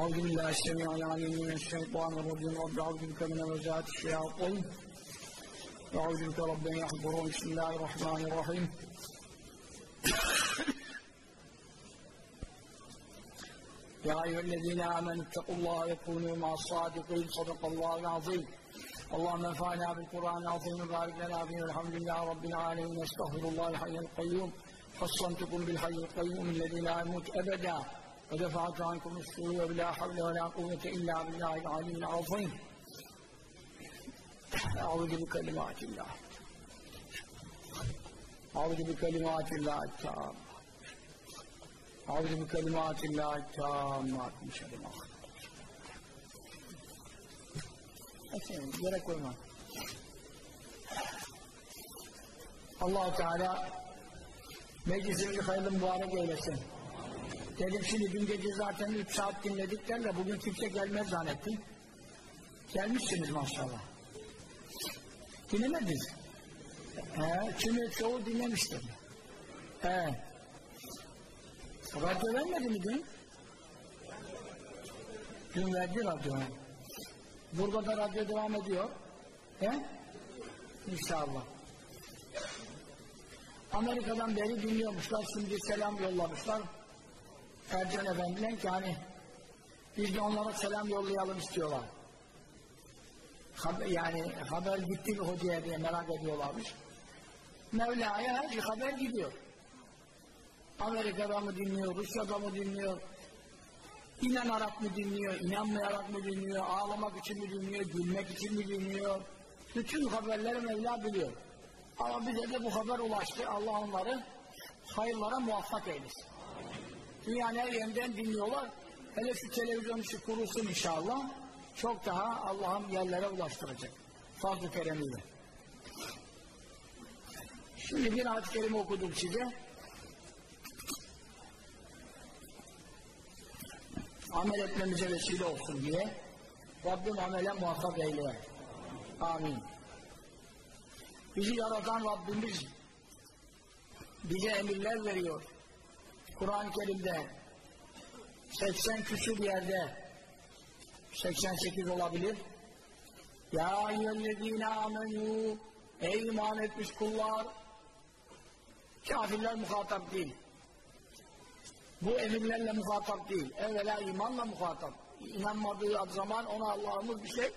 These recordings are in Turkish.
أعوذ بالله السميع العليم من الشيطان الرجيم. رب أعوذ بك من همزات الشياطين وأعوذ بك رب أن يحضرون بسم الله الرحمن الرحيم. يا أيها الذين آمنوا اتقوا الله وكونوا مع الصادقين. صدق الله العظيم. اللهم انفعنا بالقرآن العظيم وبارك لنا فيه. والحمد لله رب العالمين. أستغفر الله الحي القيوم. حصنتكم بالحي القيوم. الذي لا يموت أبدا. ودفعت عنكم السوء ولا حول ولا قوة إلا بالله العلي العظيم أعوذ بكلمات الله أعوذ بكلمات الله التامة أعوذ بكلمات الله التامة من شر ما خلق Efendim, yere koyma. allah Teala meclisimizi hayırlı mübarek eylesin. Şimdi dün gece zaten 3 saat dinledik de bugün kimse gelmez zannettim. Gelmişsiniz maşallah. Dinlemediniz. He, kimi çoğu dinlemiştir. He. Radyo vermedi mi dün? Dün verdi radyo. He. Burada da radyo devam ediyor. He? İnşallah. Amerika'dan beri dinliyormuşlar. Şimdi selam yollamışlar. Ercan Efendi'den ki hani biz de onlara selam yollayalım istiyorlar. Haber, yani haber gitti mi hocaya diye merak ediyorlarmış. Mevla'ya her şey haber gidiyor. Amerika'da mı dinliyor, Rusya'da mı dinliyor, inanarak mı dinliyor, inanmayarak mı dinliyor, ağlamak için mi dinliyor, gülmek için mi dinliyor. Bütün haberleri Mevla biliyor. Ama bize de bu haber ulaştı. Allah onları hayırlara muvaffak eylesin. Dünyanın her yerinden dinliyorlar. Hele şu televizyon işi kurulsun inşallah. Çok daha Allah'ım yerlere ulaştıracak. Fazl-ı keremiyle. Şimdi bir ayet-i kerime okudum size. Amel etmemize vesile olsun diye. Rabbim amele muvaffak eyle. Amin. Bizi yaratan Rabbimiz bize emirler veriyor. Kur'an-ı Kerim'de 80 küsur yerde 88 olabilir. Ya eyyühellezine amenü Ey iman etmiş kullar kafirler muhatap değil. Bu emirlerle muhatap değil. Evvela imanla muhatap. İnanmadığı zaman ona Allah'ımız bir şey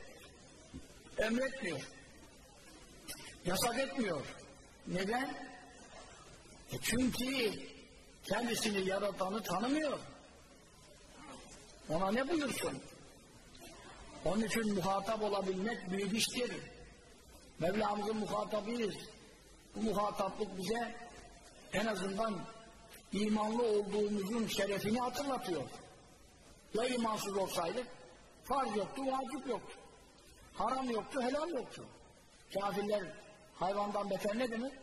emretmiyor. Yasak etmiyor. Neden? E çünkü kendisini yaratanı tanımıyor. Ona ne buyursun? Onun için muhatap olabilmek büyük iştir. Mevlamızın muhatabıyız. Bu muhataplık bize en azından imanlı olduğumuzun şerefini hatırlatıyor. Ya imansız olsaydık farz yoktu, vacip yoktu. Haram yoktu, helal yoktu. Kafirler hayvandan beter ne demek?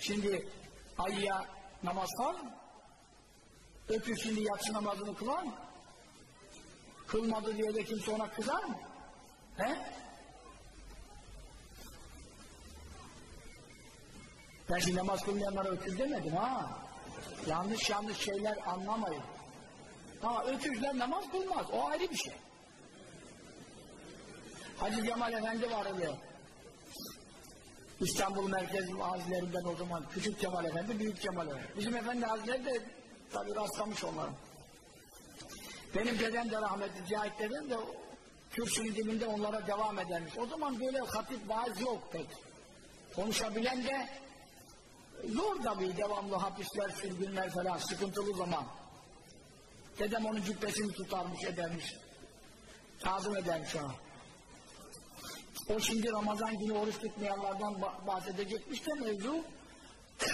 Şimdi ayya namaz mı? Öküz şimdi yatsı namazını kılar mı? Kılmadı diye de kimse ona kızar mı? He? Ben şimdi namaz kılmayanlara öküz demedim ha. Yanlış yanlış şeyler anlamayın. Ha öküzler namaz kılmaz. O ayrı bir şey. Hacı Cemal Efendi vardı. İstanbul Merkez Hazilerinden o zaman Küçük Cemal Efendi, Büyük Cemal Efendi. Bizim Efendi Hazretleri de tabi rastlamış onların. Benim dedem de rahmetli Cahit dedem de kürsünün dibinde onlara devam edermiş. O zaman böyle hatip vaaz yok pek. Konuşabilen de zor tabii devamlı hapisler, sürgünler falan sıkıntılı zaman. Dedem onun cübbesini tutarmış edermiş. Tazım edermiş ona. O şimdi Ramazan günü oruç tutmayanlardan bahsedecekmiş de mevzu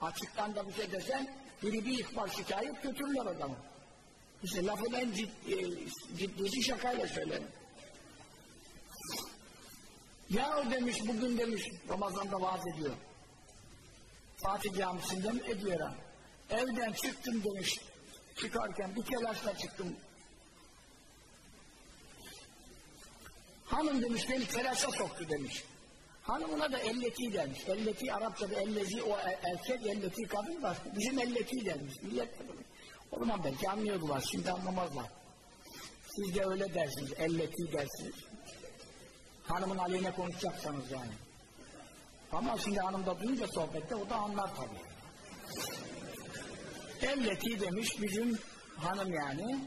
açıktan da bir şey desen biri bir ihbar şikayet götürürler adamı. İşte lafın en ciddi, e, ciddisi şakayla söylenir. Ya o demiş bugün demiş Ramazan'da vaaz ediyor. Fatih Camisi'nden ediyor ha. Evden çıktım demiş. Çıkarken bir telaşla çıktım. Hanım demiş beni telaşa soktu demiş. Hanımına da elleti demiş. Elleti Arapçada ellezi o erkek elleti kadın var. Bizim elleti demiş. Millet de O zaman belki anlıyordular, şimdi anlamazlar. Siz de öyle dersiniz, elleti dersiniz. Hanımın aleyhine konuşacaksanız yani. Ama şimdi hanım da duyunca sohbette o da anlar tabii. Elleti demiş bizim hanım yani.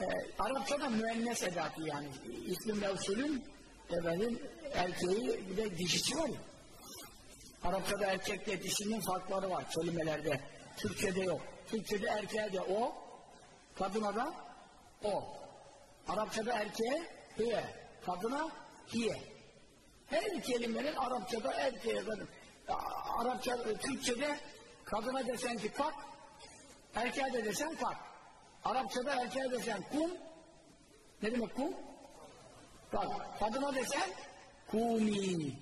E, Arapçada müennes edatı yani. İsmi mevsulün efendim, erkeği bir de dişisi var ya. Arapçada erkekle dişinin farkları var kelimelerde. Türkçede yok. Türkçede erkeğe de o, kadına da o. Arapçada erkeğe hiye, kadına hiye. Her kelimenin Arapçada erkeğe kadın. Arapça, Türkçede kadına desen ki kalk, erkeğe de desen kalk. Arapçada erkeğe desen kum, ne demek kum? Kalk. Kadına desen kumi.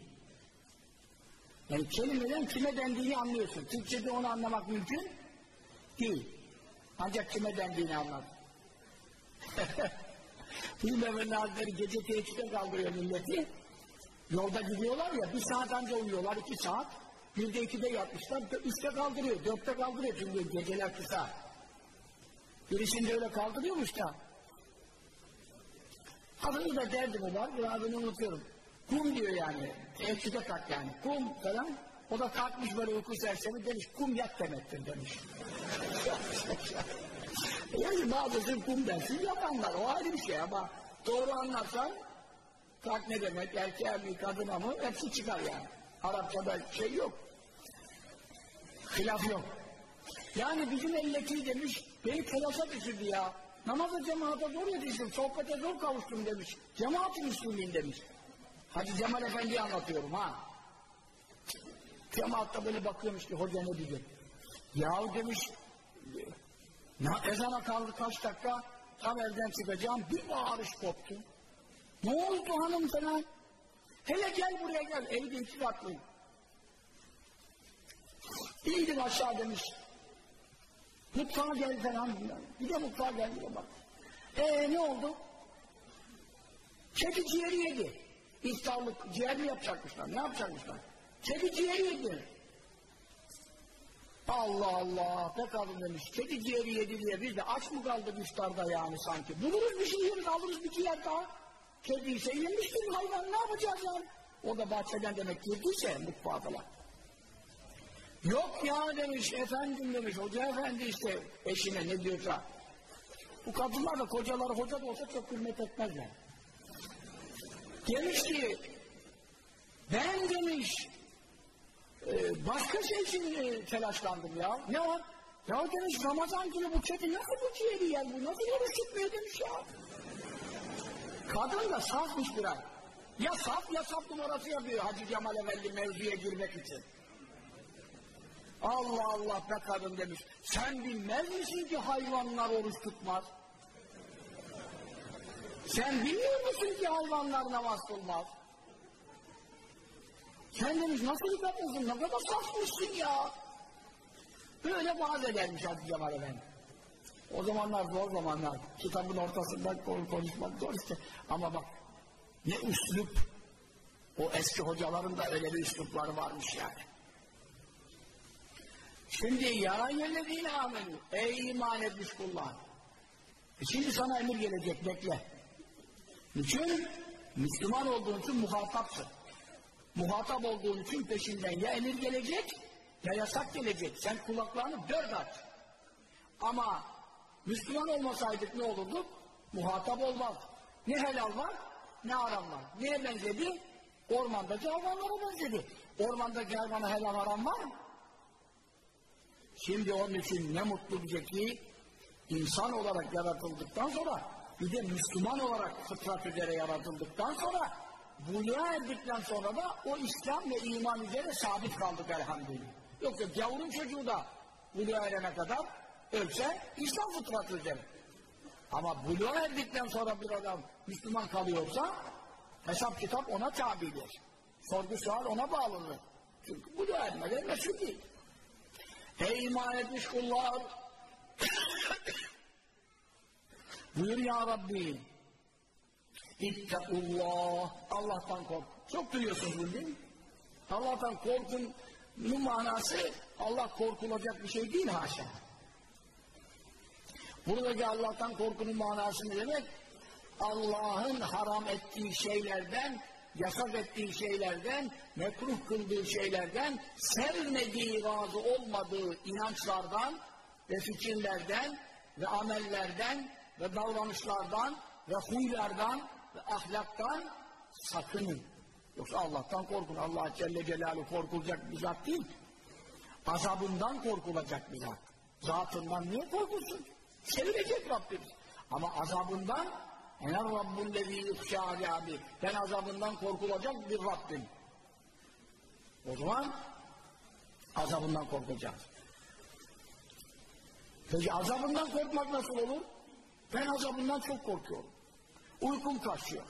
Yani kelimeden kime dendiğini anlıyorsun. Türkçede onu anlamak mümkün değil. Ancak kime dendiğini anlar. Film Efendi Hazretleri gece teheccüde kaldırıyor milleti. Yolda gidiyorlar ya, bir saat anca uyuyorlar, iki saat. Bir de ikide yatmışlar, üçte kaldırıyor, dörtte kaldırıyor çünkü geceler kısa. Birisinde öyle kaldırıyormuş da. Adını da derdim var, bir adını unutuyorum. Kum diyor yani, teheccüde kalk yani, kum falan. O da kalkmış böyle uyku sersemi demiş, kum yat demektir demiş. yani bazısı kum dersin yapanlar, o ayrı bir şey ama doğru anlarsan kalk ne demek, erkeğe mi, kadına mı, hepsi çıkar yani. Arapçada şey yok. Hilaf yok. Yani bizim elleti demiş, beni telaşa düşürdü ya. Namaza cemaate zor yetiştim, sohbete zor kavuştum demiş. Cemaat-i Müslümin demiş. Hacı Cemal Efendi'yi anlatıyorum ha. Cemaatta böyle bakıyormuş ki hoca ne diyecek. Yahu demiş, na, ezana kaldı kaç dakika, tam evden çıkacağım, bir bağırış koptu. Ne oldu hanım falan? Hele gel buraya gel, evde iki katlıyım. İndim aşağı demiş. Mutfağa gel falan. Bir de mutfağa gel diye bak. Ee ne oldu? Kedi ciğeri yedi. İftarlık ciğer mi yapacakmışlar? Ne yapacakmışlar? Kedi ciğeri yedi. Allah Allah be kadın demiş. Kedi ciğeri yedi diye biz de aç mı kaldık iftarda yani sanki? Buluruz bir şey yeriz alırız bir ciğer daha. Kedi ise yemiştir hayvan ne yapacağız yani? O da bahçeden demek girdiyse mutfağa falan. Yok ya demiş efendim demiş hoca efendi işte eşine ne diyorsa. Bu kadınlar da kocaları hoca da olsa çok hürmet etmezler. Demiş ki ben demiş e, başka şey için telaşlandım ya. Ne var? Ya demiş Ramazan günü bu kedi nasıl bu ciğeri yer bu? Nasıl oruç tutmuyor demiş ya. Kadın da safmış biraz. Ya saf ya saf numarası yapıyor Hacı Cemal Efendi mevzuya girmek için. Allah Allah be kadın demiş. Sen bilmez misin ki hayvanlar oruç tutmaz? Sen bilmiyor musun ki hayvanlar namaz kılmaz? Sen demiş nasıl kadınsın, ne kadar safmışsın ya. Böyle vaaz edermiş Hacı Cemal Efendi. O zamanlar zor zamanlar. Kitabın ortasında konuşmak zor işte. Ama bak ne üslup. O eski hocaların da öyle bir üslupları varmış yani. Şimdi ya yellezine amenü. Ey iman etmiş kullar. E şimdi sana emir gelecek bekle. Niçin? Müslüman olduğun için muhatapsın. Muhatap olduğun için peşinden ya emir gelecek ya yasak gelecek. Sen kulaklarını dört aç. Ama Müslüman olmasaydık ne olurdu? Muhatap olmaz. Ne helal var ne haram var. Neye benzedi? Ormandaki hayvanlara benzedi. Ormandaki hayvana helal haram var mı? Şimdi onun için ne mutlu bize ki insan olarak yaratıldıktan sonra bir de Müslüman olarak fıtrat üzere yaratıldıktan sonra buluğa erdikten sonra da o İslam ve iman üzere sabit kaldık elhamdülillah. Yoksa gavurun çocuğu da buluğa erene kadar ölse İslam fıtratı üzere. Ama buluğa erdikten sonra bir adam Müslüman kalıyorsa hesap kitap ona tabidir. Sorgu sual ona bağlıdır. Çünkü buluğa ermeden mesul değil. Ey iman etmiş kullar! Buyur ya Rabbi. İttekullah. Allah'tan kork. Çok duyuyorsun bunu değil mi? Allah'tan korkunun manası Allah korkulacak bir şey değil haşa. Buradaki Allah'tan korkunun manası ne demek? Allah'ın haram ettiği şeylerden, yasak ettiği şeylerden, mekruh kıldığı şeylerden, sevmediği, razı olmadığı inançlardan ve fikirlerden ve amellerden ve davranışlardan ve huylardan ve ahlaktan sakının. Yoksa Allah'tan korkun. Allah Celle Celaluhu korkulacak bir zat değil. Azabından korkulacak bir zat. Zatından niye korkulsun? Sevilecek Rabbimiz. Ama azabından Ener Rabbullezî yuhşâ abi. Ben azabından korkulacak bir Rabbim. O zaman azabından korkacağız. Peki azabından korkmak nasıl olur? Ben azabından çok korkuyorum. Uykum kaçıyor.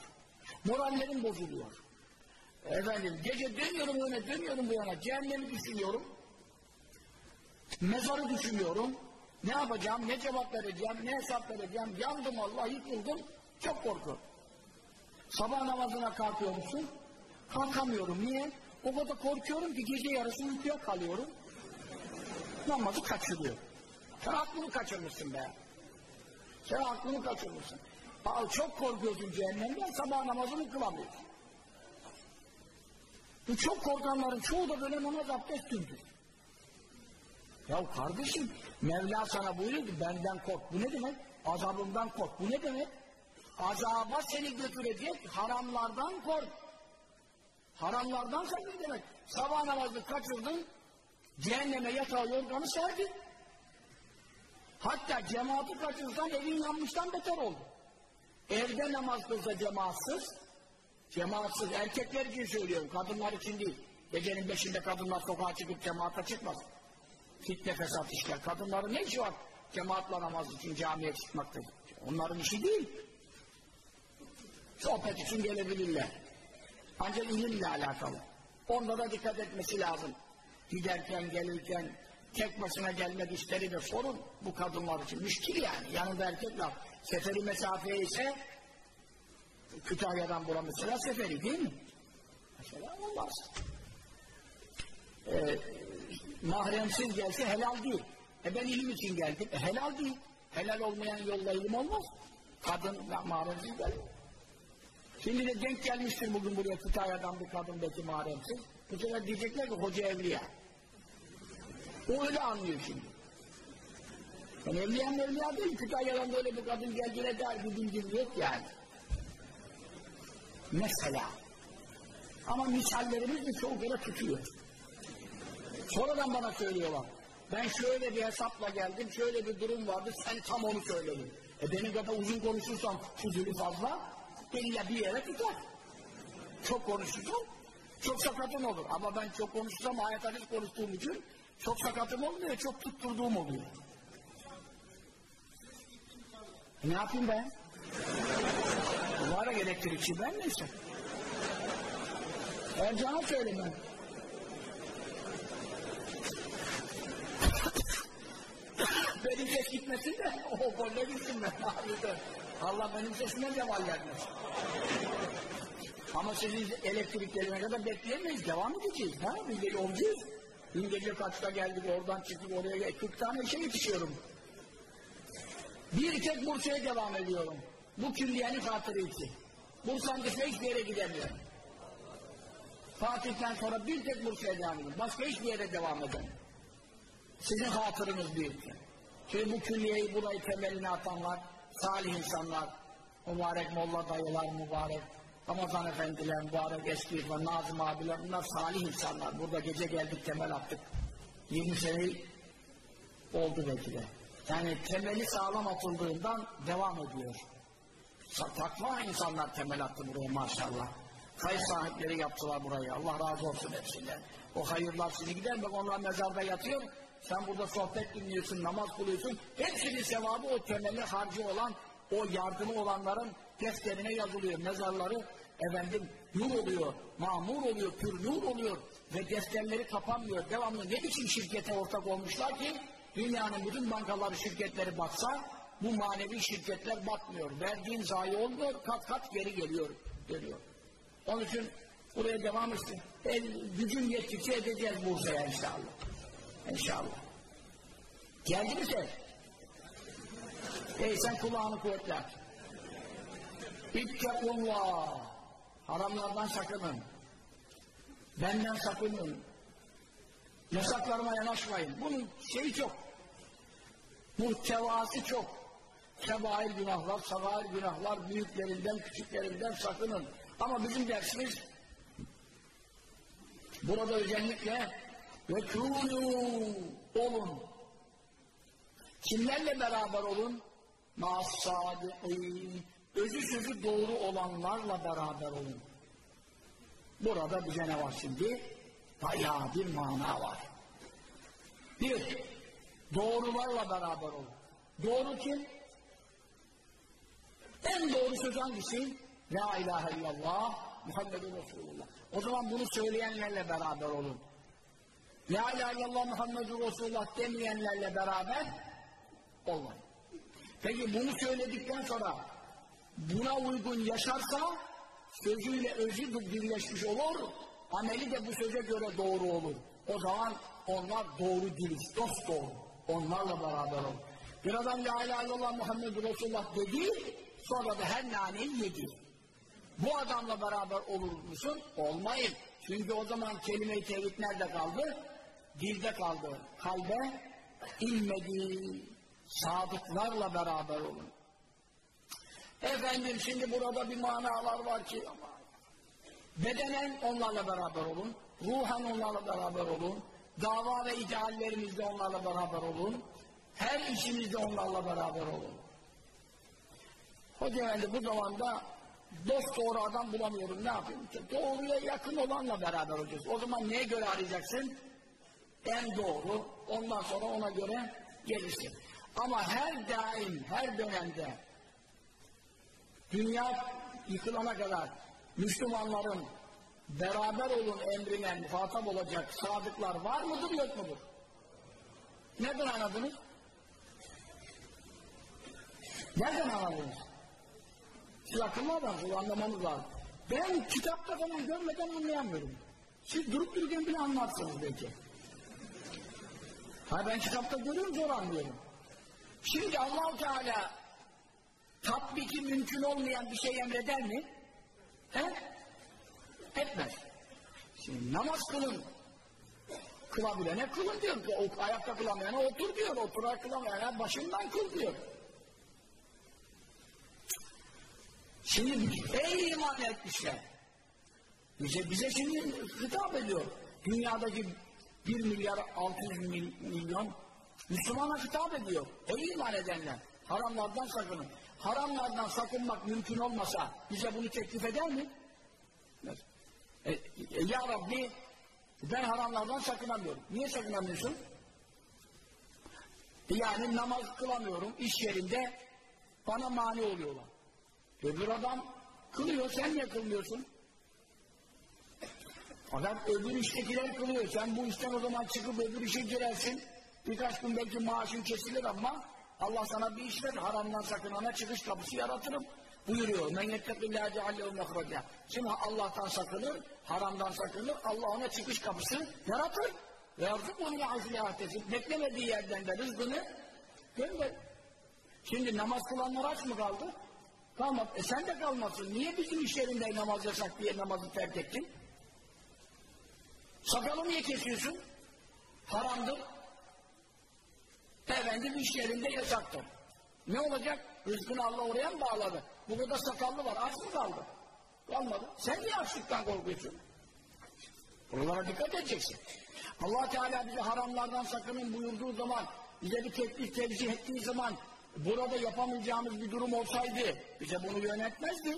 Morallerim bozuluyor. Efendim gece dönüyorum öne dönüyorum bu yana. Cehennemi düşünüyorum. Mezarı düşünüyorum. Ne yapacağım, ne cevap vereceğim, ne hesap vereceğim. Yandım Allah, yıkıldım. Çok korkuyorum. Sabah namazına kalkıyor musun? Kalkamıyorum. Niye? O kadar korkuyorum ki gece yarısı uykuya kalıyorum. Namazı kaçırıyor. Sen aklını kaçırmışsın be. Sen aklını kaçırmışsın. Aa, çok korkuyorsun cehennemden sabah namazını kılamıyorsun. Bu çok korkanların çoğu da böyle namaz abdestlidir. Ya kardeşim Mevla sana buyuruyor ki benden kork. Bu ne demek? Azabımdan kork. Bu ne demek? Azaba seni götürecek haramlardan kork. Haramlardan sakın demek. Sabah namazı kaçırdın, cehenneme yatağı yorganı serdin. Hatta cemaati kaçırsan evin yanmıştan beter oldu. Evde namaz kılsa cemaatsız, cemaatsız erkekler için söylüyorum, kadınlar için değil. Gecenin beşinde kadınlar sokağa çıkıp cemaate çıkmaz. Fitne fesat işler. Kadınların ne işi var cemaatla namaz için camiye çıkmakta? Onların işi değil. Sohbet için gelebilirler. Ancak ilimle alakalı. Onda da dikkat etmesi lazım. Giderken, gelirken, tek başına gelmek isteri de sorun bu kadınlar için. Müşkil yani. Yanında erkek var. Seferi mesafeye ise Kütahya'dan bura mesela seferi değil mi? Mesela olmaz. Ee, mahremsiz gelse helal değil. E ben ilim için geldim. E helal değil. Helal olmayan yolla ilim olmaz. Kadın mahremsiz gelmiyor. Şimdi de denk gelmiştir bugün buraya Kütahya'dan bir kadın belki mahremsiz. Bu sefer diyecekler ki hoca evliya. O öyle anlıyor şimdi. Yani evliya evliya değil. Kütahya'dan böyle bir kadın geldiğine dair bir bilgim yok yani. Mesela. Ama misallerimiz de çoğu kere tutuyor. Sonradan bana söylüyorlar. Ben şöyle bir hesapla geldim, şöyle bir durum vardı, sen tam onu söyledin. E benim kadar uzun konuşursam fuzuli fazla, illa bir yere tutar. Çok konuşursam çok sakatım olur. Ama ben çok konuşursam ayet hadis konuştuğum için çok sakatım olmuyor, çok tutturduğum oluyor. Ne yapayım ben? Mübarek elektrikçi ben neyse. Ercan'a söyle ben. benim ses gitmesin de o golle gitsin ben. Allah benim sesime cemal vermez. Ama sizin elektriklerine kadar bekleyemeyiz. Devam edeceğiz. Ha? Biz de yolcuyuz. Dün gece kaçta geldik oradan çıktık oraya. 40 tane işe yetişiyorum. Bir tek Bursa'ya devam ediyorum. Bu külliyenin hatırı için. Bursa'nın dışında hiçbir yere gidemiyorum. Fatih'ten sonra bir tek Bursa'ya devam ediyorum. Başka hiçbir yere devam edemem. Sizin hatırınız büyüktür. Şimdi bu külliyeyi burayı temeline atanlar, salih insanlar, mübarek molla dayılar mübarek, Ramazan efendiler, mübarek eski ve Nazım abiler, bunlar salih insanlar. Burada gece geldik temel attık. 20 sene oldu belki de. Yani temeli sağlam atıldığından devam ediyor. Takva insanlar temel attı buraya maşallah. Hayır sahipleri yaptılar burayı. Allah razı olsun hepsinden. O hayırlar sizi gider bak onlar mezarda yatıyor. Sen burada sohbet dinliyorsun, namaz kılıyorsun. Hepsinin sevabı o temeli harcı olan, o yardımı olanların defterine yazılıyor. Mezarları efendim nur oluyor, mamur oluyor, pür nur oluyor ve defterleri kapanmıyor. Devamlı ne biçim şirkete ortak olmuşlar ki dünyanın bütün bankaları, şirketleri batsa bu manevi şirketler batmıyor. Verdiğin zayi olmuyor, kat kat geri geliyor. geliyor. Onun için buraya devam etsin. El, gücün yettikçe edeceğiz Bursa'ya inşallah. İnşallah. Geldi mi sen? Ey sen kulağını kuvvetle aç. İttekullah. Haramlardan sakının. Benden sakının. Yasaklarıma yanaşmayın. Bunun şeyi çok. Muhtevası çok. Kebair günahlar, sagair günahlar, büyüklerinden, küçüklerinden sakının. Ama bizim dersimiz burada özellikle ve kûnû olun. Kimlerle beraber olun? Mâs-sâdiqîn. Özü sözü doğru olanlarla beraber olun. Burada bize ne var şimdi? Bayağı bir mana var. Bir, doğrularla beraber olun. Doğru kim? En doğru söz hangisi? La ilahe illallah Muhammedun Resulullah. O zaman bunu söyleyenlerle beraber olun. La ilahe illallah Muhammedun Resulullah demeyenlerle beraber olmayın. Peki bunu söyledikten sonra buna uygun yaşarsa sözüyle özü birleşmiş olur, ameli de bu söze göre doğru olur. O zaman onlar doğru diriz, dost doğru. Onlarla beraber olur. Bir adam La ilahe illallah Muhammed Resulullah dedi, sonra da her naneyi yedi. Bu adamla beraber olur musun? Olmayın. Çünkü o zaman kelime-i tevhid nerede kaldı? Dilde kaldı. Kalbe inmedi. Sadıklarla beraber olun. Efendim şimdi burada bir manalar var ki ama bedenen onlarla beraber olun. Ruhen onlarla beraber olun. Dava ve ideallerimizde onlarla beraber olun. Her işimizde onlarla beraber olun. Hoca efendi bu zamanda dost doğru adam bulamıyorum ne yapayım? Doğruya yakın olanla beraber olacağız. O zaman neye göre arayacaksın? En doğru. Ondan sonra ona göre gelirsin. Ama her daim, her dönemde dünya yıkılana kadar Müslümanların beraber olun emrine muhatap olacak sadıklar var mıdır yok mudur? Neden anladınız? Nereden anladınız? Siz akıllı adamsınız, anlamanız lazım. Ben kitapta falan görmeden anlayamıyorum. Siz durup dururken bile anlarsınız belki. Ha ben kitapta görüyorum zor anlıyorum. Şimdi Allahu Teala tatbiki mümkün olmayan bir şey emreder mi? He? Etmez. Şimdi namaz kılın. Kılabilene kılın diyor. O, ayakta kılamayana otur diyor. Oturarak kılamayana başından kıl diyor. Şimdi ey iman etmişler. Bize, bize şimdi hitap ediyor. Dünyadaki 1 milyar 600 milyon Müslümana hitap ediyor. Ey iman edenler! Haramlardan sakının. Haramlardan sakınmak mümkün olmasa bize bunu teklif eder mi? E, e, ya Rabbi ben haramlardan sakınamıyorum. Niye sakınamıyorsun? Yani namaz kılamıyorum iş yerinde bana mani oluyorlar. Öbür adam kılıyor sen niye kılmıyorsun? Fakat öbür iştekiler kılıyor. Sen bu işten o zaman çıkıp öbür işe girersin. Birkaç gün belki maaşın kesilir ama Allah sana bir iş verir. Haramdan sakınana çıkış kapısı yaratırım. Buyuruyor. Men yettekillâhe ceallehu mehreca. Şimdi Allah'tan sakınır, haramdan sakınır. Allah ona çıkış kapısı yaratır. Ve artık onu yâzilâhtesi. Beklemediği yerden de rızkını gönder. Şimdi namaz kılanlar aç mı kaldı? Kalmadı. E sen de kalmasın. Niye bizim iş yerinde namaz yasak diye namazı terk ettin? Sakalı niye kesiyorsun? Haramdır. Efendim iş yerinde yasaktır. Ne olacak? Rızkını Allah oraya mı bağladı? Burada sakallı var. Aç mı kaldı? Kalmadı. Sen niye açlıktan korkuyorsun? Buralara dikkat edeceksin. allah Teala bize haramlardan sakının buyurduğu zaman, bize bir teklif tevzih ettiği zaman burada yapamayacağımız bir durum olsaydı bize bunu yönetmezdi.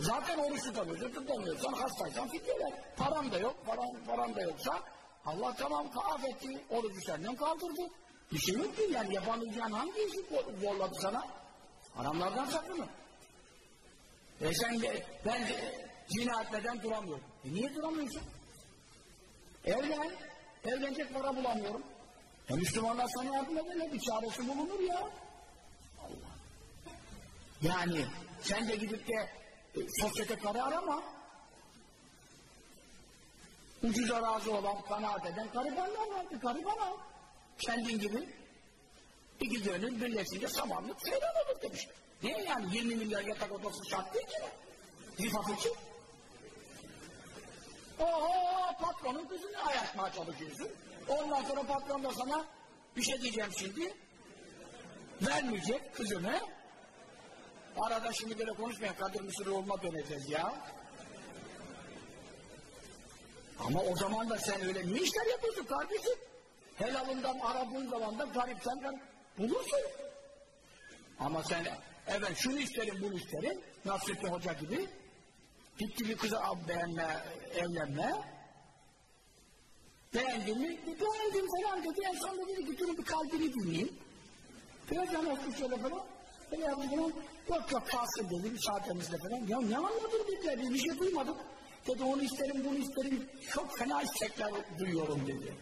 Zaten oruç tutamıyorsun, tutamıyorsan hastaysan fidye ver. Param da yok, param, param da yoksa Allah tamam affetti, orucu senden kaldırdı. Bir şey yok ki yani yapamayacağın hangi işi zorladı sana? Haramlardan sakının. E sen de, ben zina etmeden duramıyorum. E niye duramıyorsun? Evlen, evlenecek para bulamıyorum. E Müslümanlar sana yardım ederler, bir çaresi bulunur ya. Allah. Yani sen de gidip de sosyete karı arama. Ucuza razı olan, kanaat eden garibanlar var. Bir gariban al. Kendin gibi. İki gönül birleşince samanlık seyran olur demiş. Niye yani 20 milyar yatak odası şart değil ki? Zifaf için. Oho patronun kızını ayartmaya çalışıyorsun. Ondan sonra patron da sana bir şey diyeceğim şimdi. Vermeyecek kızını. Arada şimdi böyle konuşmayan Kadir Mısıroğlu'na döneceğiz ya. Ama o zaman da sen öyle ne işler yapıyorsun kardeşim? Helalından aradığın zaman da garip senden bulursun. Ama sen evet şunu isterim bunu isterim Nasrettin Hoca gibi gitti bir kıza ab beğenme evlenme beğendin mi? Beğendim falan dedi en sonunda dedi ki durun bir kalbini dinleyeyim. Biraz yanaştık şöyle falan. Böyle yaptı. Yok yok kalsın dedi müsaadenizle falan. Ya ne anladın dediler bir şey duymadık. Dedi onu isterim bunu isterim. Çok fena istekler duyuyorum dedi.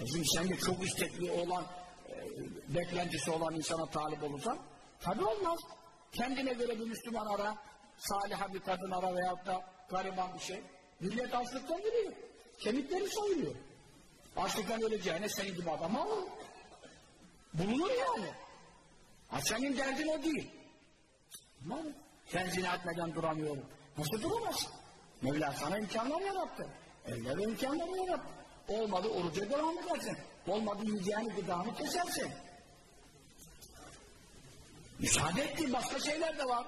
E şimdi sen de çok istekli olan e, beklentisi olan insana talip olursan tabi olmaz. Kendine göre bir Müslüman ara, saliha bir kadın ara veyahut da gariban bir şey. Millet açlıktan giriyor. Kemikleri soyuluyor. Açlıktan öleceğine senin gibi adam alır. Bulunur yani. Ha senin derdin o değil. Ama sen zina etmeden duramıyorum. Nasıl duramazsın? Mevla sana imkanlar yarattı. Elde ve imkanları yarattı. Olmadı oruca devam edersin. Olmadı yiyeceğini gıdanı kesersin. Müsaade ettiğin başka şeyler de var.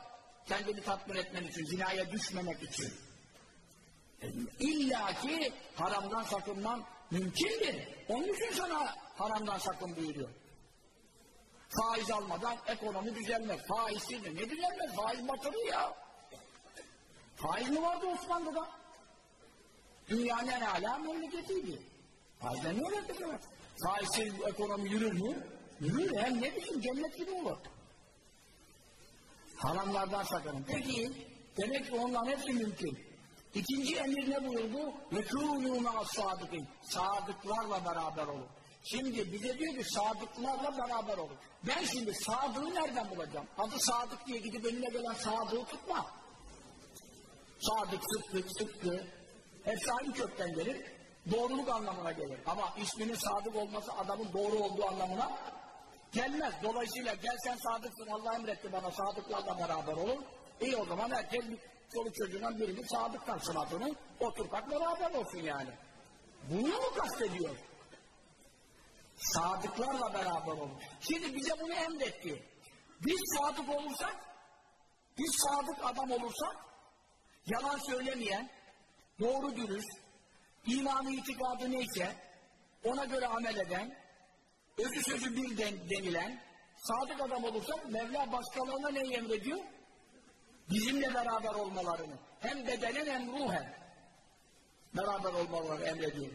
Kendini tatmin etmen için, zinaya düşmemek için. E, İlla ki haramdan sakınman mümkündür. Onun için sana haramdan sakın buyuruyor. Faiz almadan ekonomi düzelmez. Faizsiz ne düzelmez? Faiz batırır ya. Faiz mi vardı Osmanlı'da? Dünyanın en âlâ memleketiydi. Faizden ne öğrettik Faizsiz ekonomi yürür mü? Yürür. Hem ne biçim cennet gibi olur. Haramlardan sakının. Peki, demek ki onların hepsi mümkün. İkinci emir ne buyurdu? وَكُونُوا مَا الصَّادِقِينَ Sadıklarla beraber olun. Şimdi bize diyor ki sadıklarla beraber olun. Ben şimdi sadığı nereden bulacağım? Adı sadık diye gidip önüne gelen sadığı tutma. Sadık, sıddık, sıdkı hepsi aynı kökten gelir. Doğruluk anlamına gelir. Ama isminin sadık olması adamın doğru olduğu anlamına gelmez. Dolayısıyla gel sen sadıksın Allah emretti bana sadıklarla beraber olun. İyi o zaman herkes bir çoluk çocuğundan birini sadıktan sıfatını otur kalk beraber olsun yani. Bunu mu kastediyor? Sadıklarla beraber olun. Şimdi bize bunu emretti. Biz sadık olursak, biz sadık adam olursak, yalan söylemeyen, doğru dürüst, imanı itikadı neyse, ona göre amel eden, özü sözü bir denilen, sadık adam olursak, Mevla başkalarına ne emrediyor? Bizimle beraber olmalarını, hem bedenen hem ruhen beraber olmalarını emrediyor.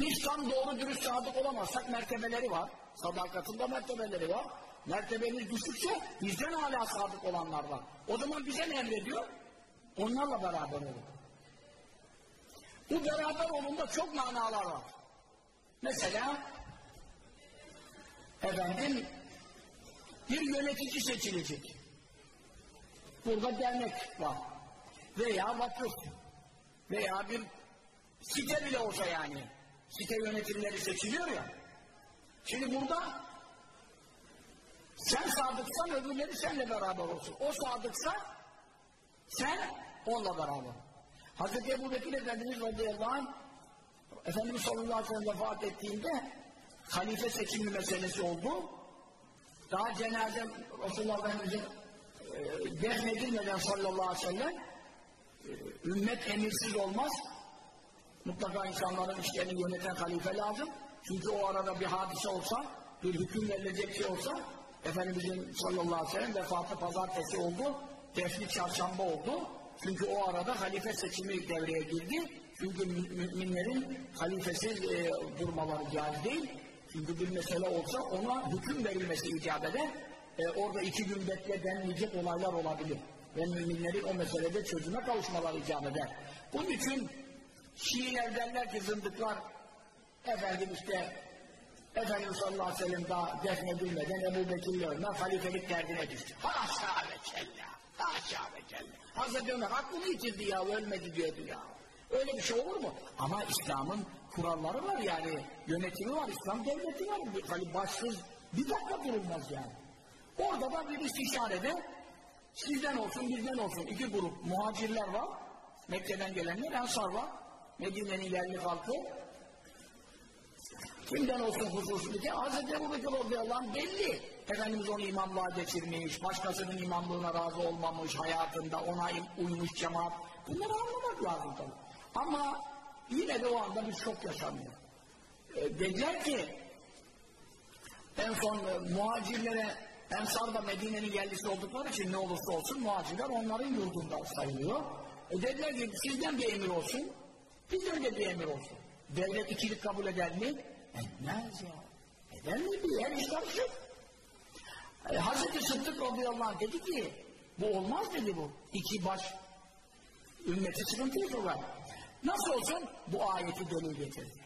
Biz tam doğru dürüst sadık olamazsak mertebeleri var. Sadakatında mertebeleri var. Mertebemiz düşükse bizden hala sadık olanlar var. O zaman bize ne emrediyor? Onlarla beraber olun. Bu beraber olunda çok manalar var. Mesela efendim bir yönetici seçilecek. Burada dernek var. Veya vakıf. Veya bir site bile olsa yani site yönetimleri seçiliyor ya. Şimdi burada sen sadıksan öbürleri seninle beraber olsun. O sadıksa sen onunla beraber. Hazreti Ebu Bekir Efendimiz radıyallahu anh Efendimiz sallallahu aleyhi ve sellem vefat ettiğinde halife seçimi meselesi oldu. Daha cenaze Resulullah Efendimiz'in e, defnedilmeden sallallahu aleyhi ve sellem e, ümmet emirsiz olmaz Mutlaka insanların işlerini yöneten halife lazım. Çünkü o arada bir hadise olsa, bir hüküm verilecek şey olsa, Efendimizin sallallahu aleyhi ve sellem vefatı pazartesi oldu, defni çarşamba oldu. Çünkü o arada halife seçimi devreye girdi. Çünkü müminlerin halifesiz e, durmaları caiz değil. Çünkü bir mesele olsa ona hüküm verilmesi icap eder. E, orada iki gün bekle denmeyecek olaylar olabilir. Ve müminlerin o meselede çözüme kavuşmaları icap eder. Bunun için Şiiler derler ki zındıklar efendim işte Efendimiz sallallahu aleyhi ve sellem daha defnedilmeden Ebu Bekir'le Ömer halifelik derdine düştü. Haşa ve kella. Haşa ve kella. Hazreti Ömer aklını yitirdi ya ölmedi diyordu ya. Öyle bir şey olur mu? Ama İslam'ın kuralları var yani. Yönetimi var, İslam devleti var. Hani başsız bir dakika durulmaz yani. Orada da bir istişarede sizden olsun, bizden olsun iki grup muhacirler var. Mekke'den gelenler, Ensar var. Medine'nin yerli halkı. Kimden olsun hususluki? Hz. Ebu Bekir radıyallahu anh belli. Efendimiz onu imamlığa geçirmiş, başkasının imamlığına razı olmamış, hayatında ona uymuş cemaat. Bunları anlamak lazım tabii. Ama yine de o anda bir şok yaşanıyor. E, dediler ki en son e, muhacirlere Ensar da Medine'nin yerlisi oldukları için ne olursa olsun muhacirler onların yurdunda sayılıyor. E dediler ki sizden bir emir olsun, bizden de bir emir olsun. Devlet ikilik kabul eder mi? Etmez ya. Eder mi? Bir yer iş karışır. E, Hazreti Sıddık radıyallahu anh dedi ki bu olmaz dedi bu. İki baş ümmeti sıkıntıya sokar. Nasıl olsun? Bu ayeti delil getirdi.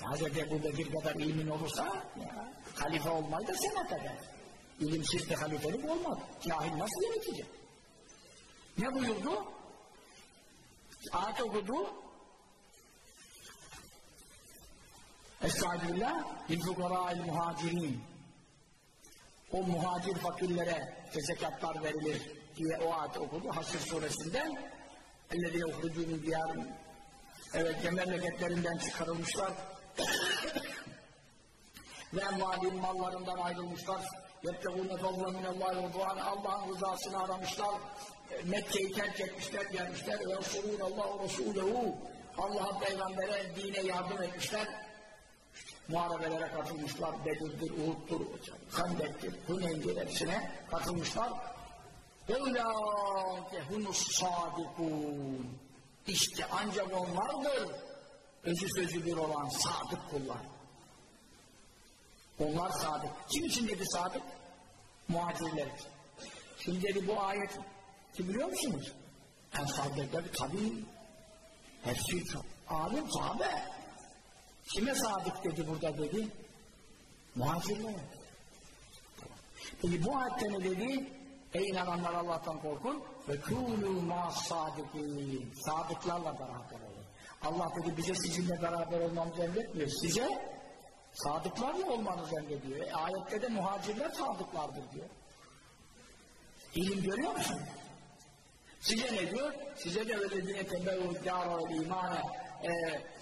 Hazreti Ebu Bekir kadar ilmin olursa ya, halife olmayı da sen eder. İlimsiz de halifelik olmaz. Cahil nasıl yönetecek? Ne buyurdu? Ayet okudu. Estağfirullah. İlfukara'il muhacirin. O muhacir fakirlere zekatlar verilir diye o ayet okudu. Hasır suresinden. Ellezine uhrucunun diyarın. Evet, memleketlerinden çıkarılmışlar. ve malin mallarından ayrılmışlar. Yettegûne fazla minallâhi rızâni Allah'ın rızasını aramışlar. Mekke'yi terk etmişler, gelmişler. وَيَصُرُونَ اللّٰهُ رَسُولَهُ Allah'a, peygambere, dine yardım etmişler. Muharebelere katılmışlar. Bedir'dir, Uhud'dur, Kandek'tir, Hüneyn'dir hepsine katılmışlar. اُولَٰئِكَ هُمُ الصَّادِقُونَ İşte ancak onlardır özü sözü bir olan sadık kullar. Onlar sadık. Kim için dedi sadık? Muhacirler için. Şimdi dedi bu ayet kim biliyor musunuz? Ensar dediler tabii. Hepsi çok. Alim sahabe. Kime sadık dedi burada dedi? Muhacirler. Peki bu ayette ne dedi? Ey inananlar Allah'tan korkun ve kûlû mâ sâdikîn. Sadıklarla beraber olun. Allah dedi bize sizinle beraber olmamızı emretmiyor. Size sadıklarla olmanızı emrediyor. E, ayette de muhacirler sadıklardır diyor. İlim görüyor musun? Size ne diyor? Size de öyle tembelû dâra ve imâne e,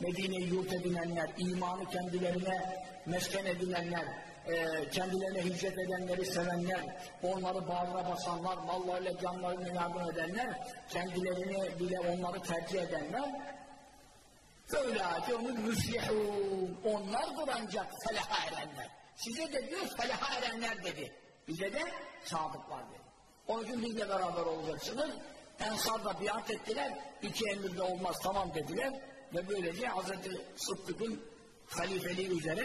Medine'yi yurt edinenler, imanı kendilerine mesken edinenler, e, kendilerine hicret edenleri sevenler, onları bağrına basanlar, mallarıyla canlarına yardım edenler, kendilerini bile onları tercih edenler, Fevlâke onun müflihûn. Onlardır ancak felaha erenler. Size de diyor felaha erenler dedi. Bize de sadıklar dedi. Onun için bizle beraber olacaksınız. Ensar da biat ettiler. İki emirde olmaz tamam dediler. Ve böylece Hz. Sıddık'ın halifeliği üzere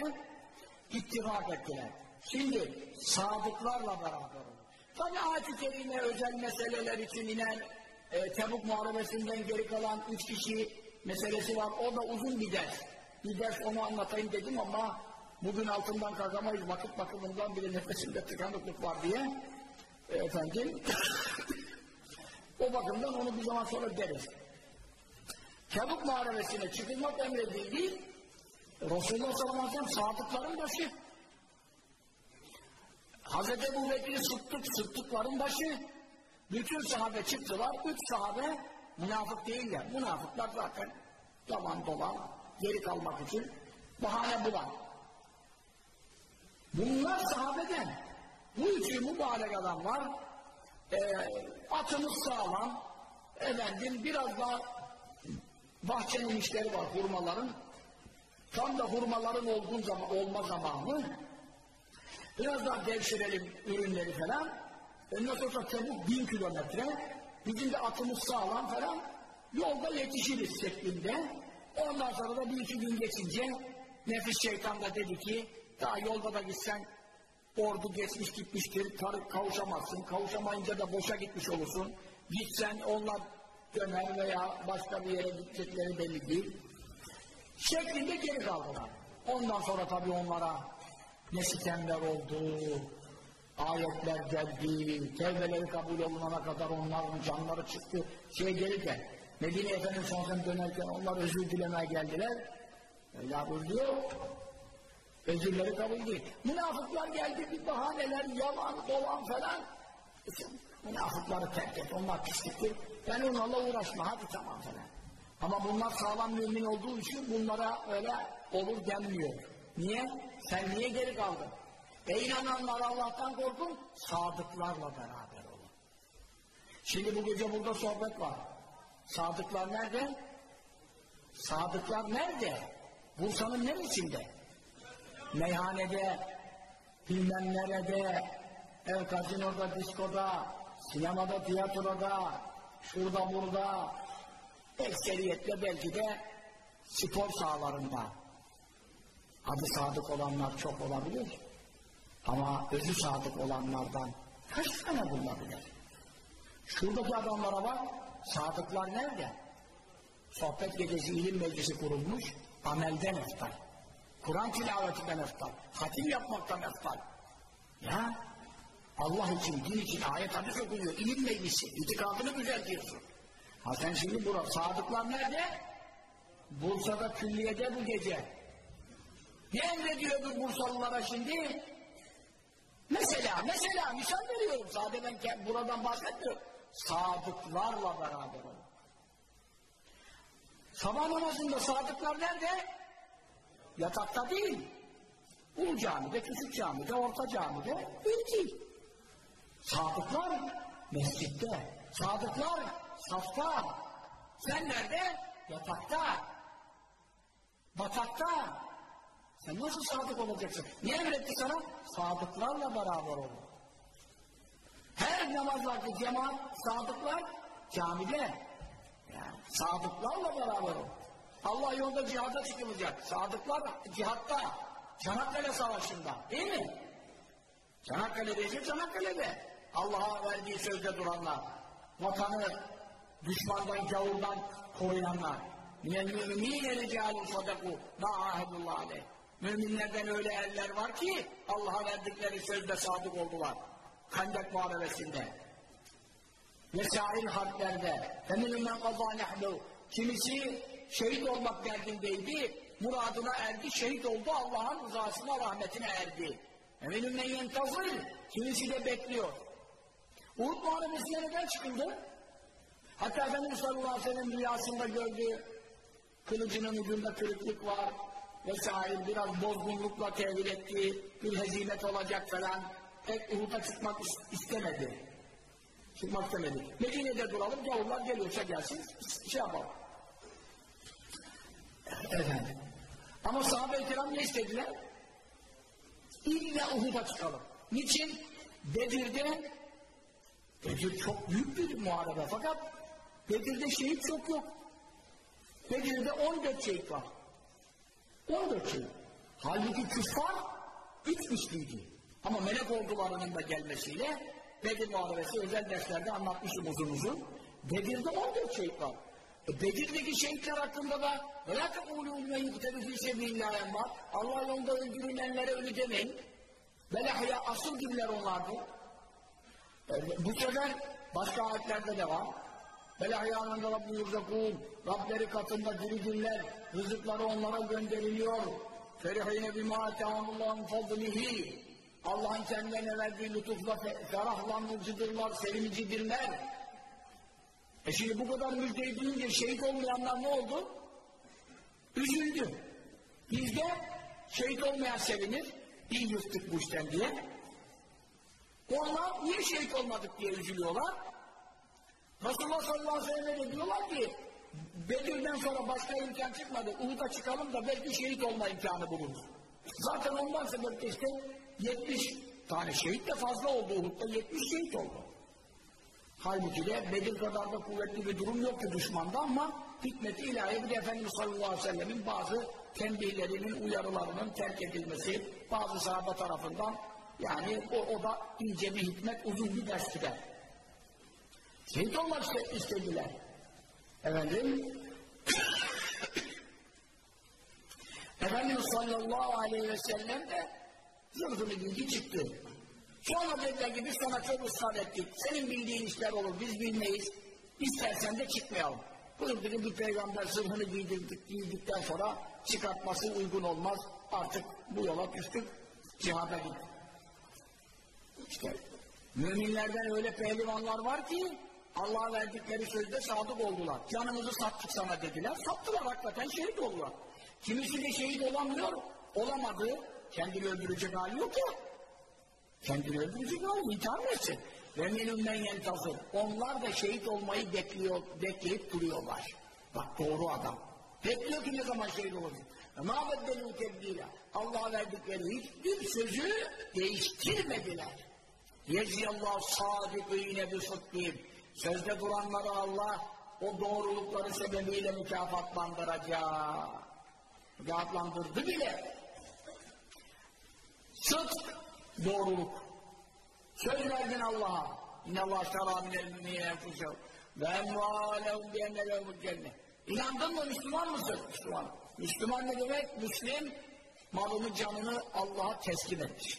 ittifak ettiler. Şimdi sadıklarla beraber. Tabi ayet-i kerime özel meseleler için inen e, Tebuk Muharebesi'nden geri kalan üç kişi meselesi var. O da uzun bir ders. Bir ders onu anlatayım dedim ama bugün altından kalkamayız. Vakit bakımından bile nefesimde tıkanıklık var diye. E, efendim o bakımdan onu bir zaman sonra deriz. Tebuk Muharebesi'ne çıkılmak emredildi. Resulullah sallallahu aleyhi ve sellem sadıkların başı. Hazreti Ebu Bekir sıddık, sıddıkların başı. Bütün sahabe çıktılar. Üç sahabe münafık değiller. Münafıklar zaten yalan dolan, geri kalmak için bahane bulan. Bunlar sahabeden. Bu üçü mübarek adamlar e, atımız sağlam. Efendim biraz daha bahçenin işleri var hurmaların. Tam da hurmaların olgun zaman, olma zamanı. Biraz daha devşirelim ürünleri falan. Ondan sonra çabuk bin kilometre. Bizim de atımız sağlam falan. Yolda yetişiriz şeklinde. Ondan sonra da bir iki gün geçince nefis şeytan da dedi ki daha yolda da gitsen ordu geçmiş gitmiştir kavuşamazsın kavuşamayınca da boşa gitmiş olursun gitsen onlar döner veya başka bir yere gidecekleri belli değil şeklinde geri kaldılar. Ondan sonra tabii onlara ne sitemler oldu, ayetler geldi, tevbeleri kabul olunana kadar onların canları çıktı. Şey gelirken, Medine Efendimiz sonra dönerken onlar özür dilemeye geldiler. Mevla buyurdu yok. Özürleri kabul değil. Münafıklar geldi bir bahaneler, yalan, dolan falan. Münafıkları terk et, onlar pisliktir. Ben onlarla uğraşma, hadi tamam falan. Ama bunlar sağlam mümin olduğu için bunlara öyle olur denmiyor. Niye? Sen niye geri kaldın? E inananlar Allah'tan korkun, sadıklarla beraber olun. Şimdi bu gece burada sohbet var. Sadıklar nerede? Sadıklar nerede? Bursa'nın neresinde? Meyhanede, bilmem nerede, ev kazinoda, diskoda, sinemada, tiyatroda, şurada burada, ekseriyetle belki de spor sahalarında. Adı sadık olanlar çok olabilir. Ama özü sadık olanlardan kaç tane bulunabilir? Şuradaki adamlara bak, sadıklar nerede? Sohbet gecesi ilim meclisi kurulmuş, amelden eftal. Kur'an tilavetinden eftal. Hatim yapmaktan eftal. Ya, Allah için, din için ayet hadis okunuyor, ilim meclisi, itikadını düzeltiyorsun. Ha sen şimdi burada, sadıklar nerede? Bursa'da külliyede bu gece. Ne emrediyordur Bursalılara şimdi? Mesela, mesela misal veriyorum. Sadece ben buradan bahsetmiyorum. Sadıklarla beraber olun. Sabah namazında sadıklar nerede? Yatakta değil. Ulu camide, küçük camide, orta camide değil. Sadıklar mescitte. Sadıklar safta. Sen nerede? Yatakta. Batakta. Sen nasıl sadık olacaksın? Niye emretti sana? Sadıklarla beraber ol. Her namaz vakti cemaat, sadıklar camide. Yani sadıklarla beraber ol. Allah yolda cihada çıkılacak. Sadıklar cihatta. Çanakkale Savaşı'nda. Değil mi? Çanakkale'deyse Çanakkale'de. Allah'a verdiği sözde duranlar. Vatanı düşmandan, gavurdan koruyanlar. Müminine ricalun sadaku ma ahedullah aleyh. Müminlerden öyle eller var ki Allah'a verdikleri sözde sadık oldular. Kandak muharebesinde. Vesair harplerde. Men kaza nehlu. Kimisi şehit olmak derdindeydi. Muradına erdi, şehit oldu. Allah'ın rızasına, rahmetine erdi. Eminun men yentazır. Kimisi de bekliyor. Uhud muharebesine neden çıkıldı? Hatta Efendimiz sallallahu aleyhi ve sellem rüyasında gördü. Kılıcının ucunda kırıklık var vesaire biraz bozgunlukla tevil etti, bir hezimet olacak falan. Pek Uhud'a çıkmak istemedi. Çıkmak istemedi. Medine'de duralım, gavurlar geliyorsa gelsin, şey yapalım. Efendim. Ama sahabe-i kiram ne istediler? İlla Uhud'a çıkalım. Niçin? Bedir'de Bedir çok büyük bir muharebe fakat Bedir'de şehit çok yok. Bedir'de 14 şehit var. 14 şehit. Halbuki küffar üç misliydi. Ama melek ordularının da gelmesiyle Bedir muharebesi özel derslerde anlatmışım uzun uzun. Bedir'de 14 şehit var. E Bedir'deki şehitler hakkında da ve la tekûlû umme yuktebi fî şey sebîillâh emmat. Allah yolunda öldürülenlere ölü demeyin. Belahya asıl gibiler onlardı. E, bu sefer başka ayetlerde de var. Belahyanın da Rabbi yurzakûn. Rableri katında diri diridirler. Rızıkları onlara gönderiliyor. Ferihine bimâ teâmullâhın fadlihi. Allah'ın kendilerine verdiği lütufla ferahlanıcıdırlar, sevinicidirler. E şimdi bu kadar müjdeyi duyunca şehit olmayanlar ne oldu? Üzüldü. Bizde şehit olmayan sevinir, iyi yırttık bu işten diye. Onlar niye şehit olmadık diye üzülüyorlar. Resulullah sallallahu aleyhi ve sellem diyorlar ki Bedir'den sonra başka imkan çıkmadı. Uhud'a çıkalım da belki şehit olma imkanı buluruz. Zaten ondan sebepte işte 70 tane şehit de fazla oldu Uhud'da 70 şehit oldu. Halbuki de Bedir kadar da kuvvetli bir durum yoktu düşmanda ama hikmeti ilahi bir Efendimiz sallallahu aleyhi ve sellemin bazı tembihlerinin, uyarılarının terk edilmesi bazı sahabe tarafından yani o, o da ince bir hikmet, uzun bir ders gider. Şehit olmak istediler. Efendim Efendimiz sallallahu aleyhi ve sellem de zırhını giydi çıktı. Sonra dediler ki biz sana çok ısrar ettik. Senin bildiğin işler olur, biz bilmeyiz. İstersen de çıkmayalım. Buyurdu bir peygamber zırhını giydirdik, giydikten sonra çıkartması uygun olmaz. Artık bu yola düştük, cihada gittik. İşte müminlerden öyle pehlivanlar var ki Allah'a verdikleri sözde sadık oldular. Canımızı sattık sana dediler. Sattılar hakikaten şehit oldular. Kimisi de şehit olamıyor. Olamadı. Kendini öldürecek hali yok ya. Kendini öldürecek hali intihar mı etsin? Ve minümmen yentazır. Onlar da şehit olmayı bekliyor, bekleyip duruyorlar. Bak doğru adam. Bekliyor ki ne zaman şehit olacak. Ma beddelu tebdila. Allah'a verdikleri hiçbir sözü değiştirmediler. Yeciyallahu sadikîne bi sıddîn. Sözde duranları Allah o doğrulukları sebebiyle mükafatlandıracak. Mükafatlandırdı bile. Sıdk, doğruluk. Söz verdin Allah'a. İnne Allah enfusehum ve emvâlehum bi enne lehumul. İnandın mı Müslüman mısın? Müslüman. Müslüman ne demek? Müslim malını canını Allah'a teslim etmiş.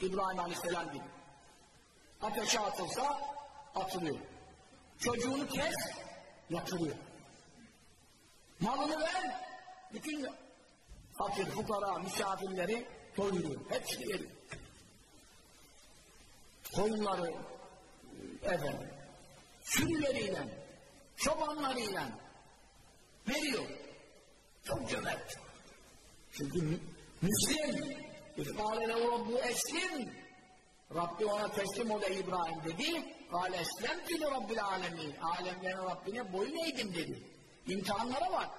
İbrahim Aleyhisselam gibi. Ateşe atılsa atılıyor. Çocuğunu kes, yatırıyor. Malını ver, bütün fakir, fukara, misafirleri doyuruyor. Hepsini veriyor. Koyunları, efendim, sürüleriyle, çobanlarıyla veriyor. Çok cömert. Çünkü mü Müslim, İfkâle lehu bu eslim, Rabbi ona teslim ol İbrahim dedi. Kâle eslemtü li rabbil alemin. Alemlerin Rabbine boyun eğdim dedi. İmtihanlara bak.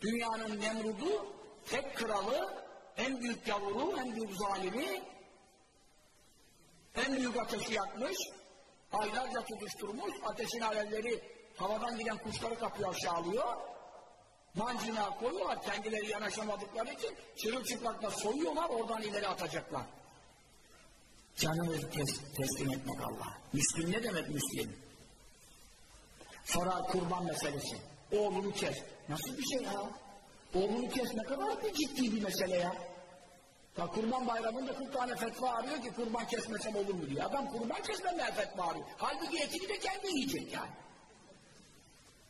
Dünyanın Nemrud'u, tek kralı, en büyük gavuru, en büyük zalimi, en büyük ateşi yakmış, aylarca tutuşturmuş, ateşin alevleri havadan giden kuşları kapıyor aşağılıyor. Mancına koyuyorlar, kendileri yanaşamadıkları için çırılçıplakla soyuyorlar, oradan ileri atacaklar. Canını tes teslim etmek Allah. Müslüm ne demek Müslüm? Sonra kurban meselesi. Oğlunu kes. Nasıl bir şey ya? Oğlunu kes ne kadar bir ciddi bir mesele ya. Ya kurban bayramında 40 tane fetva arıyor ki kurban kesmesem olur mu diye. Adam kurban kesmemeye fetva arıyor. Halbuki etini de kendi yiyecek yani.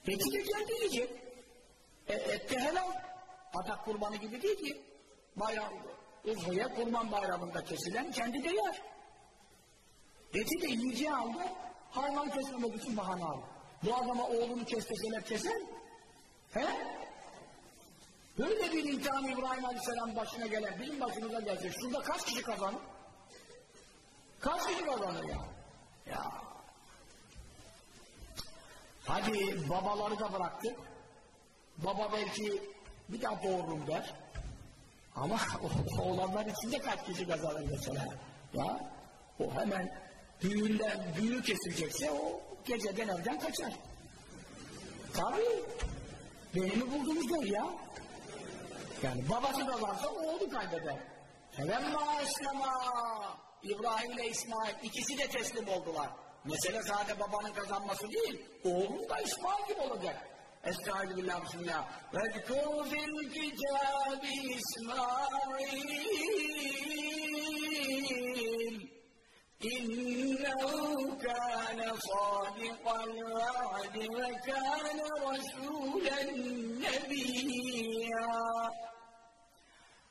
Eti de kendi yiyecek. E, et de helal. Atak kurbanı gibi değil ki. Bayram, Urfa'ya kurban bayramında kesilen kendi de yer. Eti de yiyeceği aldı, hayvan kesmemek için bahane aldı. Bu adama oğlunu kesteseler keser mi? He? Böyle bir imtihan İbrahim Aleyhisselam başına gelen, bizim başımıza gelecek. Şurada kaç kişi kazanır? Kaç kişi kazanır ya? Ya. Hadi babaları da bıraktık. Baba belki bir daha doğururum der. Ama oğlanlar içinde kaç kişi kazanır mesela? Ya o hemen düğünden büyü kesilecekse o geceden evden kaçar. Tabii. Beni mi buldunuz der ya. Yani babası da varsa oğlu kaybeder. Felemma eslema İbrahim ile İsmail ikisi de teslim oldular. Mesele sadece babanın kazanması değil, oğlun da İsmail gibi olacak. Estaizu billah bismillah. Vezkur fil kitabi İsmail İnnehu kâne sâdiqal va'di ve kâne rasûlen nebiyyâ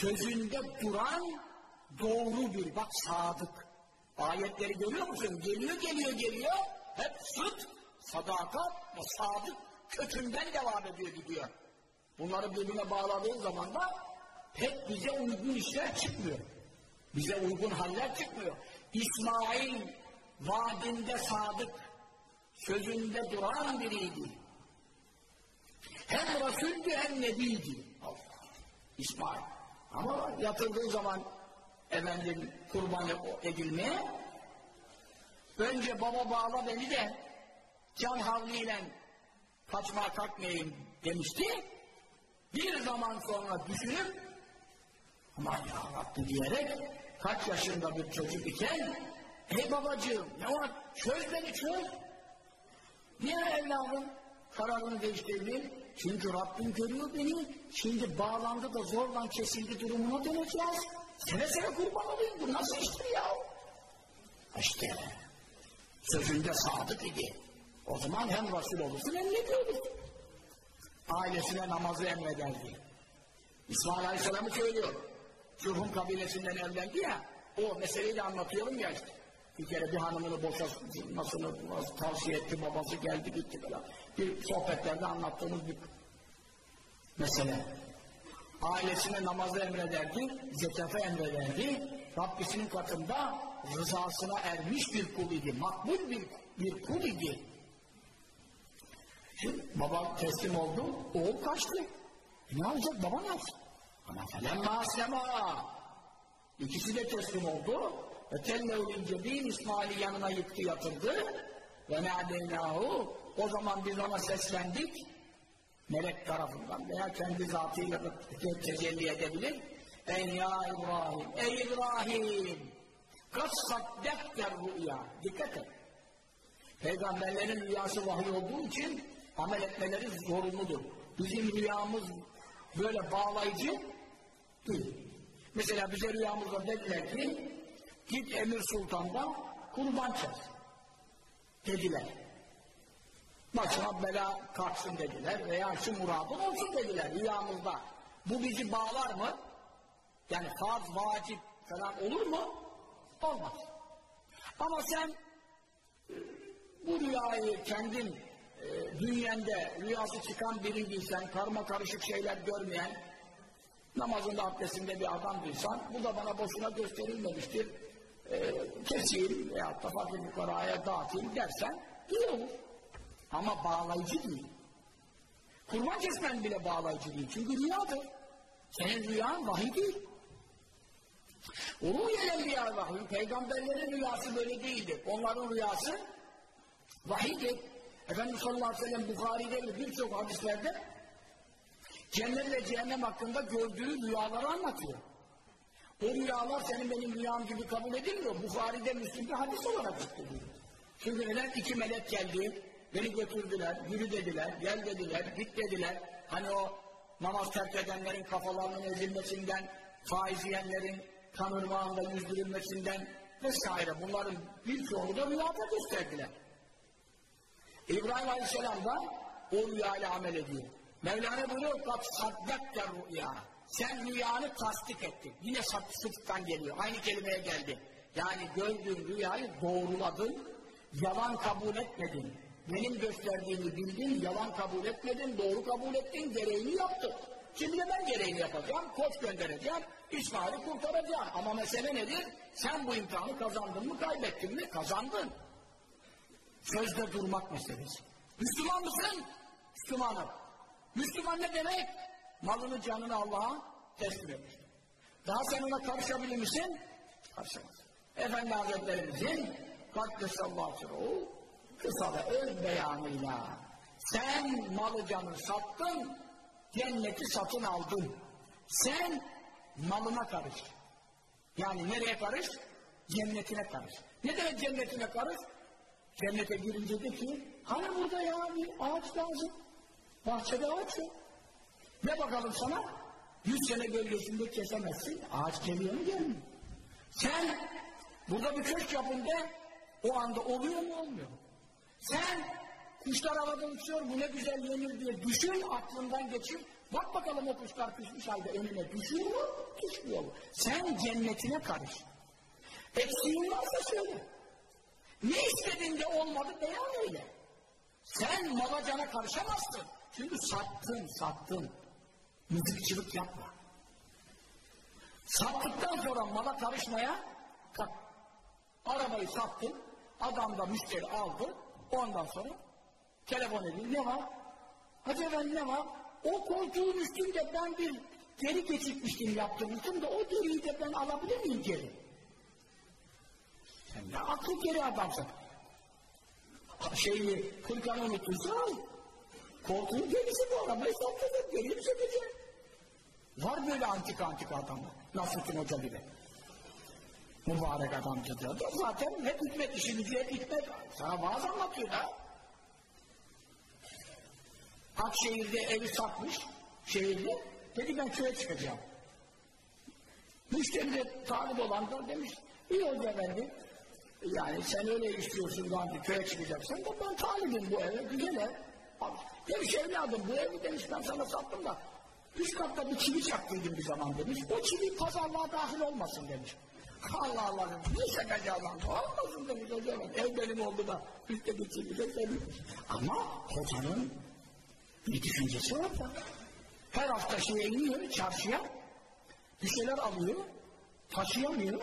sözünde duran doğru bir bak sadık. Ayetleri görüyor musun? Geliyor geliyor geliyor. Hep süt, sadakat ve sadık kökünden devam ediyor gidiyor. Bunları birbirine bağladığın zaman da pek bize uygun işler çıkmıyor. Bize uygun haller çıkmıyor. İsmail vaadinde sadık, sözünde duran biriydi. Hem Resul'dü hem Nebiydi. Allah. İsmail. Ama yatırdığı zaman efendim kurban edilmeye önce baba bağla beni de can havliyle kaçmaya kalkmayayım demişti. Bir zaman sonra düşünüp Aman ya Rabbi diyerek kaç yaşında bir çocuk iken ey babacığım ne var çöz beni çöz. Niye evladım kararını değiştirdin? Çünkü Rabbim görüyor beni. Şimdi bağlandı da zorla kesildi durumuna döneceğiz. Sene sene kurban olayım. Bu nasıl iştir ya? İşte sözünde sadık idi. O zaman hem Resul olursun hem ne olursun. Ailesine namazı emrederdi. İsmail Aleyhisselam'ı söylüyor. Cürhum kabilesinden evlendi ya, o meseleyi de anlatıyorum ya işte. Bir kere bir hanımını boşasmasını tavsiye etti, babası geldi gitti falan. Bir sohbetlerde anlattığımız bir mesele. Ailesine namazı emrederdi, zekatı emrederdi. Rabbisinin katında rızasına ermiş bir kul idi, makbul bir, bir kul idi. Şimdi baba teslim oldu, oğul kaçtı. E ne olacak baba ne yapsın? Ama felemma. İkisi de teslim oldu. Ve tellevlin cebin İsmail'i yanına yıktı yatırdı. Ve ne'adeynahu. O zaman biz ona seslendik. Melek tarafından veya kendi zatıyla tecelli edebilir. En ya İbrahim. Ey İbrahim. Kas saddekter rüya. Dikkat et. Peygamberlerin rüyası vahiy olduğu için amel etmeleri zorunludur. Bizim rüyamız böyle bağlayıcı değil. Mesela bize rüyamızda dediler ki git Emir Sultan'dan kurban kes. Dediler. Başına bela kalksın dediler veya şu muradın olsun dediler rüyamızda. Bu bizi bağlar mı? Yani farz, vacip falan olur mu? Olmaz. Ama sen bu rüyayı kendin e, dünyende rüyası çıkan biriysen, karma karışık şeyler görmeyen, namazında abdestinde bir adamdıysan, bu da bana boşuna gösterilmemiştir, e, keseyim veyahut da fakir fukaraya dağıtayım dersen iyi olur. Ama bağlayıcı değil. Kurban kesmen bile bağlayıcı değil. Çünkü rüyadır. Senin rüyan vahiy değil. Onu enbiya vahiy. Peygamberlerin rüyası böyle değildir. Onların rüyası vahiydir. Efendimiz sallallahu aleyhi ve sellem Bukhari'de ve birçok hadislerde cennet ve cehennem hakkında gördüğü rüyaları anlatıyor. O rüyalar senin benim rüyam gibi kabul edilmiyor. Bukhari'de Müslim'de hadis olarak tutuluyor. Çünkü neden? iki melek geldi, beni götürdüler, yürü dediler, gel dediler, git dediler. Hani o namaz terk edenlerin kafalarının ezilmesinden, faiz yiyenlerin kanırmağında yüzdürülmesinden vesaire bunların birçoğunu da rüyada gösterdiler. İbrahim Aleyhisselam da o rüyayla amel ediyor. Mevlana buyuruyor kat saddakta rüya. Sen rüyanı tasdik ettin. Yine sıdktan geliyor. Aynı kelimeye geldi. Yani gördüğün rüyayı doğruladın, yalan kabul etmedin. Benim gösterdiğimi bildin, yalan kabul etmedin, doğru kabul ettin, gereğini yaptın. Şimdi de ben gereğini yapacağım, koç göndereceğim, İsmail'i kurtaracağım. Ama mesele nedir? Sen bu imtihanı kazandın mı, kaybettin mi? Kazandın. Sözde durmak meselesi. Müslüman mısın? Müslümanım. Müslüman ne demek? Malını canını Allah'a teslim etmiş. Daha sen ona karışabilir misin? Karışamaz. Efendi Hazretlerimizin Kaddesallahu kısa ve öz beyanıyla sen malı canı sattın, cenneti satın aldın. Sen malına karış. Yani nereye karış? Cennetine karış. Ne demek cennetine karış? Cennete girince de ki hani burada ya bir ağaç lazım. Bahçede ağaç yok. Ne bakalım sana? Yüz sene gölgesinde kesemezsin. Ağaç geliyor mu gelmiyor? Sen burada bir köşk yapın de o anda oluyor mu olmuyor mu? Sen kuşlar havada uçuyor bu ne güzel yenir diye düşün aklından geçir. Bak bakalım o kuşlar pişmiş halde önüne düşüyor mu? Düşmüyor mu? Sen cennetine karış. Eksiğin varsa söyle. Ne istediğinde olmadı beyan öyle. Sen mala cana karışamazsın. Çünkü sattın, sattın. Mızıkçılık yapma. Sattıktan sonra mala karışmaya kalk. Arabayı sattın, adam da müşteri aldı, ondan sonra telefon edin, ne var? Hadi efendim ne var? O koltuğun üstünde ben bir deri geçirmiştim, yaptırmıştım da o deriyi de ben alabilir miyim geri? Sen ne akıl geri adamsın. Şeyi, kırkanı unuttuysa al. Koltuğun gerisi bu arabayı sattırdın, geriye mi sökeceksin? Var böyle antik antik adamlar. Nasrettin Hoca gibi. Mübarek adamcı diyor. Zaten hep hikmet işi gücü hep hikmet. Sana vaaz anlatıyor ha. Akşehir'de evi satmış. Şehirde. Dedi ben köye çıkacağım. Müşteri de talip olan da demiş. İyi hoca efendi. Yani sen öyle istiyorsun daha bir köye çıkacaksın da ben talibim bu eve. Güzel ev. Demiş evladım bu evi demiş ben sana sattım da üst katta bir çivi çaktıydım bir zaman demiş. O çivi pazarlığa dahil olmasın demiş. Allah Allah demiş. Ne şakacı adam. Olmasın demiş hocam. Ev benim oldu da üstte bir de senin. Ama hocanın bir düşüncesi var da. Her hafta şeye iniyor çarşıya. Bir şeyler alıyor. Taşıyamıyor.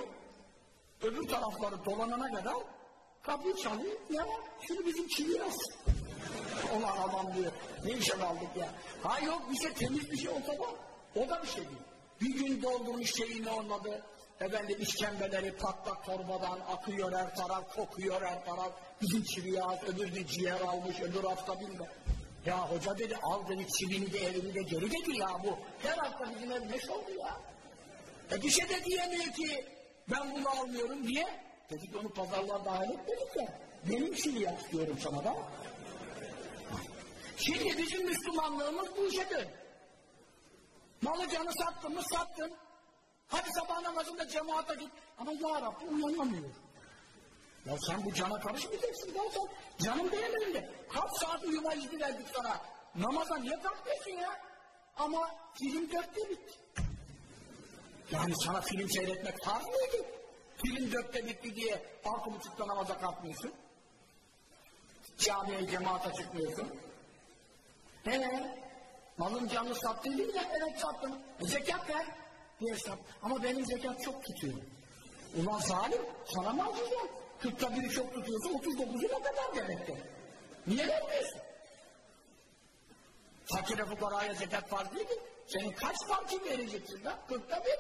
Öbür tarafları dolanana kadar kapıyı çalıyor. Ya şunu bizim alsın. Ulan adam diyor. Ne işe kaldık ya. Ha yok bir şey temiz bir şey olsa da o da bir şey değil. Bir gün doldurmuş şeyini olmadı. Efendim işkembeleri patlak torbadan akıyor her taraf, kokuyor her taraf. Bizim çiviye az, öbür gün ciğer almış, öbür hafta bilmem. Ya hoca dedi al dedi çivini de evini de geri dedi ya bu. Her hafta bizim ev neş oldu ya. E bir şey de diyemiyor ki ben bunu almıyorum diye. Dedik onu pazarlığa dahil etmedik ya. Benim çivi yap diyorum sana da. Şimdi bizim Müslümanlığımız bu işe dön. Malı canı sattın mı sattın. Hadi sabah namazında cemaate git. Ama ya Rabbi uyanamıyor. Ya sen bu cana karışmayacaksın. Ya sen canım elimde. Kaç saat uyuma izni verdik sana. Namaza niye kalkmıyorsun ya? Ama film dörtte bitti. Yani sana film seyretmek farz mıydı? Film dörtte bitti diye altı buçukta namaza kalkmıyorsun. Camiye cemaate çıkmıyorsun. He, malın canını sattın değil mi? Evet sattım. E, zekat ver. Diye sat. Ama benim zekat çok tutuyor. Ulan zalim, sana mı alacağım? Kırkta biri çok tutuyorsa otuz dokuzu ne kadar demektir. Niye vermiyorsun? Fakire fukaraya zekat farz değil mi? Senin kaç farkı vereceksin lan? Kırkta bir.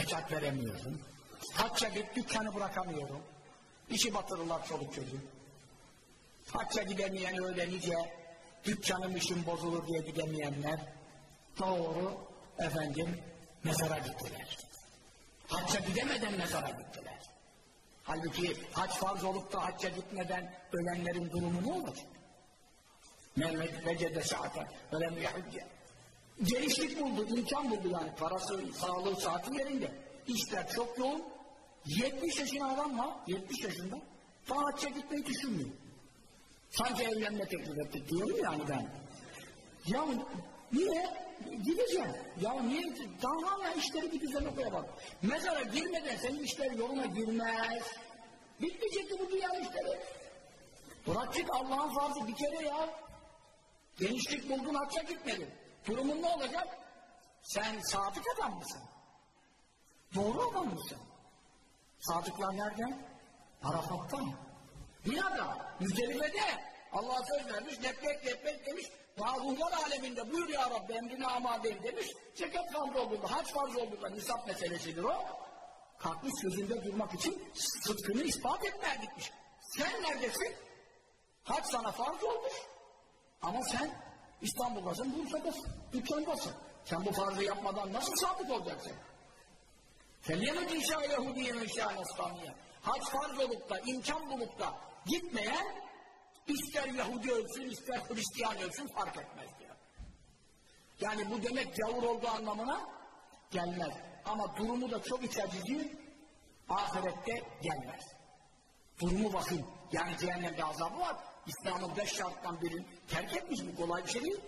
Zekat veremiyorum. Hacca git dükkanı bırakamıyorum. İşi batırırlar çoluk çocuğu. Hacca gidemeyen öyle dükkanım işim bozulur diye gidemeyenler doğru efendim mezara gittiler. Hacca gidemeden mezara gittiler. Halbuki hac farz olup da hacca gitmeden ölenlerin durumu ne olacak? Mehmet vecede saaten ölem yahudce. Genişlik buldu, imkan buldu yani. Parası, sağlığı, saati yerinde. İşler çok yoğun. 70 yaşında adam var, 70 yaşında. Daha hacca gitmeyi düşünmüyor. Sanki evlenme teklif etti diyorum yani ben. Ya niye? Gideceğim. Ya niye? Daha hala işleri bir düzene koyamam. Mezara girmeden senin işler yoluna girmez. Bitmeyecekti bu dünyanın işleri. Bırak git Allah'ın farzı bir kere ya. Genişlik buldun hacca gitmedin. Durumun ne olacak? Sen sadık adam mısın? Doğru adam mısın? Sadıklar nerede? Arafat'ta. Binada, Müzdelife'de Allah söz vermiş, lebbek lebbek demiş. Daha ruhlar aleminde buyur ya Rabbi emrine amadeyim demiş. Zekat farz olduğunda, hac farz olduğunda nisap meselesidir o. Kalkmış sözünde durmak için sıdkını ispat etmeye gitmiş. Sen neredesin? Hac sana farz olmuş. Ama sen İstanbul'dasın, Bursa'dasın, dükkandasın. Sen bu farzı yapmadan nasıl sadık olacaksın? Felyemedi inşa Yahudiye ve inşa Nasraniye. Hac farz olup da, imkan bulup da gitmeyen ister Yahudi ölsün, ister Hristiyan ölsün fark etmez diyor. Yani bu demek gavur olduğu anlamına gelmez. Ama durumu da çok iç ahirette gelmez. Durumu bakın. Yani cehennemde azabı var. İslam'ın beş şarttan birini terk etmiş bu kolay bir şey değil.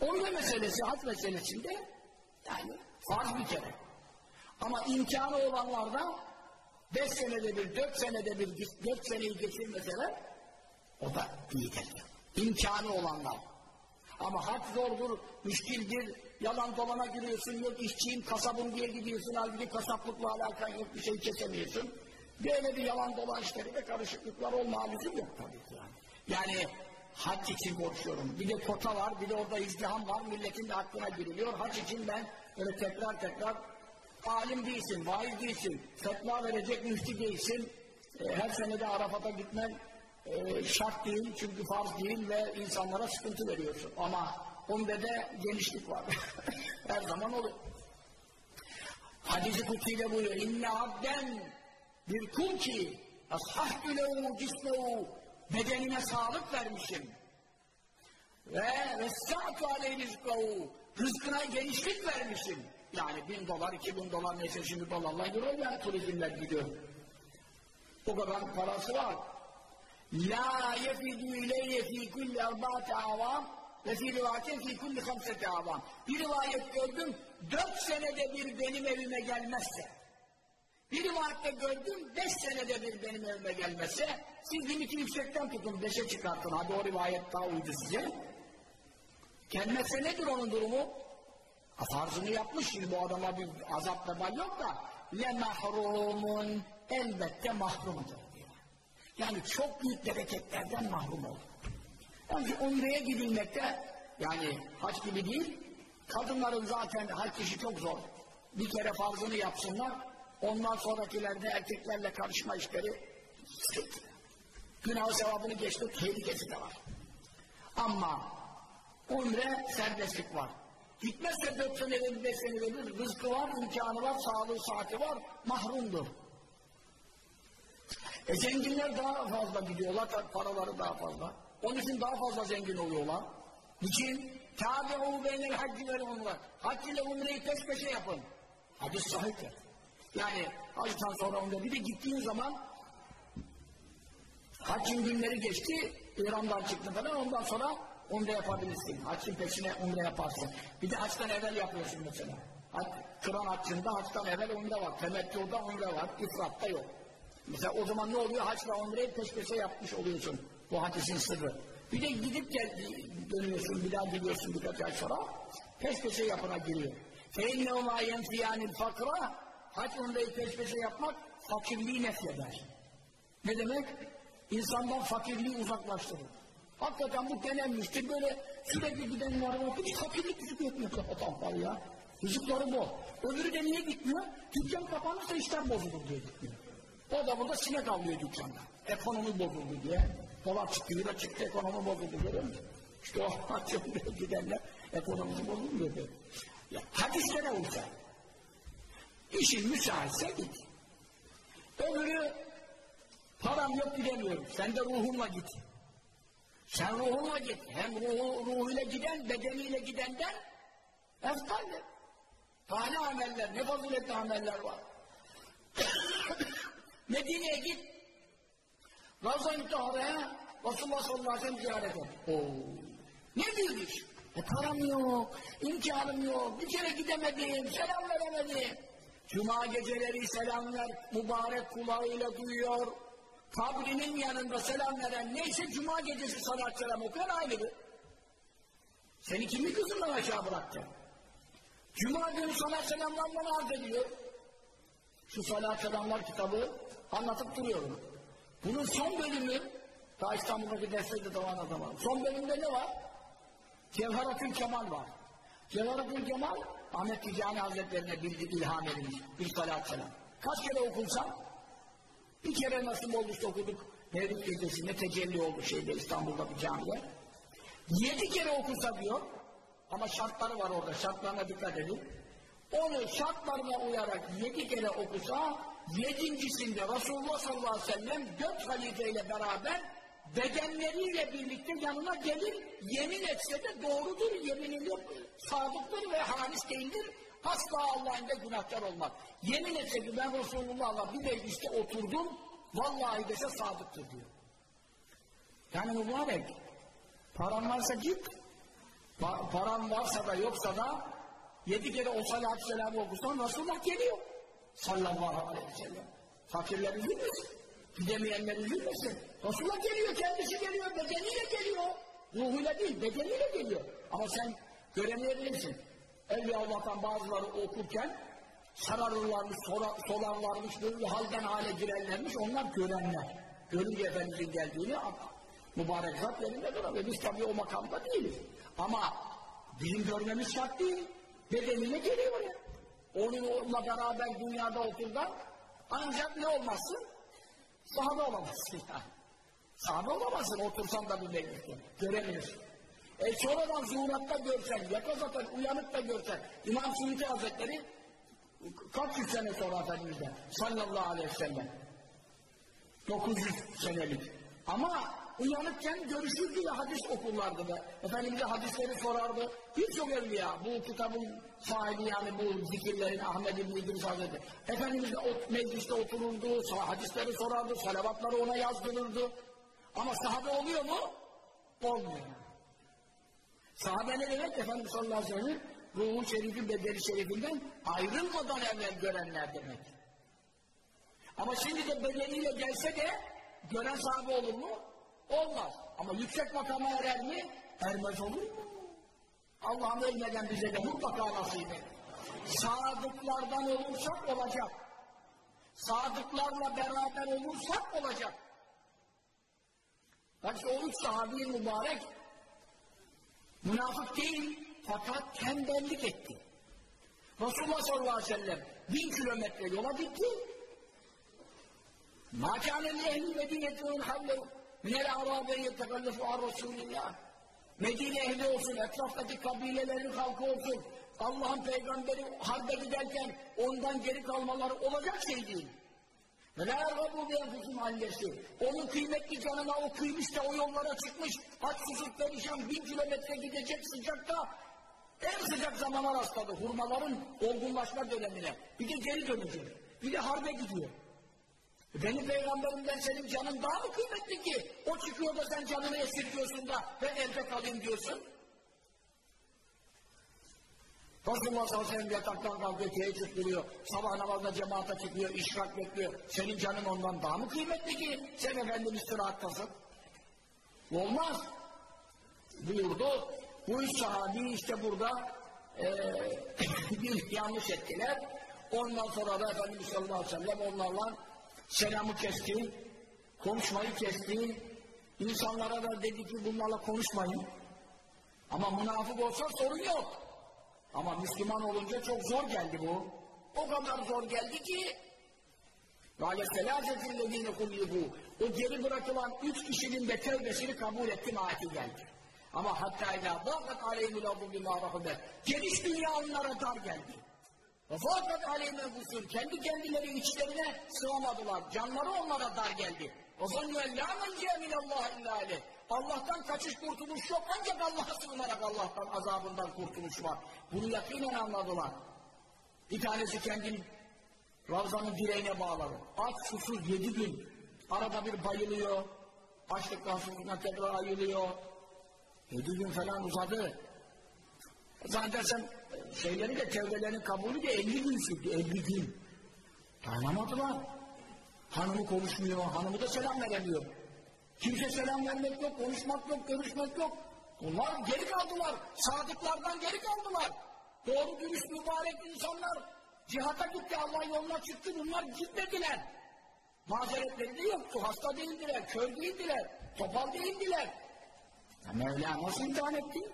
Onun meselesi, hac meselesinde yani farz bir kere. Ama imkanı olanlarda beş senede bir, dört senede bir, dört seneyi geçirmeseler o da iyidir. İmkanı olanlar. Ama hac zordur, müşkildir, yalan dolana giriyorsun, yok işçiyim, kasabım diye gidiyorsun, halbuki kasaplıkla alakan yok, bir şey kesemiyorsun. Böyle bir yalan dolan işlerinde karışıklıklar olma lüzum yok tabii ki yani. Yani hac için konuşuyorum. Bir de kota var, bir de orada izdiham var, milletin de hakkına giriliyor. Hac için ben öyle tekrar tekrar alim değilsin, vaiz değilsin, fetva verecek müftü değilsin. E, her sene de Arafat'a gitmen e, şart değil çünkü farz değil ve insanlara sıkıntı veriyorsun. Ama umrede genişlik var. Her zaman olur. Hadis-i Kutsi'de buyuruyor. İnne abden bir kul ki ashahtu lehu cismehu bedenine sağlık vermişim. Ve vessa'tu aleyhi rizkahu rızkına genişlik vermişim. Yani bin dolar, iki bin dolar neyse şimdi dolarla euro ya turizmler gidiyor. O kadar parası var. La yefidu ileyye fi kulli erba'ati avam ve fi rivayetin fi kulli hamseti avam. Bir rivayet gördüm, dört senede bir benim evime gelmezse, bir rivayette gördüm, beş senede bir benim evime gelmezse, siz limiti yüksekten tutun, beşe çıkartın. Hadi o rivayet daha uydu size. Gelmezse nedir onun durumu? Farzını yapmış şimdi bu adama bir azap vebal yok da le mahrumun elbette mahrumdur diyor. Yani çok büyük bereketlerden mahrum olur. Yani umreye gidilmekte yani haç gibi değil kadınların zaten haç işi çok zor. Bir kere farzını yapsınlar ondan sonrakilerde erkeklerle karışma işleri. Günah sevabını geçti tehlikesi de var. Ama umre serbestlik var. Gitmezse dört senede beş senede bir rızkı var, imkanı var, sağlığı, saati var, mahrumdur. E zenginler daha fazla gidiyorlar, paraları daha fazla. Onun için daha fazla zengin oluyorlar. Niçin? Tabi'u beynel hacci vel umre. Hac ile umreyi peş peşe yapın. Hadis sahiptir. Yani hacdan sonra umre. Bir de gittiğin zaman haccın günleri geçti, İran'dan çıktı falan ondan sonra umre yapabilirsin. Haccın peşine umre yaparsın. Bir de haçtan evvel yapıyorsun mesela. Hac, Kıran haccında haçtan evvel umre var. Temettü'da umre var. İfratta yok. Mesela o zaman ne oluyor? Haçla umreyi peş peşe yapmış oluyorsun. Bu hadisin sırrı. Bir de gidip gel, dönüyorsun, bir daha gidiyorsun birkaç ay sonra. Peş peşe yapına giriyor. فَاِنَّهُ مَا يَنْفِيَانِ الْفَقْرَ Hac umreyi peş peşe yapmak fakirliği nefyeder. Ne demek? İnsandan fakirliği uzaklaştırır. Hakikaten bu denenmiştir. Böyle sürekli gidenler var. Hiç fakirlik yüzük etmiyor kapatan var ya. Yüzükleri bu. Öbürü de niye gitmiyor? Dükkan kapanırsa işler bozulur diye gitmiyor. O da burada sinek avlıyor dükkanda. Ekonomi bozuldu diye. Dolar çıktı, lira çıktı, ekonomi bozuldu görüyor musun? İşte o açımda gidenler ekonomisi bozulmuyor diye. Ya, hadiste ne olsa? İşin müsaitse git. Öbürü param yok gidemiyorum. Sen de ruhunla git. Sen ruhunla git. Hem ruhu, ruhuyla giden, bedeniyle gidenden eftaldir. Daha ne ameller, ne faziletli ameller var. Medine'ye git. Ravza-i Mütehara'ya Resulullah sallallahu aleyhi ve sellem ziyaret et. Oo. Ne büyük iş. E param yok, imkanım yok, bir kere gidemedim, selam veremedim. Cuma geceleri selam ver, mübarek kulağıyla duyuyor. Kabrinin yanında selam veren neyse cuma gecesi salat selam okuyan aynıdır. Seni kimi kızından aşağı bıraktı? Cuma günü salat selamlarla arz ediyor. Şu salat selamlar kitabı anlatıp duruyorum. Bunun son bölümü, daha İstanbul'daki derslerde devam edemem. Son bölümde ne var? Cevheratül Kemal var. Cevheratül Kemal, Ahmet Ticani Hazretlerine bildi, ilham edilmiş. Bir salat selam. Kaç kere okunsa? Bir kere nasıl olmuştu okuduk. Mevlüt gecesinde tecelli oldu şeyde İstanbul'da bir camide. Yedi kere okusa diyor. Ama şartları var orada. Şartlarına dikkat edin. Onu şartlarına uyarak yedi kere okusa yedincisinde Resulullah sallallahu aleyhi ve sellem dört halifeyle beraber bedenleriyle birlikte yanına gelir yemin etse de doğrudur yemininde sadıktır ve halis değildir asla Allah'ın da günahkar olmaz. Yemin etse ki ben Resulullah'la bir mecliste oturdum vallahi dese sadıktır diyor. Yani mübarek paran varsa git pa paran varsa da yoksa da yedi kere o salatü selamı okursan Resulullah geliyor. Sallallahu aleyhi ve sellem. Fakirler üzülmesin gidemeyenler üzülmesin. Resulullah geliyor kendisi geliyor bedeniyle geliyor. Ruhuyla değil bedeniyle geliyor. Ama sen göremeyebilirsin Evliya Allah'tan bazıları okurken sararırlarmış, solarlarmış, böyle halden hale girerlermiş, onlar görenler. Görünce Efendimiz'in geldiğini mübarek zat yerinde duramıyor. Biz tabii o makamda değiliz. Ama bizim görmemiz şart değil. Bedeniyle geliyor ya. Onunla beraber dünyada oturdan ancak ne olmasın? Sahabe olamazsın yani. Sahabe olamazsın otursan da bir mecliste. Göremiyorsun. E sonradan zuhuratta görsen, yaka zaten uyanık da görsen, İmam Suyuti Hazretleri kaç yüz sene sonra Efendimiz'den sallallahu aleyhi ve sellem. 900 senelik. Ama uyanıkken görüşürdü ve hadis okurlardı da Efendimiz'e hadisleri sorardı. Birçok evliya bu kitabın sahibi yani bu zikirlerin Ahmed İbni İdris Hazretleri Efendimiz o mecliste otururdu hadisleri sorardı salavatları ona yazdırırdı. Ama sahabe oluyor mu? olmuyor sahabe ne demek? Efendimiz sallallahu aleyhi ve sellem ruhu şerifi bedeli şerifinden ayrılmadan evvel görenler demek. Ama şimdi de bedeliyle gelse de gören sahibi olur mu? Olmaz. Ama yüksek makama erer mi? Ermez olur mu? Allah'ım ölmeden bize de mutlaka nasip et. Sadıklardan olursak olacak. Sadıklarla beraber olursak olacak. Bak işte o üç sahabi mübarek Münafık değil fakat tembellik etti. Resulullah sallallahu aleyhi ve sellem bin kilometre yola gitti. Ma kâne li ehli medinetun hallehu minel arabe yetekallefu ar Resulillah. Medine ehli olsun, etraftaki kabilelerin halkı olsun, Allah'ın peygamberi harbe giderken ondan geri kalmaları olacak şey değil. Ve la ergabu bi hallesi. Onun kıymetli canına o kıymış da o yollara çıkmış, aç susuz perişan bin kilometre gidecek sıcakta en sıcak zamana rastladı. Hurmaların olgunlaşma dönemine. Bir de geri dönecek. Bir de harbe gidiyor. Benim peygamberimden senin canın daha mı kıymetli ki? O çıkıyor da sen canını esirgiyorsun da ben evde kalayım diyorsun. Resulullah sallallahu aleyhi ve sellem yataktan kalkıyor, teheccüd kuruyor, sabah namazda cemaate çıkıyor, işrak bekliyor. Senin canın ondan daha mı kıymetli ki? Sen efendim istirahattasın. Olmaz. Buyurdu. Bu üç sahabi işte burada e, bir yanlış ettiler. Ondan sonra da Efendimiz sallallahu aleyhi ve sellem onlarla selamı kesti, konuşmayı kesti. İnsanlara da dedi ki bunlarla konuşmayın. Ama münafık olsa sorun yok. Ama Müslüman olunca çok zor geldi bu. O kadar zor geldi ki o geri bırakılan üç kişinin de tevbesini kabul ettim ayeti geldi. Ama hatta ila dâkat aleyhimul abu bimâ rahmet. Geniş dünya onlara dar geldi. Ve fâkat aleyhime gusur. Kendi kendileri içlerine sığamadılar. Canları onlara dar geldi. O zannü en lâ menceye minallâhe Allah'tan kaçış kurtuluş yok. Ancak Allah'a sığınarak Allah'tan azabından kurtuluş var. Bunu yakinen anladılar. Bir tanesi kendini Ravzanın direğine bağladı. Aç susuz yedi gün. Arada bir bayılıyor. Açlıktan susuzluğuna tekrar ayılıyor. Yedi gün falan uzadı. Zannedersem şeyleri de tevbelerin kabulü de elli gün sürdü. Elli gün. Dayanamadılar. Hanımı konuşmuyor. Hanımı da selam veremiyor. Kimse selam vermek yok, konuşmak yok, görüşmek yok. Bunlar geri kaldılar. Sadıklardan geri kaldılar. Doğru dürüst mübarek insanlar cihata gitti, Allah yoluna çıktı. Bunlar gitmediler. Mazeretleri de yoktu. Hasta değildiler, kör değildiler, topal değildiler. Ya Mevla nasıl imtihan etti?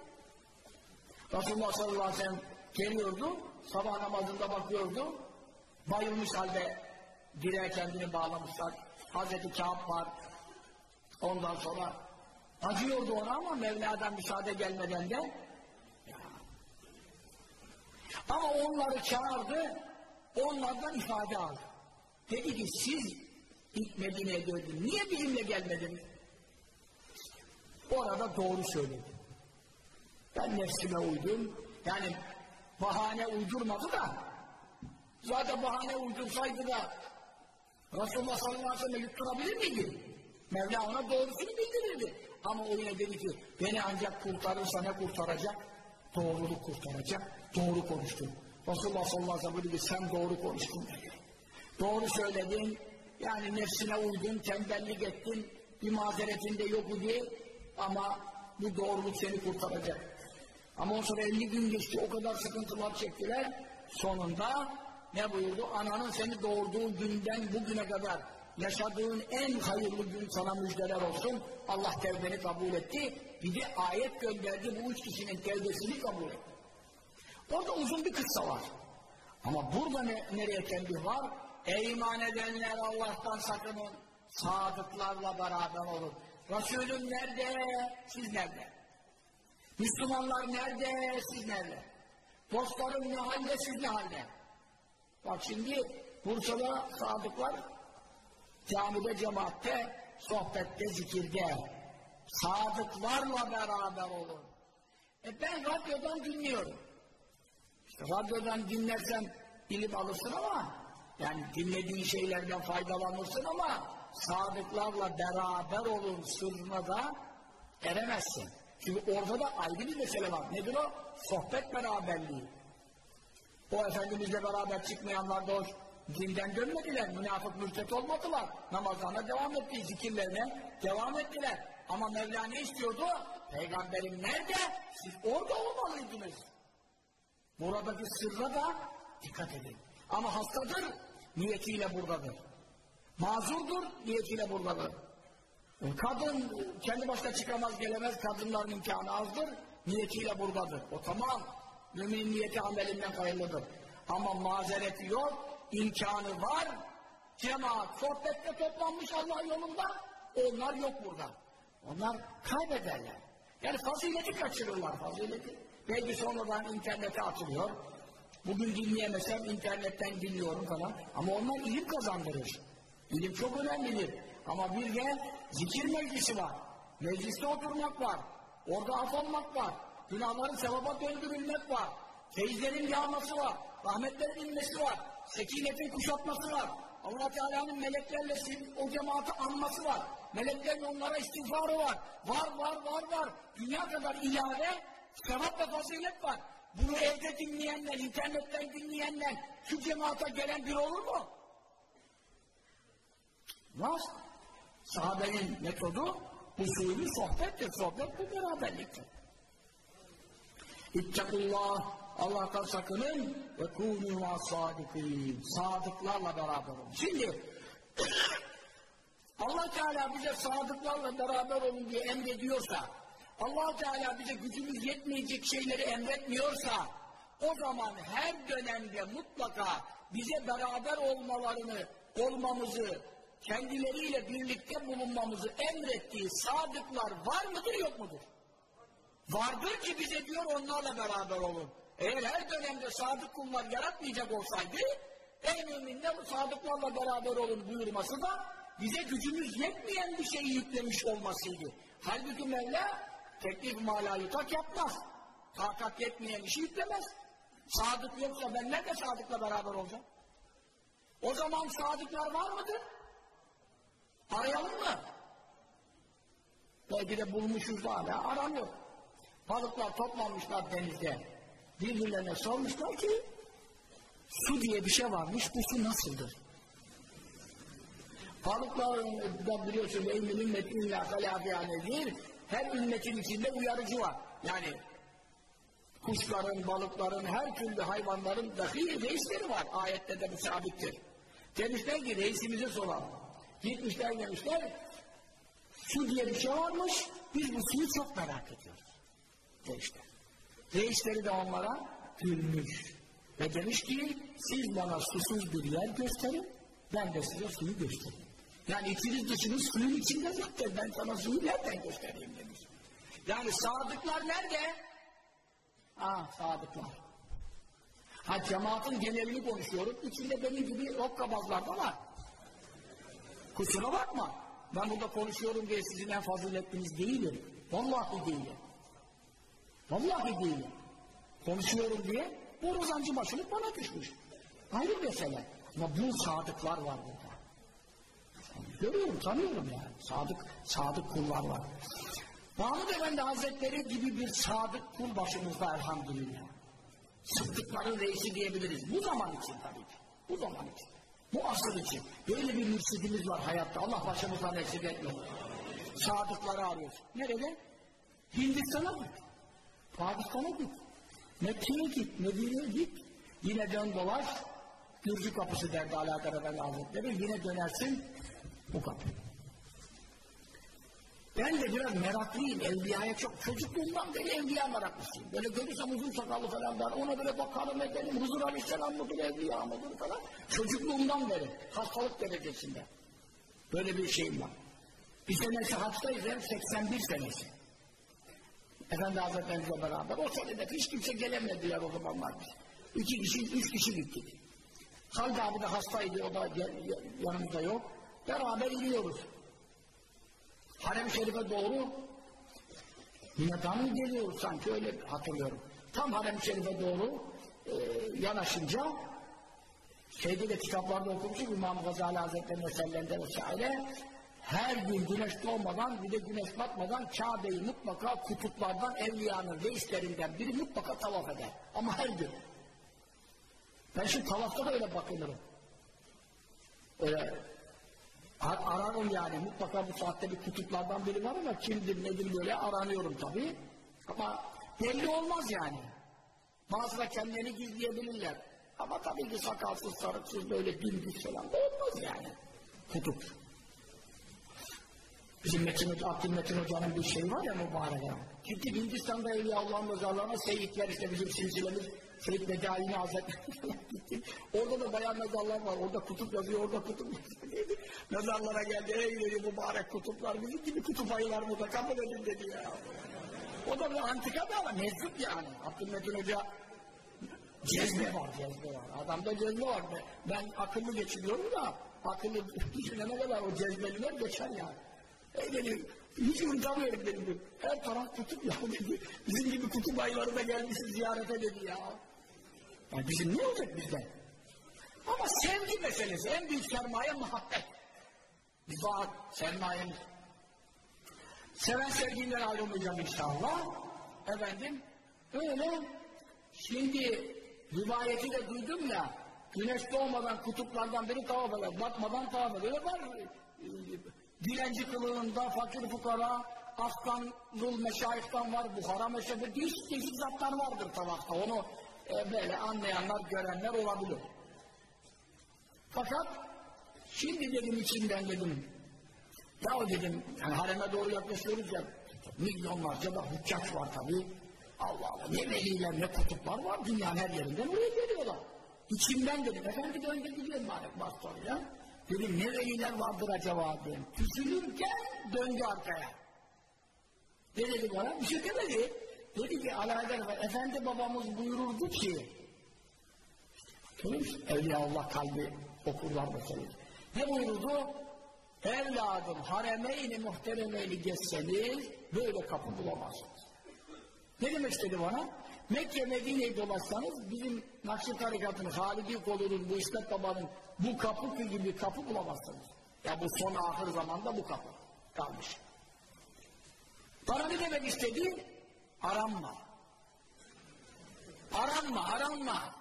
Resulullah sallallahu aleyhi ve sellem geliyordu, sabah namazında bakıyordu, bayılmış halde direğe kendini bağlamışlar. Hazreti Kâb var, ondan sonra acıyordu ona ama Mevla'dan müsaade gelmeden de ama onları çağırdı, onlardan ifade aldı. Dedi ki siz ilk Medine'ye döndünüz, niye bizimle gelmediniz? Orada doğru söyledi. Ben nefsime uydum. Yani bahane uydurmadı da zaten bahane uydursaydı da Resulullah sallallahu aleyhi ve sellem yutturabilir miydi? Mevla ona doğrusunu bildirirdi. Ama o yine dedi ki beni ancak kurtarırsa ne kurtaracak? Doğruluk kurtaracak. Doğru konuştun. Resulullah sallallahu aleyhi ve sellem dedi ki sen doğru konuştun. Doğru söyledin. Yani nefsine uydun, tembellik ettin. Bir mazeretin de yok idi. Ama bu doğruluk seni kurtaracak. Ama o sonra 50 gün geçti, o kadar sıkıntılar çektiler. Sonunda ne buyurdu? Ananın seni doğurduğu günden bugüne kadar yaşadığın en hayırlı gün sana müjdeler olsun. Allah tevbeni kabul etti. Bir de ayet gönderdi bu üç kişinin tevbesini kabul etti. Orada uzun bir kıssa var. Ama burada ne, nereye tembih var? Ey iman edenler Allah'tan sakının. Sadıklarla beraber olun. Resulüm nerede? Siz nerede? Müslümanlar nerede, siz nerede? Dostlarım ne halde, siz ne halde? Bak şimdi Bursa'da sadıklar camide, cemaatte, sohbette, zikirde sadıklarla beraber olur. E ben radyodan dinliyorum. İşte radyodan dinlersen ilim alırsın ama yani dinlediğin şeylerden faydalanırsın ama sadıklarla beraber olun sırrına da eremezsin. Çünkü orada da ayrı bir mesele var. Nedir o? Sohbet beraberliği. O Efendimizle beraber çıkmayanlar da o dinden dönmediler. Münafık mürtet olmadılar. Namazlarına devam etti. Zikirlerine devam ettiler. Ama Mevla ne istiyordu? Peygamberim nerede? Siz orada olmalıydınız. Buradaki sırra da dikkat edin. Ama hastadır, niyetiyle buradadır. Mazurdur, niyetiyle buradadır. Kadın kendi başına çıkamaz gelemez, kadınların imkanı azdır, niyetiyle buradadır. O tamam, müminin niyeti amelinden hayırlıdır. Ama mazereti yok, imkanı var, cemaat sohbette toplanmış Allah yolunda, onlar yok burada. Onlar kaybederler. Yani fazileti kaçırırlar, fazileti. Belki sonradan internete atılıyor. Bugün dinleyemesem internetten dinliyorum falan. Ama onlar ilim kazandırır. İlim çok önemlidir. Ama bir de zikir meclisi var. Mecliste oturmak var. Orada af olmak var. Günahların sevaba döndürülmek var. Feyizlerin yağması var. Rahmetlerin inmesi var. Sekinetin kuşatması var. allah Teala'nın meleklerle o cemaati anması var. Meleklerin onlara istiğfarı var. Var, var, var, var. Dünya kadar ilave sevap ve fazilet var. Bunu evde dinleyenler, internetten dinleyenler, şu cemaate gelen bir olur mu? Nasıl? Sahabenin metodu usulü sohbettir. Sohbet bu beraberliktir. İttakullah Allah'tan sakının ve kûnû sadikin. Sadıklarla beraber olun. Şimdi Allah Teala bize sadıklarla beraber olun diye emrediyorsa allah Teala bize gücümüz yetmeyecek şeyleri emretmiyorsa o zaman her dönemde mutlaka bize beraber olmalarını, olmamızı, kendileriyle birlikte bulunmamızı emrettiği sadıklar var mıdır yok mudur? Vardır ki bize diyor onlarla beraber olun. Eğer her dönemde sadık kullar yaratmayacak olsaydı ey müminler sadıklarla beraber olun buyurması da bize gücümüz yetmeyen bir şeyi yüklemiş olmasıydı. Halbuki Mevla teklif malayı tak yapmaz. Takat yetmeyen işi yüklemez. Sadık yoksa ben nerede sadıkla beraber olacağım? O zaman sadıklar var mıdır? Arayalım mı? Belki de bulmuşuz hala aranıyor. Balıklar toplanmışlar denizde. Birbirlerine sormuşlar ki su diye bir şey varmış bu su nasıldır? Balıklar da biliyorsun eyminin ümmetin illa nedir? Her ümmetin içinde uyarıcı var. Yani kuşların, balıkların, her türlü hayvanların dahi reisleri var. Ayette de bu sabittir. Demişler ki reisimize soralım. Gitmişler demişler su diye bir şey varmış biz bu suyu çok merak ediyoruz. Demişler. Reisleri de onlara gülmüş. Ve demiş ki siz bana susuz bir yer gösterin ben de size suyu göstereyim. Yani içiniz dışınız suyun içinde zaten. Ben sana suyu nereden göstereyim demiş. Yani sadıklar nerede? Ah sadıklar. Ha cemaatin genelini konuşuyorum. İçinde benim gibi hokkabazlar da var. Kusura bakma. Ben burada konuşuyorum diye sizin en faziletliniz değilim. Vallahi değilim. Vallahi değilim. Konuşuyorum diye bu rozancı başılık bana düşmüş. Ayrı mesele. Ama bu sadıklar var burada. Görüyorum, tanıyorum yani. Sadık, sadık kullar var. Mahmud Efendi Hazretleri gibi bir sadık kul başımızda elhamdülillah. Sıddıkların reisi diyebiliriz. Bu zaman için tabii ki. Bu zaman için. Bu asır için. Böyle bir mürsidimiz var hayatta. Allah başımızdan eksik etmesin. Sadıkları arıyoruz. Nerede? Hindistan'a git. Pakistan'a git. Mekke'ye git. Medine'ye git. Yine dön dolaş. Gürcü kapısı derdi Alâkar Efendi Hazretleri. Yine dönersin bu kadar. Ben de biraz meraklıyım evliyaya çok. Çocukluğumdan beri evliya meraklısıyım. Böyle görürsem uzun sakallı falan var. Ona böyle bakalım edelim. Huzur Aleyhisselam mıdır, evliya mıdır falan. Çocukluğumdan beri. Hastalık derecesinde. Böyle bir şeyim var. Bir senesi hastayız hem 81 senesi. Efendi Hazretlerimizle beraber. O senede hiç kimse gelemediler o zamanlar. İki kişi, üç kişi gittik. Halid abi de hastaydı, o da yanımızda yok. Beraber iniyoruz. Harem-i Şerif'e doğru Minadan geliyoruz sanki öyle hatırlıyorum. Tam Harem-i Şerif'e doğru e, yanaşınca şeyde de kitaplarda okumuşum İmam Gazali Hazretleri'nin eserlerinde vesaire her gün güneş doğmadan bir de güneş batmadan Kabe'yi mutlaka kutuplardan evliyanın reislerinden biri mutlaka tavaf eder. Ama her gün. Ben şimdi tavafta da öyle bakınırım. Öyle ararım yani mutlaka bu saatte bir kutuplardan biri var ama kimdir nedir böyle aranıyorum tabii. Ama belli olmaz yani. Bazı da kendilerini gizleyebilirler. Ama tabii ki sakalsız, sarıksız böyle dümdüz falan da olmaz yani. Kutup. Bizim Metin Hoca, Abdülmetin Hoca'nın bir şey var ya mübarek. Gitti Hindistan'da Evliya Allah'ın mezarlarına seyitler işte bizim silsilemiz Seyyid Medaini Hazretleri gitti. Orada da bayan mezarlar var. Orada kutup yazıyor, orada kutup yazıyor. Mezarlara geldi. Ey dedi mübarek kutuplar. Bizim gibi kutup ayılar burada kabul edin dedi ya. O da bir antika da ama meczup yani. Abdülmetin Hoca cezbe var, cezbe var. Adamda cezbe var. Ben akıllı geçiriyorum da akıllı düşünene kadar o cezbeliler geçer yani. Dedi, hiç unutamıyorum dedim. Her taraf kutup ya dedi. Bizim gibi kutup ayları da gelmişiz ziyarete dedi ya. Ya bizim ne olacak bizden? Ama sevgi meselesi, en büyük sermaye muhabbet. Bizaat, sermayemiz. Seven sevginden ayrılmayacağım inşallah. Efendim, öyle. Şimdi rivayeti de duydum ya, güneş doğmadan kutuplardan biri tavaf eder, batmadan tavaf eder. Öyle var dilenci kılığında fakir fukara, Afganlı meşayihtan var, Buhara meşayihtan, değişik değişik zatlar vardır tavafta. Onu e, böyle anlayanlar, görenler olabilir. Fakat şimdi dedim içinden dedim, ya dedim, yani hareme doğru yaklaşıyoruz ya, milyonlarca da hüccaç var tabii. Allah Allah, ne veliler, ne kutuplar var dünyanın her yerinden buraya geliyorlar. İçimden dedim, efendi de önde gidiyor madem bastonu Dedim ne veliler vardır acaba dedim. Düşünürken döndü arkaya. Ne dedi bana? Bir şey demedi. Dedi ki Alaeddin Efendi babamız buyururdu ki Evliya Allah kalbi okurlar mesela. Ne buyurdu? Evladım haremeyni muhteremeyni geçseniz böyle kapı bulamazsınız. Ne demek istedi bana? Mekke Medine'yi dolaşsanız bizim Nakşi Tarikatı'nın, Halidi Kolur'un, bu İsmet Baba'nın bu kapı gibi kapı bulamazsınız. Ya bu son ahir zamanda bu kapı kalmış. Bana ne demek istedi? Aranma. Aranma, aranma.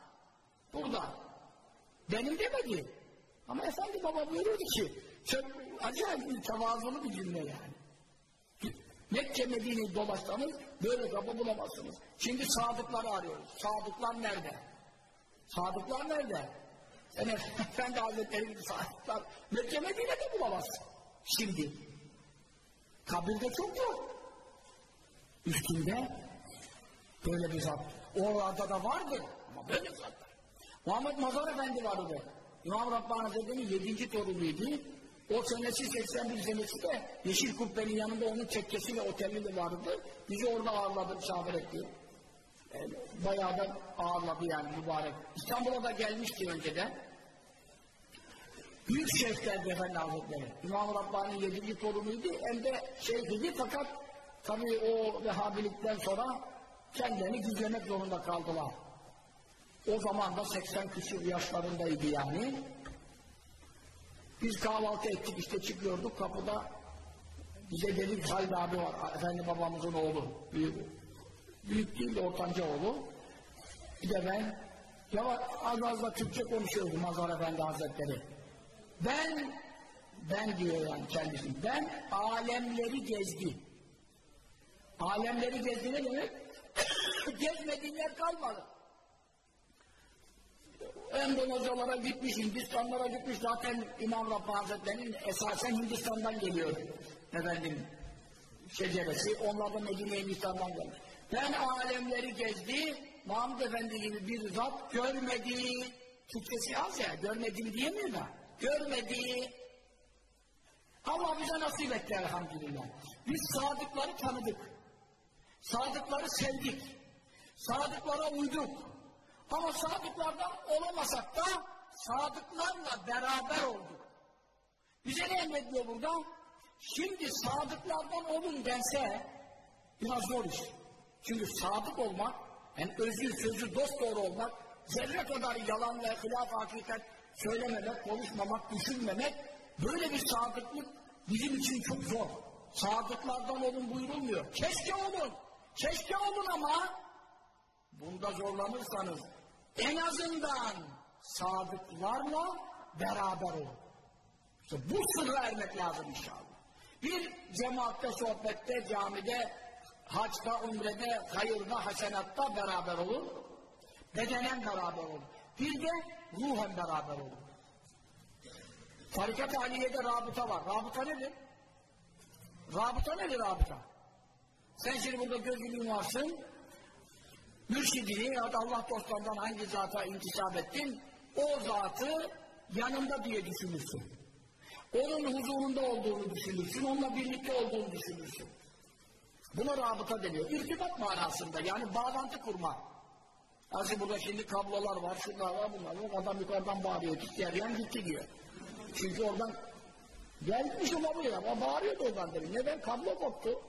Burada. Benim demedi. Ama Efendi Baba buyurdu ki, çok acayip bir tevazulu bir cümle yani. Mekke Medine'yi dolaşsanız böyle kapı bulamazsınız. Şimdi sadıkları arıyoruz. Sadıklar nerede? Sadıklar nerede? Yani Efendi Hazretleri gibi sadıklar Mekke Medine'de bulamazsın. Şimdi. Kabirde çok yok. Üstünde böyle bir zat. Orada da vardır. Ama böyle zatlar. Muhammed Mazhar Efendi vardı. İmam Rabbani Hazretleri'nin yedinci torunuydu. O senesi 81 senesi de Yeşil Kubbe'nin yanında onun tekkesi ve oteli de vardı. Bizi orada ağırladı, misafir etti. E, bayağı da ağırladı yani mübarek. İstanbul'a da gelmişti önceden. Büyük şeyhlerdi Efendi Hazretleri. İmam-ı Rabbani yedinci torunuydu. Hem de şeyhiydi fakat tabii o Vehhabilikten sonra kendilerini gizlemek zorunda kaldılar. O zaman da 80 küsur yaşlarındaydı yani. Biz kahvaltı ettik işte çıkıyorduk kapıda bize dedi ki Halid abi var efendi babamızın oğlu büyük, büyük değil de ortanca oğlu bir de ben ya az az da Türkçe konuşuyordum Mazhar Efendi Hazretleri ben ben diyor yani kendisi ben alemleri gezdi alemleri gezdi ne demek gezmediğin yer kalmadı Endonezya'lara gitmiş, Hindistanlara gitmiş. Zaten İmam Rabbani Hazretleri'nin esasen Hindistan'dan geliyor. Efendim, şeceresi. Onlar da Medine Hindistan'dan gelmiş. Ben alemleri gezdi, Mahmud Efendi gibi bir zat görmedi. Türkçesi az ya, görmedim diyemiyor da. Görmedi. Allah bize nasip etti elhamdülillah. Biz sadıkları tanıdık. Sadıkları sevdik. Sadıklara uyduk. Ama sadıklardan olamasak da sadıklarla beraber olduk. Bize ne emrediyor burada? Şimdi sadıklardan olun dense biraz zor iş. Çünkü sadık olmak, yani özü, sözü, dost doğru olmak, zerre kadar yalan ve hilaf hakikat söylememek, konuşmamak, düşünmemek, böyle bir sadıklık bizim için çok zor. Sadıklardan olun buyurulmuyor. Keşke olun, keşke olun ama bunda zorlanırsanız en azından sadıklarla beraber olun. İşte bu sırra ermek lazım inşallah. Bir cemaatte, sohbette, camide, haçta, umrede, hayırda, hasenatta beraber olun. Bedenen beraber olun. Bir de ruhen beraber olun. Tarikat-ı Aliye'de rabıta var. Rabıta nedir? Rabıta nedir rabıta? Sen şimdi burada gözlüğün varsın, mürşidini ya da Allah dostlarından hangi zata intisap ettin, o zatı yanında diye düşünürsün. Onun huzurunda olduğunu düşünürsün, onunla birlikte olduğunu düşünürsün. Buna rabıta deniyor. İrtibat manasında yani bağlantı kurma. Azı burada şimdi kablolar var, şunlar var, bunlar var. Adam yukarıdan bağırıyor, git yer gitti diyor. Çünkü oradan gelmiş olabilir ama bağırıyordu oradan dedim. Neden? Kablo koptu.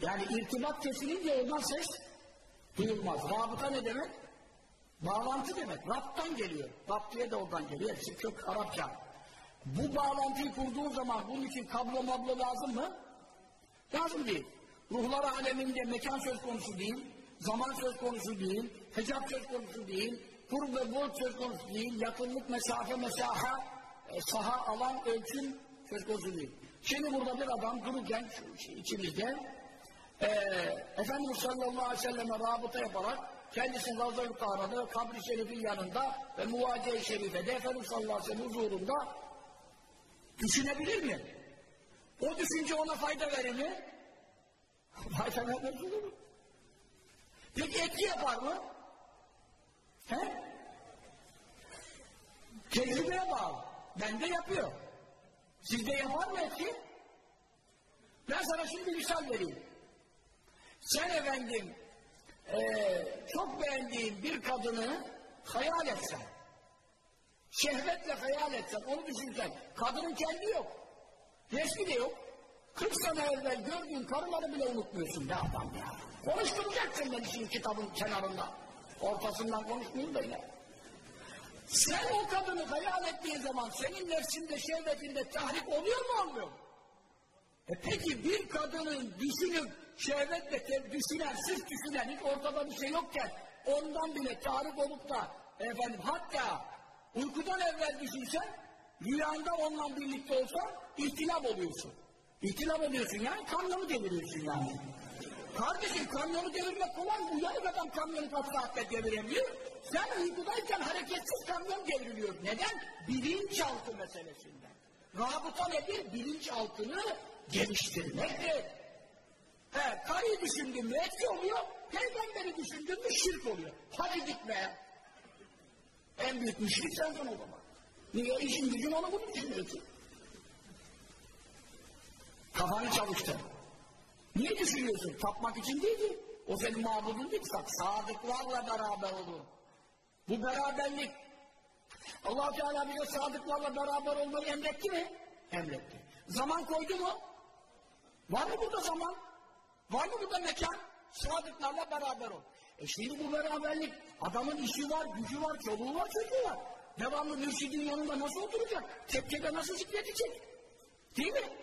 Yani irtibat kesilince oradan ses duyulmaz. Rabıta ne demek? Bağlantı demek. Rab'tan geliyor. Rab diye de oradan geliyor. Hepsi kök Arapça. Bu bağlantıyı kurduğun zaman bunun için kablo mablo lazım mı? Lazım değil. Ruhlar aleminde mekan söz konusu değil, zaman söz konusu değil, hecap söz konusu değil, kur ve boyut söz konusu değil, yakınlık, mesafe, mesaha, e, saha, alan, ölçüm söz konusu değil. Şimdi burada bir adam dururken şu, içimizde e, Efendimiz sallallahu aleyhi ve selleme rabıta yaparak kendisini Ravza-i Tahara'da kabri şerifin yanında ve muvaciye-i şerifede Efendimiz sallallahu aleyhi ve sellem huzurunda Düşünebilir mi? O düşünce ona fayda verir mi? fayda vermez olur mu? Peki etki yapar mı? He? Tecrübeye bağlı. Bende yapıyor. Sizde yapar mı etki? Ben sana şimdi bir misal vereyim. Sen efendim ee, çok beğendiğin bir kadını hayal etsen şehvetle hayal etsen, onu düşünsen, kadının kendi yok. Resmi de yok. 40 sene evvel gördüğün karıları bile unutmuyorsun be adam ya. Konuşturacaksın beni şimdi kitabın kenarında. Ortasından konuşmayayım da yine. Sen o kadını hayal ettiğin zaman senin nefsinde, şehvetinde tahrik oluyor mu olmuyor mu? E peki bir kadının düşünüp şehvetle düşünen, sırf düşünen, hiç ortada bir şey yokken ondan bile tahrik olup da efendim hatta Uykudan evvel düşünsen, rüyanda onunla birlikte olsan ihtilaf oluyorsun. İhtilaf oluyorsun yani kamyonu deviriyorsun yani. Kardeşim kamyonu devirmek kolay mı? Uyanık adam kamyonu kaç saatte deviremiyor. Sen uykudayken hareketsiz kamyon devriliyor. Neden? Bilinçaltı meselesinden. Rabıta nedir? Bilinçaltını geliştirmektir. He, karıyı düşündün mü etki oluyor, peygamberi düşündün mü şirk oluyor. Hadi gitme en büyük müşrik sensin o zaman. Niye işin gücün onu bunu düşünüyorsun? Kafanı çalıştır. Niye düşünüyorsun? Tapmak için değil ki. O senin mabudun değil. Bak sadıklarla beraber olun. Bu beraberlik. allah Teala bize sadıklarla beraber olmayı emretti mi? Emretti. Zaman koydu mu? Var mı burada zaman? Var mı burada mekan? Sadıklarla beraber ol. E şimdi bu beraberlik adamın işi var, gücü var, çoluğu var, çocuğu var. Devamlı mürşidin yanında nasıl oturacak? Tekkede nasıl zikredecek? Değil mi?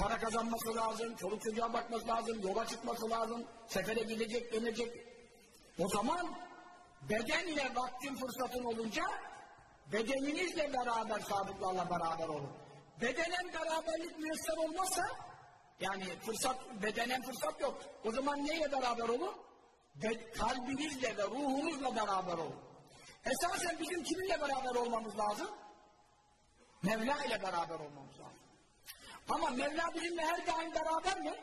Para kazanması lazım, çoluk çocuğa bakması lazım, yola çıkması lazım, sefere gidecek, dönecek. O zaman bedenle vaktin fırsatın olunca bedeninizle beraber sadıklarla beraber olun. Bedenen beraberlik müyesser olmazsa yani fırsat, bedenen fırsat yok. O zaman neye beraber olun? kalbinizle ve ruhunuzla beraber olun. Esasen bizim kiminle beraber olmamız lazım? Mevla ile beraber olmamız. Ama Mevla bizimle her daim beraber mi?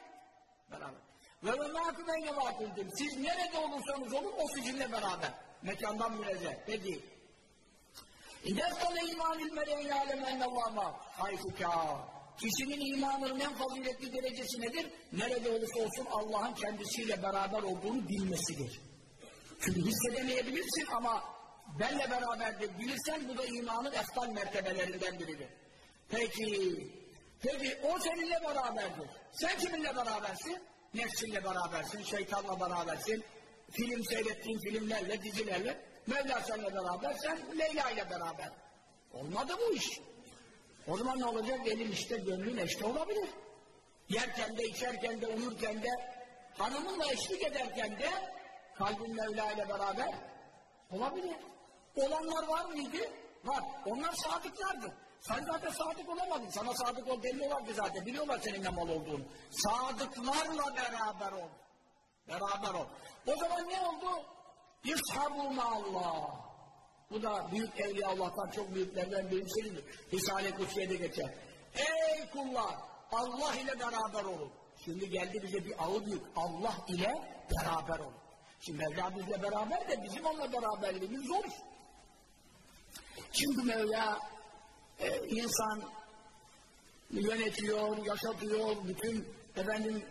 Beraber. Ve ve mâkı beyne vâkıldım. Siz nerede olursanız olun o sizinle beraber. Mekandan münezzeh. Peki. İdestale imanil meleğin alem ennallâh mâ. Hayfukâ. kişinin imanının en faziletli derecesi nedir? Nerede olursa olsun Allah'ın kendisiyle beraber olduğunu bilmesidir. Çünkü hissedemeyebilirsin ama benle beraberdir bilirsen bu da imanın eftal mertebelerinden biridir. Peki, peki o seninle beraberdir. Sen kiminle berabersin? Nefsinle berabersin, şeytanla berabersin, film seyrettiğin filmlerle, dizilerle, Mevla seninle beraber, sen Leyla ile beraber. Olmadı bu iş. O zaman ne olacak? Elin işte, gönlün eşte olabilir. Yerken de, içerken de, uyurken de, hanımınla eşlik ederken de, kalbin Mevla ile beraber olabilir. Olanlar var mıydı? Var. Onlar sadıklardı. Sen zaten sadık olamadın. Sana sadık ol demiyorlardı zaten. Biliyorlar senin ne mal olduğunu. Sadıklarla beraber ol. Beraber ol. O zaman ne oldu? İshabu Allah. Bu da büyük evliya Allah'tan çok büyüklerden birisidir. Risale-i Kutsiye'de geçer. Ey kullar! Allah ile beraber olun. Şimdi geldi bize bir ağır yük. Allah ile beraber olun. Şimdi Mevla bizle beraber de bizim onunla beraberliğimiz zor. Çünkü Mevla e, insan yönetiyor, yaşatıyor, bütün efendim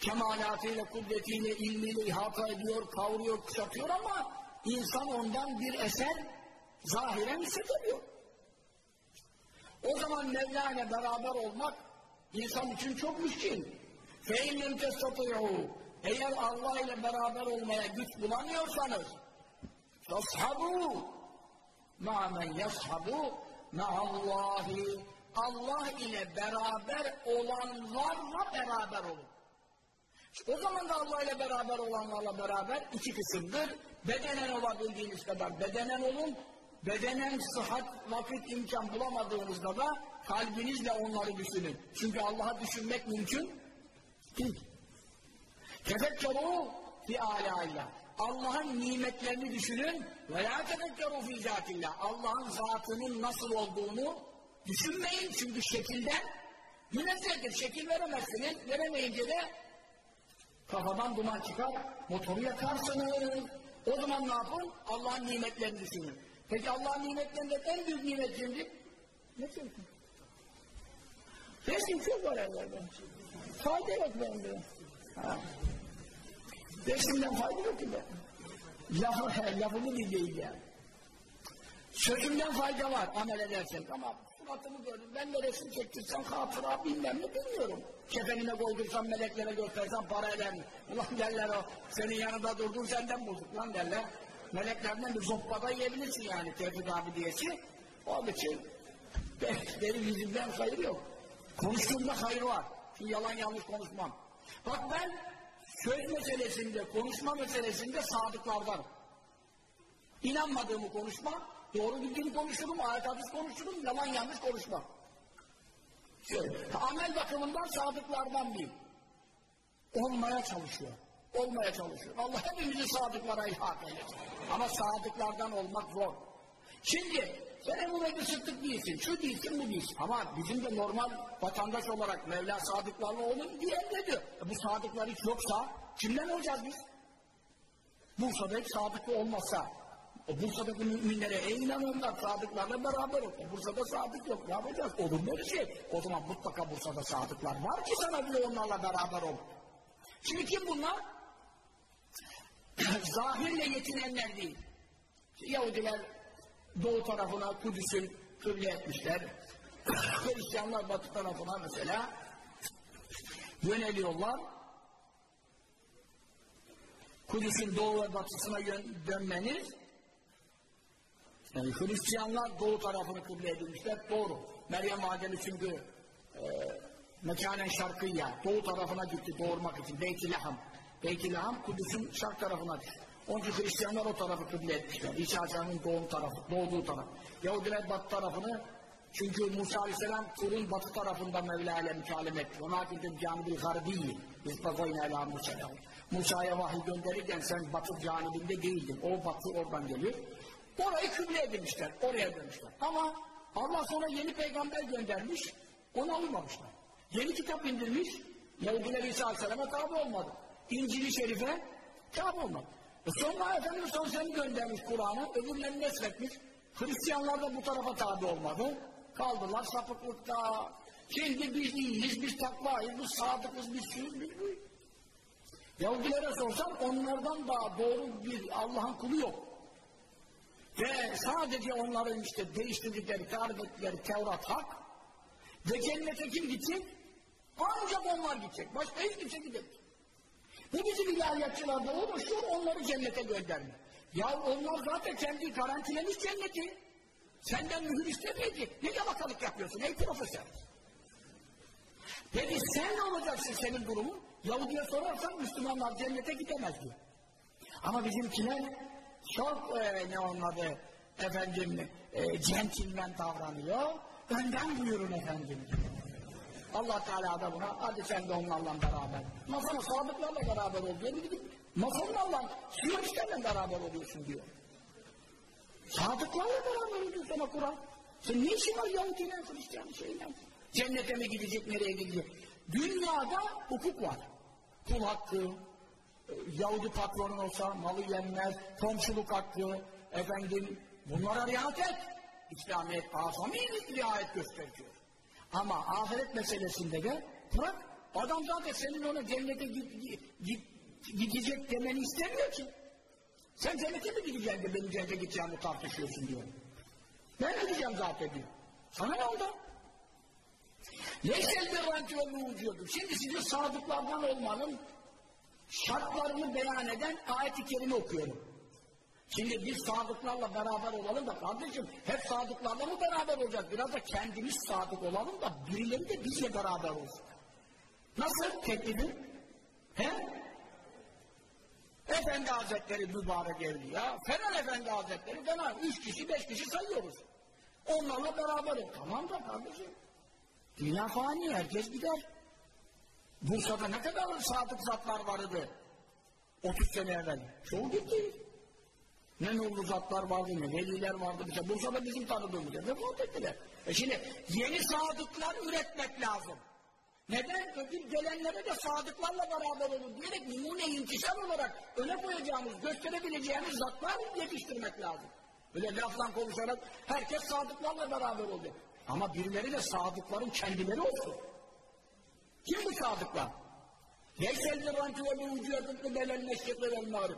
kemalatıyla, kudretiyle, ilmiyle ihata ediyor, kavruyor, kuşatıyor ama insan ondan bir eser zahiren hissedemiyor. O zaman Mevla ile beraber olmak insan için çok müşkil. فَاِنْ لَمْ تَسْتَطِعُوا Eğer Allah ile beraber olmaya güç bulamıyorsanız فَاصْحَبُوا مَا مَنْ يَصْحَبُوا Allahi Allah ile beraber olanlarla beraber olun. O zaman da Allah ile beraber olanlarla beraber iki kısımdır. Bedenen olabildiğiniz kadar bedenen olun. Bedenen sıhhat, vakit, imkan bulamadığınızda da kalbinizle onları düşünün. Çünkü Allah'a düşünmek mümkün değil. Tefekkeru fi âlâillah. Allah'ın nimetlerini düşünün ve la tefekkeru fi zâtillah. Allah'ın zatının nasıl olduğunu düşünmeyin çünkü şekilden münezzehtir. Şekil veremezsiniz. Veremeyince de kafadan duman çıkar, motoru yakarsınız. O zaman ne yapın? Allah'ın nimetlerini düşünün. Peki Allah'ın nimetlerinden en büyük nimet kimdir? Ne söylüyorsun? Resim çok var evlerde. Fayda yok bende. Ha. Resimden fayda yok ki ben. Lafı, lafımı dinleyin yani. Sözümden fayda var amel edersen ama suratımı gördüm. Ben de resim çektirsem hatıra bilmem ne bilmiyorum. Kefenime koydursam meleklere göstersem para eder mi? Ulan derler o senin yanında durdun senden bulduk lan derler. Meleklerden bir zoppada yiyebilirsin yani Tevfik abi diyesi. Onun için benim yüzümden hayır yok. Konuştuğumda hayır var. Çünkü yalan yanlış konuşmam. Bak ben söz meselesinde, konuşma meselesinde sadıklardan. İnanmadığımı konuşmam, doğru bildiğimi konuşurum, ayet hadis konuşurum, yalan yanlış konuşmam. Şöyle, amel bakımından sadıklardan bir. Olmaya çalışıyor. Olmaya çalışıyor. Allah hepimizi sadıklara ilhak eylesin. Ama sadıklardan olmak zor. Şimdi sen Ebu Bekir Sıddık değilsin, şu değilsin, bu değilsin. Ama bizim de normal vatandaş olarak Mevla sadıklarla olun diyen ne diyor? E bu sadıklar hiç yoksa kimden olacağız biz? Bursa'da hiç sadıklı olmazsa o Bursa'daki müminlere ey inananlar sadıklarla beraber ol. E Bursa'da sadık yok. Ne yapacağız? Olur mu bir şey? O zaman mutlaka Bursa'da sadıklar var ki sana bile onlarla beraber ol. Şimdi kim bunlar? Zahirle yetinenler değil. Yahudiler doğu tarafına Kudüs'ün kıble etmişler. Hristiyanlar batı tarafına mesela yöneliyorlar. Kudüs'ün doğu ve batısına dönmeniz yani Hristiyanlar doğu tarafını kıble edilmişler. Doğru. Meryem Validemiz çünkü e, mekanen şarkıya doğu tarafına gitti doğurmak için. Beyt-i Laham. Beyt-i Laham Kudüs'ün şark tarafına düştü. Onun için Hristiyanlar o tarafı kıble etmişler. İsa Aleyhisselam'ın doğum tarafı, doğduğu taraf. Yahudiler batı tarafını çünkü Musa Aleyhisselam Kur'un batı tarafında Mevla ile mükallem etti. Ona gidip canibil garbiyi. Biz bakayın ela Musa'ya. Musa'ya vahiy gönderirken sen batı canibinde değildin. O batı oradan geliyor. Orayı kıble edilmişler. Oraya dönmüşler. Ama Allah sonra yeni peygamber göndermiş. Ona uymamışlar. Yeni kitap indirmiş. Yahudiler İsa Aleyhisselam'a tabi olmadı. İncil-i Şerif'e tabi olmadı. E sonra Efendimiz seni göndermiş Kur'an'ı. Öbürlerini nesletmiş. Hristiyanlar da bu tarafa tabi olmadı. Kaldılar sapıklıkta. Şimdi biz iyiyiz, biz takvayız, biz sadıkız, biz şuyuz, biz buyuz. Yahudilere sorsan onlardan daha doğru bir Allah'ın kulu yok. Ve sadece onların işte değiştirdikleri, tarif ettikleri Tevrat hak ve cennete kim gidecek? Ancak onlar gidecek. Başka hiç kimse gidemez. Bu bizim ilahiyatçılarda oluşuyor, onları cennete gönderme. Ya onlar zaten kendi garantilemiş cenneti. Senden mühür istemeyecek. Ne yalakalık yapıyorsun ey profesör? Peki sen ne olacaksın senin durumun? Yahudi'ye sorarsan Müslümanlar cennete gidemez diyor. Ama bizimkiler çok e, ne olmadı efendim e, centilmen davranıyor. Önden buyurun efendim. Allah Teala da buna hadi sen de onlarla beraber. Masana sadıklarla beraber ol diyor. Gidip masanlarla siyonistlerle beraber oluyorsun diyor. Sadıklarla beraber oluyor sana Kur'an. Sen ne işin var Yahudiyle, Hristiyan şeyle? Cennete mi gidecek, nereye gidecek? Dünyada hukuk var. Kul hakkı, e, Yahudi patronun olsa malı yenmez, komşuluk hakkı, efendim bunlara riayet et. İslamiyet azami riayet gösteriyor. Ama ahiret meselesinde de bırak adam zaten senin ona cennete git, git, gidecek demeni istemiyor ki. Sen cennete mi gideceksin de benim cennete gideceğimi tartışıyorsun diyor. Ben gideceğim zaten diyor. Sana ne oldu? Leysel bir ranti ve Şimdi size sadıklardan olmanın şartlarını beyan eden ayet-i kerime okuyorum. Şimdi biz sadıklarla beraber olalım da kardeşim hep sadıklarla mı beraber olacağız? Biraz da kendimiz sadık olalım da birileri de bizle beraber olsun. Nasıl teklifin? He? Efendi Hazretleri mübarek evliya, Fener Efendi Hazretleri fena. Üç kişi, beş kişi sayıyoruz. Onlarla beraber ol. Tamam da kardeşim. Dünya fani, herkes gider. Bursa'da ne kadar sadık zatlar vardı 30 sene evvel. Çoğu gitti. Ne nurlu zatlar vardı, ne veliler vardı. Mesela Bursa'da bizim tanıdığımız yer. Vefat ettiler. E şimdi yeni sadıklar üretmek lazım. Neden? Öbür gelenlere de sadıklarla beraber olur diyerek numune intişar olarak öne koyacağımız, gösterebileceğimiz zatlar yetiştirmek lazım. Böyle lafla konuşarak herkes sadıklarla beraber oluyor. Ama birileri de sadıkların kendileri olsun. Kim bu sadıklar? Leysel bir ranti ve bir ucuyatın belel meşrikler el.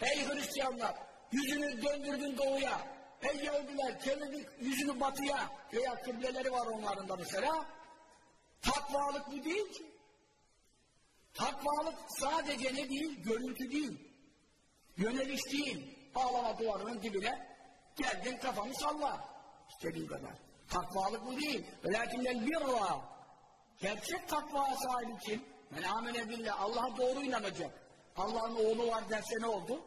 Ey Hristiyanlar! Yüzünü döndürdün doğuya. Ey Yahudiler! Çevirdin yüzünü batıya. Veya kıbleleri var onların da mesela. Takvalık bu değil ki. Takvalık sadece ne değil? Görüntü değil. Yöneliş değil. Ağlama duvarının dibine geldin kafanı salla. İstediğin kadar. Takvalık bu değil. Velakinnel birra. Gerçek takva sahibi kim? Men amene billah. Allah'a doğru inanacak. Allah'ın oğlu var derse ne oldu?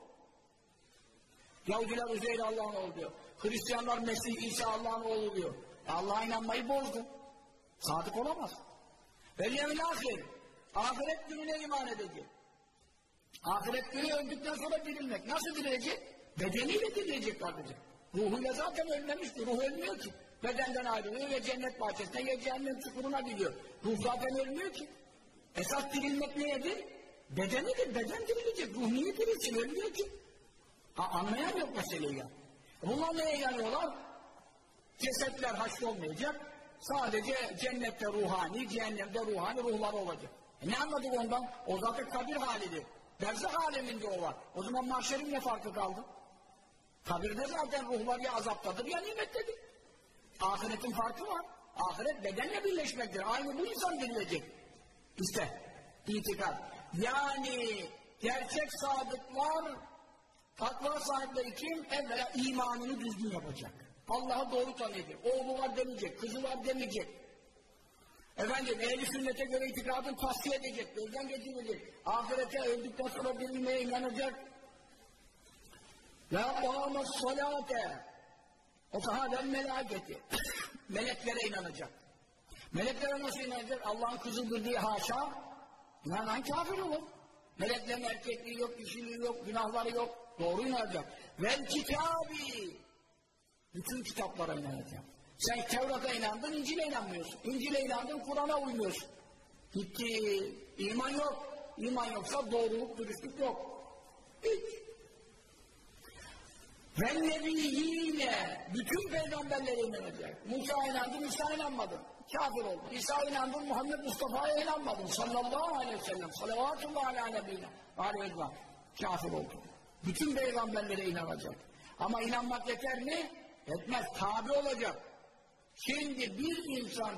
Yahudiler Uzeyr Allah'ın oğlu diyor. Hristiyanlar Mesih İsa Allah'ın oğlu diyor. Allah'a inanmayı bozdu. Sadık olamaz. Ve yevmil ahir. Ahiret gününe iman edecek. Ahiret günü öldükten sonra dirilmek. Nasıl dirilecek? Bedeniyle dirilecek kardeşim. Ruhuyla zaten ölmemişti. Ruh ölmüyor ki. Bedenden ayrılıyor ve cennet bahçesine ya cehennem çukuruna gidiyor. Ruh zaten ölmüyor ki. Esas dirilmek nedir? Bedenidir. Beden dirilecek. Ruh niye dirilsin? Ölmüyor ki. Ha, anlayan yok meseleyi ya. Bunlar neye yanıyorlar? Cesetler haşrolmayacak. Sadece cennette ruhani, cehennemde ruhani ruhlar olacak. E ne anladık ondan? O zaten kabir halidir. Berzah aleminde o var. O zaman mahşerin ne farkı kaldı? Kabirde zaten ruhlar ya azaptadır ya nimettedir. Ahiretin farkı var. Ahiret bedenle birleşmektir. Aynı bu insan dirilecek. İşte itikad. Yani gerçek sadıklar takva sahipleri kim? Evvela imanını düzgün yapacak. Allah'ı doğru tanıyacak. Oğlu var demeyecek, kızı var demeyecek. Efendim ehli sünnete göre itikadını tasfiye edecek, gözden geçirecek. Ahirete öldükten sonra bilinmeye inanacak. La kâmes salâte o sahaben melaketi. Meleklere inanacak. Meleklere nasıl inanacak? Allah'ın kızıdır diye haşa. İnanan kafir olur. Meleklerin erkekliği yok, dişiliği yok, günahları yok. Doğru inanacak. Vel kitabi. Bütün kitaplara inanacak. Sen Tevrat'a inandın, İncil'e inanmıyorsun. İncil'e inandın, Kur'an'a uymuyorsun. Gitti. İman yok. İman yoksa doğruluk, dürüstlük yok. Hiç. Ve nebiyyine bütün peygamberlere inanacak. Musa inandı, Musa inanmadı. Kafir oldu. İsa inandı, Muhammed Mustafa'ya inanmadı. Sallallahu aleyhi ve sellem. Salavatullah ala nebine. Aleyhi Kafir oldu. Bütün peygamberlere inanacak. Ama inanmak yeter mi? Etmez. Tabi olacak. Şimdi bir insan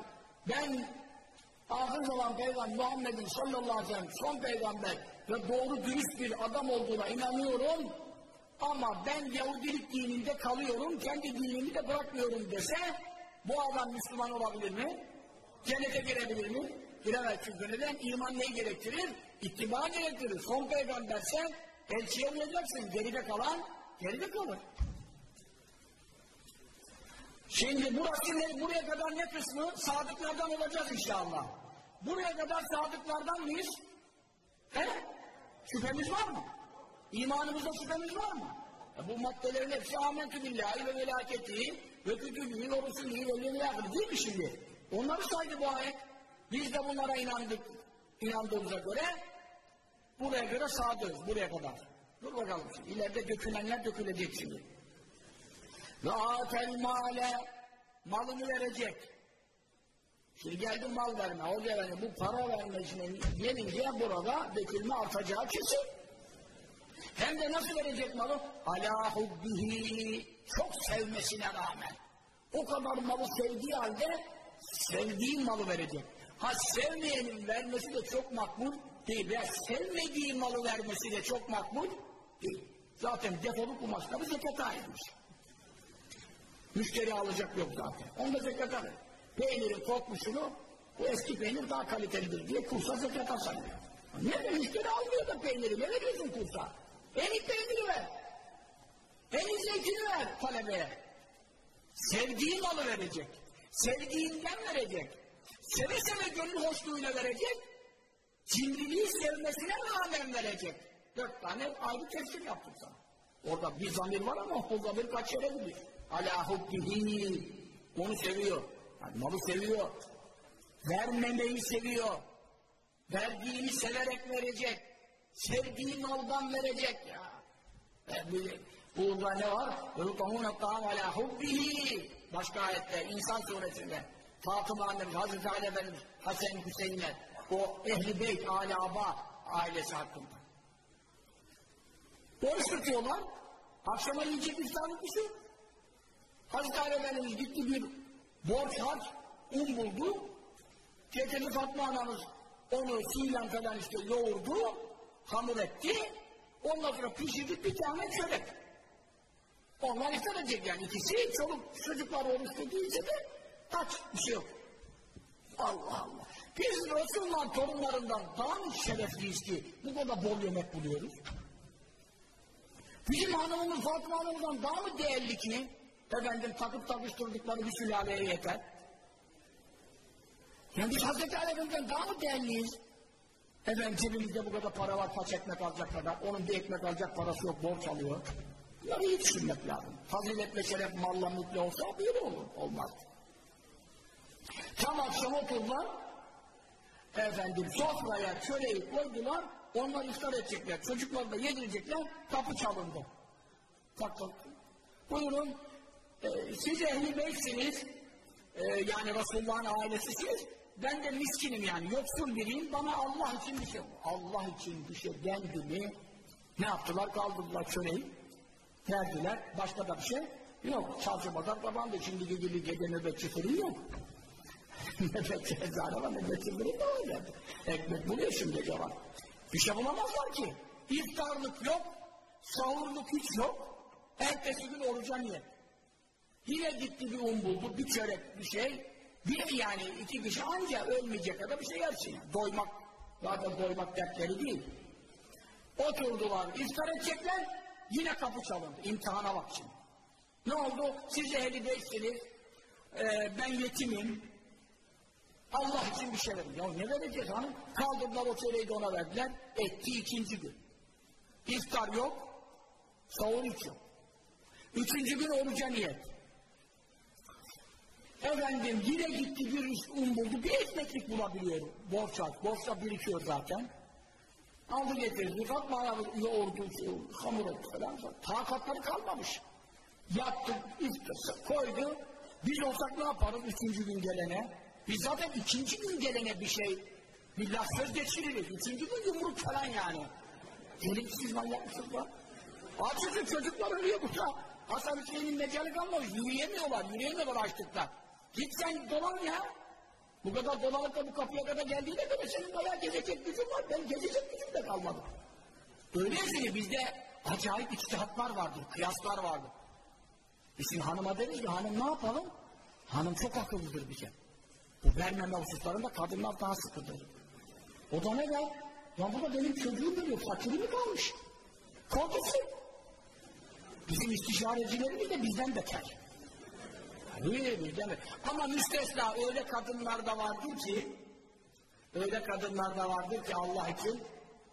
ben ahir zaman peygamber Muhammed'in sallallahu aleyhi ve sellem son peygamber ve doğru dürüst bir adam olduğuna inanıyorum ama ben Yahudilik dininde kalıyorum, kendi dinimi de bırakmıyorum dese bu adam Müslüman olabilir mi? Cennete girebilir mi? Giremez çünkü neden? İman neyi gerektirir? İttiba gerektirir. Son peygamberse elçiye uyacaksın. Geride kalan geride kalır. Şimdi burası ne, buraya kadar ne kısmı? Sadıklardan olacağız inşallah. Buraya kadar sadıklardan mıyız? He? Şüphemiz var mı? İmanımızda şüphemiz var mı? E bu maddelerin hepsi amentü billahi ve velaketi ve kütübü ve rusulü ve velaketi değil mi şimdi? Onları saydı bu ayet. Biz de bunlara inandık. İnandığımıza göre buraya göre sadığız. Buraya kadar. Dur bakalım şimdi. Dökülenler dökülecek şimdi. Ve atel male malını verecek. Şimdi geldi mal verme. O yani bu para verme için gelince burada dökülme artacağı kesin. Hem de nasıl verecek malı? Ala hubbihi çok sevmesine rağmen. O kadar malı sevdiği halde sevdiği malı verecek. Ha sevmeyenin vermesi de çok makbul değil. Veya sevmediği malı vermesi de çok makbul değil. Zaten defolu kumaşları zekata ayrılmış. Müşteri alacak yok zaten. Onda zekat alır. Peynirin kokmuşunu bu eski peynir daha kalitelidir diye kursa zekata sanıyor. Nerede müşteri almıyor da peyniri? Ne veriyorsun kursa? En iyi peyniri ver. En iyi zeytini ver talebeye. Sevdiği malı verecek. Sevdiğinden verecek. Seve seve gönül hoşluğuyla verecek Cimriliği sevmesine rağmen verecek. Dört tane ayrı tefsir yaptık sana. Orada bir zamir var ama o zamir kaç yere gidiyor. Ala hubbihi. Onu seviyor. Yani malı seviyor. Vermemeyi seviyor. Verdiğini severek verecek. Sevdiği maldan verecek ya. E, burada ne var? يُلْقَهُونَ الطَّعَمَ عَلَى حُبِّهِ Başka ayette İnsan suresinde Fatıma annemiz, Hazreti Ali Efendimiz, Hasan Hüseyinler, o Ehli Beyt, Ali Aba ailesi hakkında. Oruç tutuyorlar. Akşama yiyecek iftarlık bir şey. Hazreti Ali Efendimiz gitti bir borç harç, un buldu. Getirdi Fatma anamız onu fiilen falan işte yoğurdu, hamur etti. Ondan sonra pişirdi bir tane çörek. Onlar iftar edecek yani ikisi. Çoluk çocuklar oruç tutuysa de aç bir şey yok. Allah Allah. Biz Resulullah torunlarından daha mı şerefliyiz ki bu kadar bol yemek buluyoruz? Bizim hanımımız Fatıma hanımımızdan daha mı değerli ki efendim takıp takıştırdıkları bir sülaleye yeter? Yani biz Hazreti Aleyhisselam'dan daha mı değerliyiz? Efendim cebimizde bu kadar para var, kaç ekmek alacak kadar. Onun bir ekmek alacak parası yok, borç alıyor. Bunları iyi düşünmek lazım. Fazilet ve şeref malla mutlu olsa bir olur, olmaz. Tam akşam oturdular, efendim sofraya çöreği koydular, onlar iftar edecekler, çocuklar da yedirecekler, kapı çalındı. Tak tak. Buyurun, e, siz ehli beysiniz, e, yani Resulullah'ın ailesisiniz, ben de miskinim yani, yoksul biriyim, bana Allah için bir şey, Allah için bir şey dendi mi, ne yaptılar, kaldırdılar çöreği, verdiler, başka da bir şey yok, pazar kapandı, şimdi geceli gece nöbetçi yok. Nöbetçi eczane var, nöbetçi fırın da var. Ekmek buluyor şimdi cevap. Bir şey bulamazlar ki. İftarlık yok, sahurluk hiç yok, ertesi gün oruca niyet. Yine gitti bir un buldu, bir çörek bir şey, bir yani iki kişi anca ölmeyecek kadar bir şey yersin. Yani. Doymak, zaten doymak dertleri değil. Oturdular, iftar edecekler, yine kapı çalındı. İmtihana bak şimdi. Ne oldu? Siz ehli değilsiniz, ee, ben yetimim, Allah için bir şey verin. Ya ne vereceğiz hanım? Kaldırdılar o çöreği de ona verdiler, etti ikinci gün. İftar yok, sahur hiç. Üçüncü gün oruca niyet. Efendim yine gitti bir un buldu, bir ekmeklik bulabiliyor borç aç. Borçla birikiyor zaten. Aldı getirdi, Fatma yoğurdu, hamur etti falan. Takatları kalmamış. Yattı, iftarsa koydu. Biz olsak ne yaparız üçüncü gün gelene? Biz zaten ikinci gün gelene bir şey, bir laf söz geçiririz. Üçüncü gün yumruk falan yani. Dedik siz manyak mısınız lan? Açıkçası çocuklar ölüyor burada. Hasan Hüseyin'in mecali kalmamış. Yürüyemiyorlar, yürüyemiyorlar açlıktan. Git sen dolan ya. Bu kadar dolanıp da bu kapıya kadar geldiğine göre senin bayağı gezecek gücün var. Ben gezecek gücüm de kalmadı. Öyleyse bizde acayip içtihatlar vardır, kıyaslar vardır. Biz şimdi hanıma deriz ki hanım ne yapalım? Hanım çok akıllıdır bize. Bu vermeme hususlarında kadınlar daha sıkıdır. O da ne der? Ya burada benim çocuğum geliyor, fakiri mi kalmış? Korkusun. Bizim istişarecilerimiz de bizden beter. Tabii bizden. Ama müstesna öyle kadınlar da vardır ki öyle kadınlar da vardır ki Allah için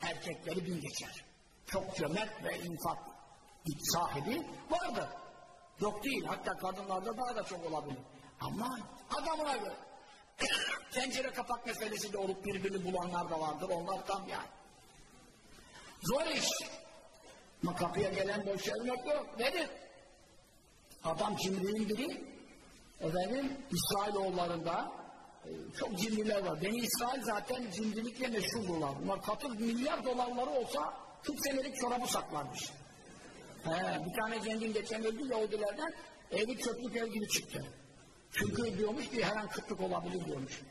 erkekleri bin geçer. Çok cömert ve infak sahibi vardır. Yok değil. Hatta kadınlarda daha da çok olabilir. Ama adamına göre tencere kapak meselesi de olup birbirini bulanlar da vardır. Onlar tam yani. Zor iş. Ama kapıya gelen boş vermek yok. Nedir? Adam cimriğin biri efendim İsrailoğullarında e, çok cimriler var. Beni İsrail zaten cimrilikle meşhurdurlar. Bunlar katıl milyar dolarları olsa 40 senelik çorabı saklarmış. He, bir tane zengin geçen öldü Yahudilerden evi çöplük ev gibi çıktı. Çünkü diyormuş ki her an kıtlık olabilir diyormuş.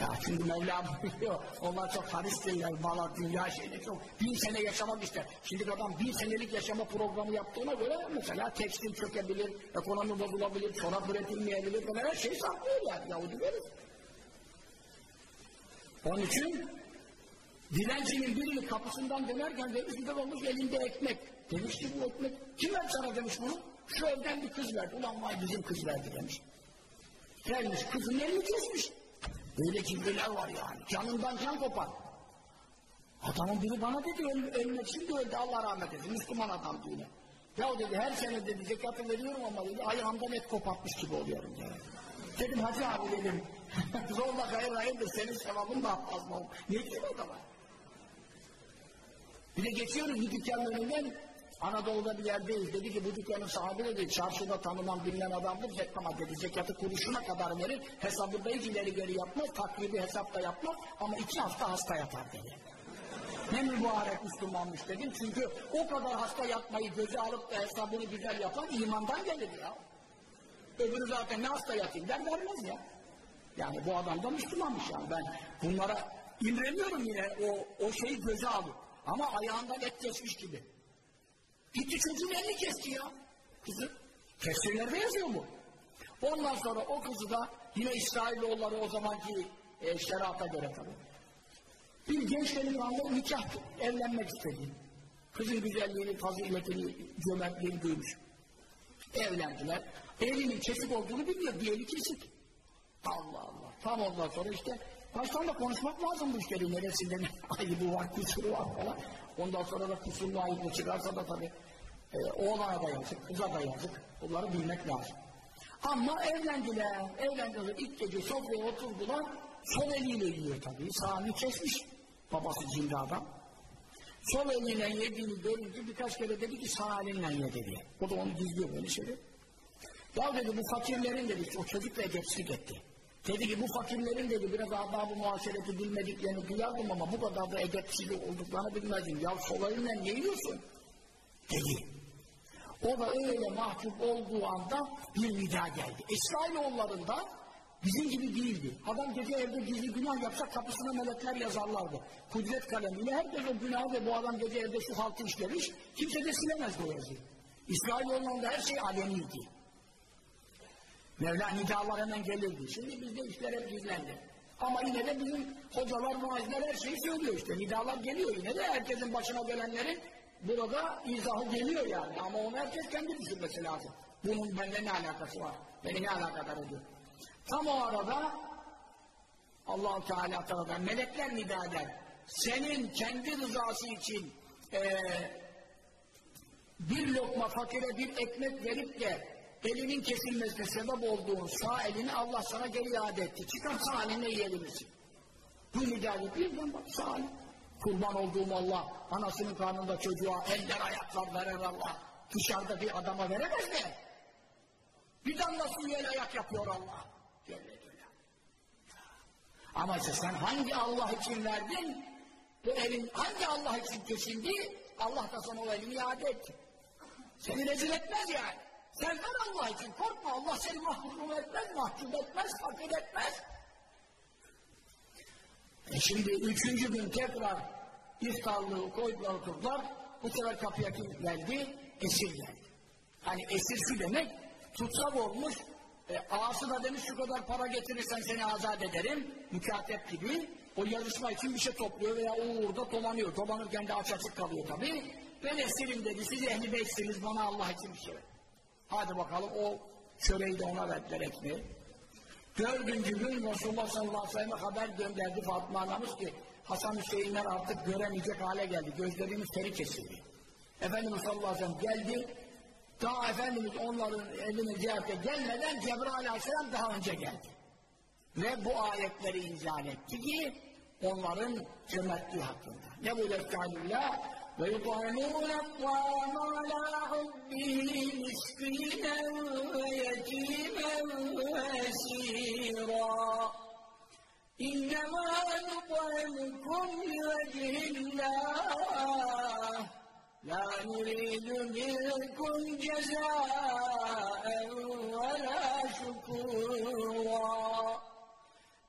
Ya çünkü Mevla biliyor. Onlar çok haris değiller. Valla dünya şeyde çok. Bin sene yaşamak ister. Şimdi adam bin senelik yaşama programı yaptığına göre mesela tekstil çökebilir, ekonomi bozulabilir, çorap üretilmeyebilir falan her şey saklıyor yani. Yahudileri. Onun için dilencinin birini kapısından dönerken demiş bir de olmuş elinde ekmek. Demiş ki bu ekmek kim verdi sana demiş bunu? Şu evden bir kız verdi. Ulan vay bizim kız verdi demiş. Gelmiş kızın elini kesmiş. Böyle cimriler var yani. Canından can kopar. Adamın biri bana dedi öl ölmek şimdi öldü Allah rahmet eylesin. Müslüman adam yine. Ya dedi her sene dedi zekatı veriyorum ama dedi ayağımdan et kopartmış gibi oluyorum dedi. Dedim hacı abi dedim. Zorla hayır hayırdır senin sevabın da az mı? Ne diyeyim adama? Bir de geçiyoruz bir dükkanın önünden Anadolu'da bir yerdeyiz. Dedi ki bu dükkanın sahibi dedi çarşıda tanınan bilinen adamdır. Ama dedi zekatı kuruşuna kadar verir. Hesabı da hiç ileri geri yapmaz. Takribi hesap da yapmaz. Ama iki hafta hasta yatar dedi. Ne mübarek Müslümanmış dedim. Çünkü o kadar hasta yatmayı göze alıp da hesabını güzel yapan imandan gelir ya. Öbürü zaten ne hasta yatayım der vermez ya. Yani bu adam da Müslümanmış yani. Ben bunlara imreniyorum yine o, o şeyi göze alıp. Ama ayağından et geçmiş gibi. Gitti çocuğun elini kesti ya. Kızı. Tefsirlerde yazıyor bu. Ondan sonra o kızı da yine İsrailoğulları o zamanki e, şerata göre tabii. Bir genç delikanlı nikah evlenmek istedi. Kızın güzelliğini, faziletini, cömertliğini duymuş. Evlendiler. Elinin kesik olduğunu bilmiyor. Bir eli kesik. Allah Allah. Tam ondan sonra işte baştan da konuşmak lazım bu işleri. Neresinde ne ayıbı var, kusuru var falan. Ondan sonra da kusurlu ayıbı çıkarsa da tabii e, oğlana da yazık, kıza da yazık. Bunları bilmek lazım. Ama evlendiler. Evlendiler. İlk gece sofraya oturdular. Sol eliyle yiyor tabii. Sağını kesmiş. Babası cimri adam. Sol eliyle yediğini görünce birkaç kere dedi ki sağ elinle ye dedi. O da onu gizliyor böyle şeyler. Ya dedi bu fakirlerin dedi, o çocuk da edepsizlik etti. Dedi ki bu fakirlerin dedi biraz adab-ı muaşereti bilmediklerini duyardım ama bu kadar da edepsiz olduklarını bilmezdim. Ya sol elinle ne yiyorsun? Dedi. O da öyle mahcup olduğu anda bir nida geldi. İsrailoğullarında bizim gibi değildi. Adam gece evde gizli günah yapsa kapısına melekler yazarlardı. Kudret kalemiyle herkes o günahı ve bu adam gece evde şu haltı işlemiş, kimse de silemezdi o yazıyı. İsrailoğullarında her şey alemiydi. Mevla nidalar hemen gelirdi. Şimdi bizde işler hep gizlendi. Ama yine de bizim hocalar, muazzler her şeyi söylüyor işte. Nidalar geliyor yine de herkesin başına gelenlerin burada izahı geliyor yani. Ama onu herkes kendi düşünmesi lazım. Bunun bende ne alakası var? Beni ne alakadar ediyor? Tam o arada allah Teala tarafından melekler nida eder. Senin kendi rızası için e, bir lokma fakire bir ekmek verip de elinin kesilmesine sebep olduğun sağ elini Allah sana geri iade etti. Çıkar sağ eline yiyebilirsin. Bu nidayı birden bak sağ elin. Kurban olduğum Allah, anasının karnında çocuğa eller ayaklar verer Allah. dışarıda bir adama veremez mi? Bir damla suya ayak yapıyor Allah. Celle. Ama işte sen hangi Allah için verdin? Bu elin hangi Allah için kesildi? Allah da sana o elini iade etti. Seni rezil etmez yani. Sen ver Allah için korkma. Allah seni mahrum etmez, mahcup etmez, fakir etmez. E şimdi üçüncü gün tekrar iftarlığı koydular oturdular. Bu sefer kapıya kim geldi? Esir geldi. Hani esir şu demek, tutsak olmuş, e, ağası da demiş şu kadar para getirirsen seni azat ederim, mükatep gibi. O yarışma için bir şey topluyor veya o uğurda dolanıyor. Dolanırken de aç açık kalıyor tabii. Ben esirim dedi, siz ehli beysiniz bana Allah için bir şey ver. Hadi bakalım o çöreği de ona verdiler ekmeği. Dördüncü gün Resulullah sallallahu aleyhi ve sellem'e haber gönderdi Fatıma anamız ki Hasan Hüseyinler artık göremeyecek hale geldi. Gözlerinin feri kesildi. Efendimiz sallallahu aleyhi ve sellem geldi. Daha Efendimiz onların evine ziyarete gelmeden Cebrail aleyhisselam daha önce geldi. Ve bu ayetleri inzal etti ki onların cömertliği hakkında. Ne bu lefkalillah? ويطعمون الطعام على حبه مسكينا ويتيما وأسيرا. إنما نطعمكم لوجه الله. لا نريد منكم جزاء ولا شكورا.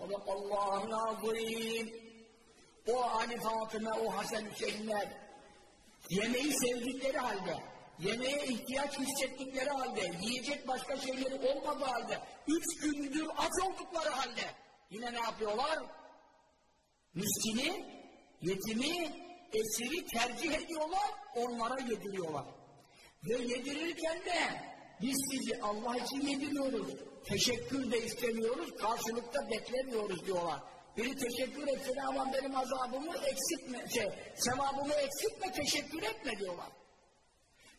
Sadakallahu azim. O Ali Fatıma, o Hasan Hüseyinler yemeği sevdikleri halde, yemeğe ihtiyaç hissettikleri halde, yiyecek başka şeyleri olmadığı halde, üç gündür aç oldukları halde yine ne yapıyorlar? Miskini, yetimi, esiri tercih ediyorlar, onlara yediriyorlar. Ve yedirirken de biz sizi Allah için yediriyoruz teşekkür de istemiyoruz, karşılıkta beklemiyoruz diyorlar. Biri teşekkür etse de aman benim azabımı eksiltme, şey, sevabımı eksiltme, teşekkür etme diyorlar.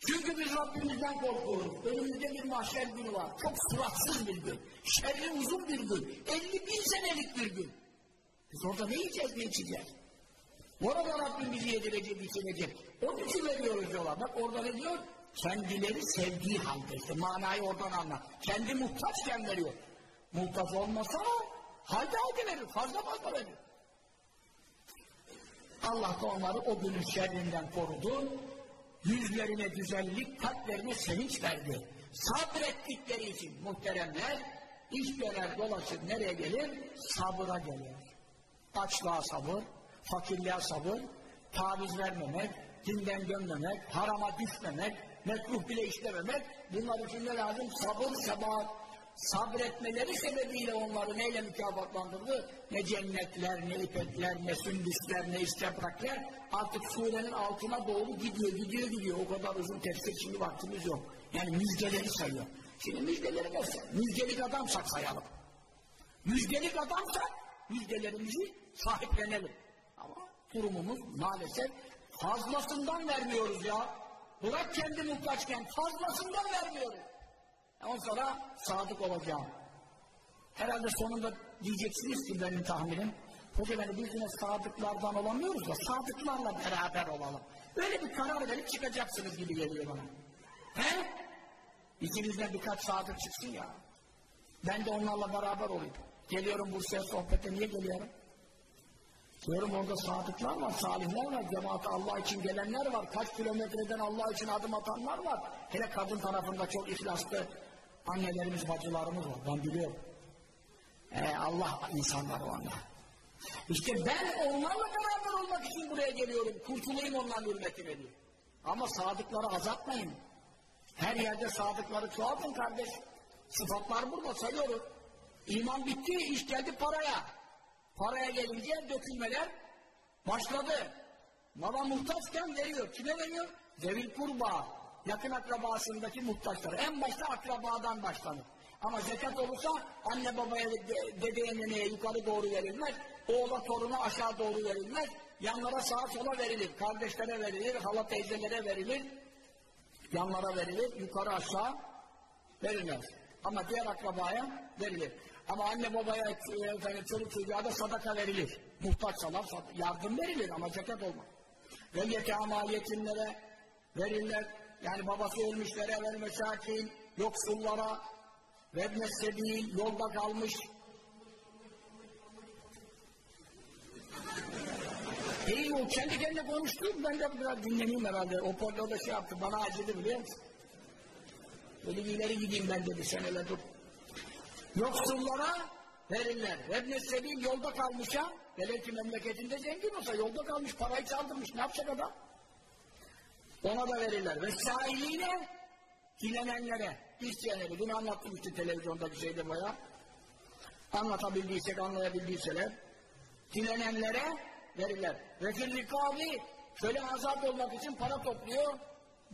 Çünkü biz Rabbimizden korkuyoruz. Önümüzde bir mahşer günü var. Çok suratsız bir gün. Şerli uzun bir gün. 50 bin senelik bir gün. Biz orada ne yiyeceğiz, ne içeceğiz? Orada Rabbim bizi yedirecek, içirecek. Onun için veriyoruz diyorlar. Bak orada ne diyor? Kendileri sevdiği halde işte manayı oradan anla. Kendi muhtaçken veriyor. Muhtaç olmasa halde halde verir. Fazla fazla verir. Allah da onları o günün şerrinden korudu. Yüzlerine güzellik, kalplerine sevinç verdi. Sabrettikleri için muhteremler iş döner dolaşır nereye gelir? Sabıra gelir. Açlığa sabır, fakirliğe sabır, taviz vermemek, dinden dönmemek, harama düşmemek, mekruh bile işlememek, bunlar için ne lazım? Sabır, sebat, sabretmeleri sebebiyle onları neyle mükafatlandırdı? Ne cennetler, ne ipekler, ne sündüsler, ne istebrakler artık surenin altına doğru gidiyor, gidiyor, gidiyor. O kadar uzun tefsir şimdi vaktimiz yok. Yani müjdeleri sayıyor. Şimdi müjdeleri ne Müjdelik adamsak sayalım. Müjdelik adamsak müjdelerimizi sahiplenelim. Ama durumumuz maalesef fazlasından vermiyoruz ya. Bırak kendi muhtaçken fazlasından vermiyorum. Ondan sonra sadık olacağım. Herhalde sonunda diyeceksiniz ki benim tahminim. Hoca beni biz yine sadıklardan olamıyoruz da sadıklarla beraber olalım. Böyle bir karar verip çıkacaksınız gibi geliyor bana. He? İçinizden birkaç sadık çıksın ya. Ben de onlarla beraber olayım. Geliyorum Bursa'ya sohbete niye geliyorum? Diyorum orada sadıklar var, salihler var, cemaate Allah için gelenler var, kaç kilometreden Allah için adım atanlar var. Hele kadın tarafında çok ihlaslı annelerimiz, bacılarımız var, ben biliyorum. Ee, Allah insanları onlar. İşte ben onlarla beraber olmak için buraya geliyorum, kurtulayım onların hürmetine diye. Ama sadıkları azaltmayın. Her yerde sadıkları çoğaltın kardeş. Sıfatlar burada sayıyoruz. İman bitti, iş geldi paraya. Paraya gelince dökülmeler başladı. Baba muhtaçken veriyor. Kime veriyor? Zevil kurba. yakın akrabasındaki muhtaçları. En başta akrabadan başlanır. Ama zekat olursa anne babaya, dedeye, neneye yukarı doğru verilmez. Oğla toruna aşağı doğru verilmez. Yanlara sağa sola verilir. Kardeşlere verilir, hala teyzelere verilir. Yanlara verilir, yukarı aşağı verilmez. Ama diğer akrabaya verilir. Ama anne babaya, efendim, çoluk çocuğa da sadaka verilir. Muhtaçsalar yardım verilir ama zekat olmaz. Ve yetama yetimlere verirler. Yani babası ölmüşlere ve mesakin, yoksullara ve sebil, yolda kalmış. İyi o kendi kendine konuştu, ben de biraz dinleneyim herhalde. O da şey yaptı, bana acıdı biliyor musun? Böyle ileri gideyim ben dedi, seneler dur. Yoksullara verirler. Vebne sebil yolda kalmışa, velev ki memleketinde zengin olsa yolda kalmış, parayı çaldırmış, ne yapacak adam? Ona da verirler. Ve sahiline dilenenlere, isteyenlere, bunu anlattım işte televizyonda bir şeyde bayağı. Anlatabildiysek, anlayabildiyseler, dilenenlere verirler. Ve firrikabi, şöyle azap olmak için para topluyor,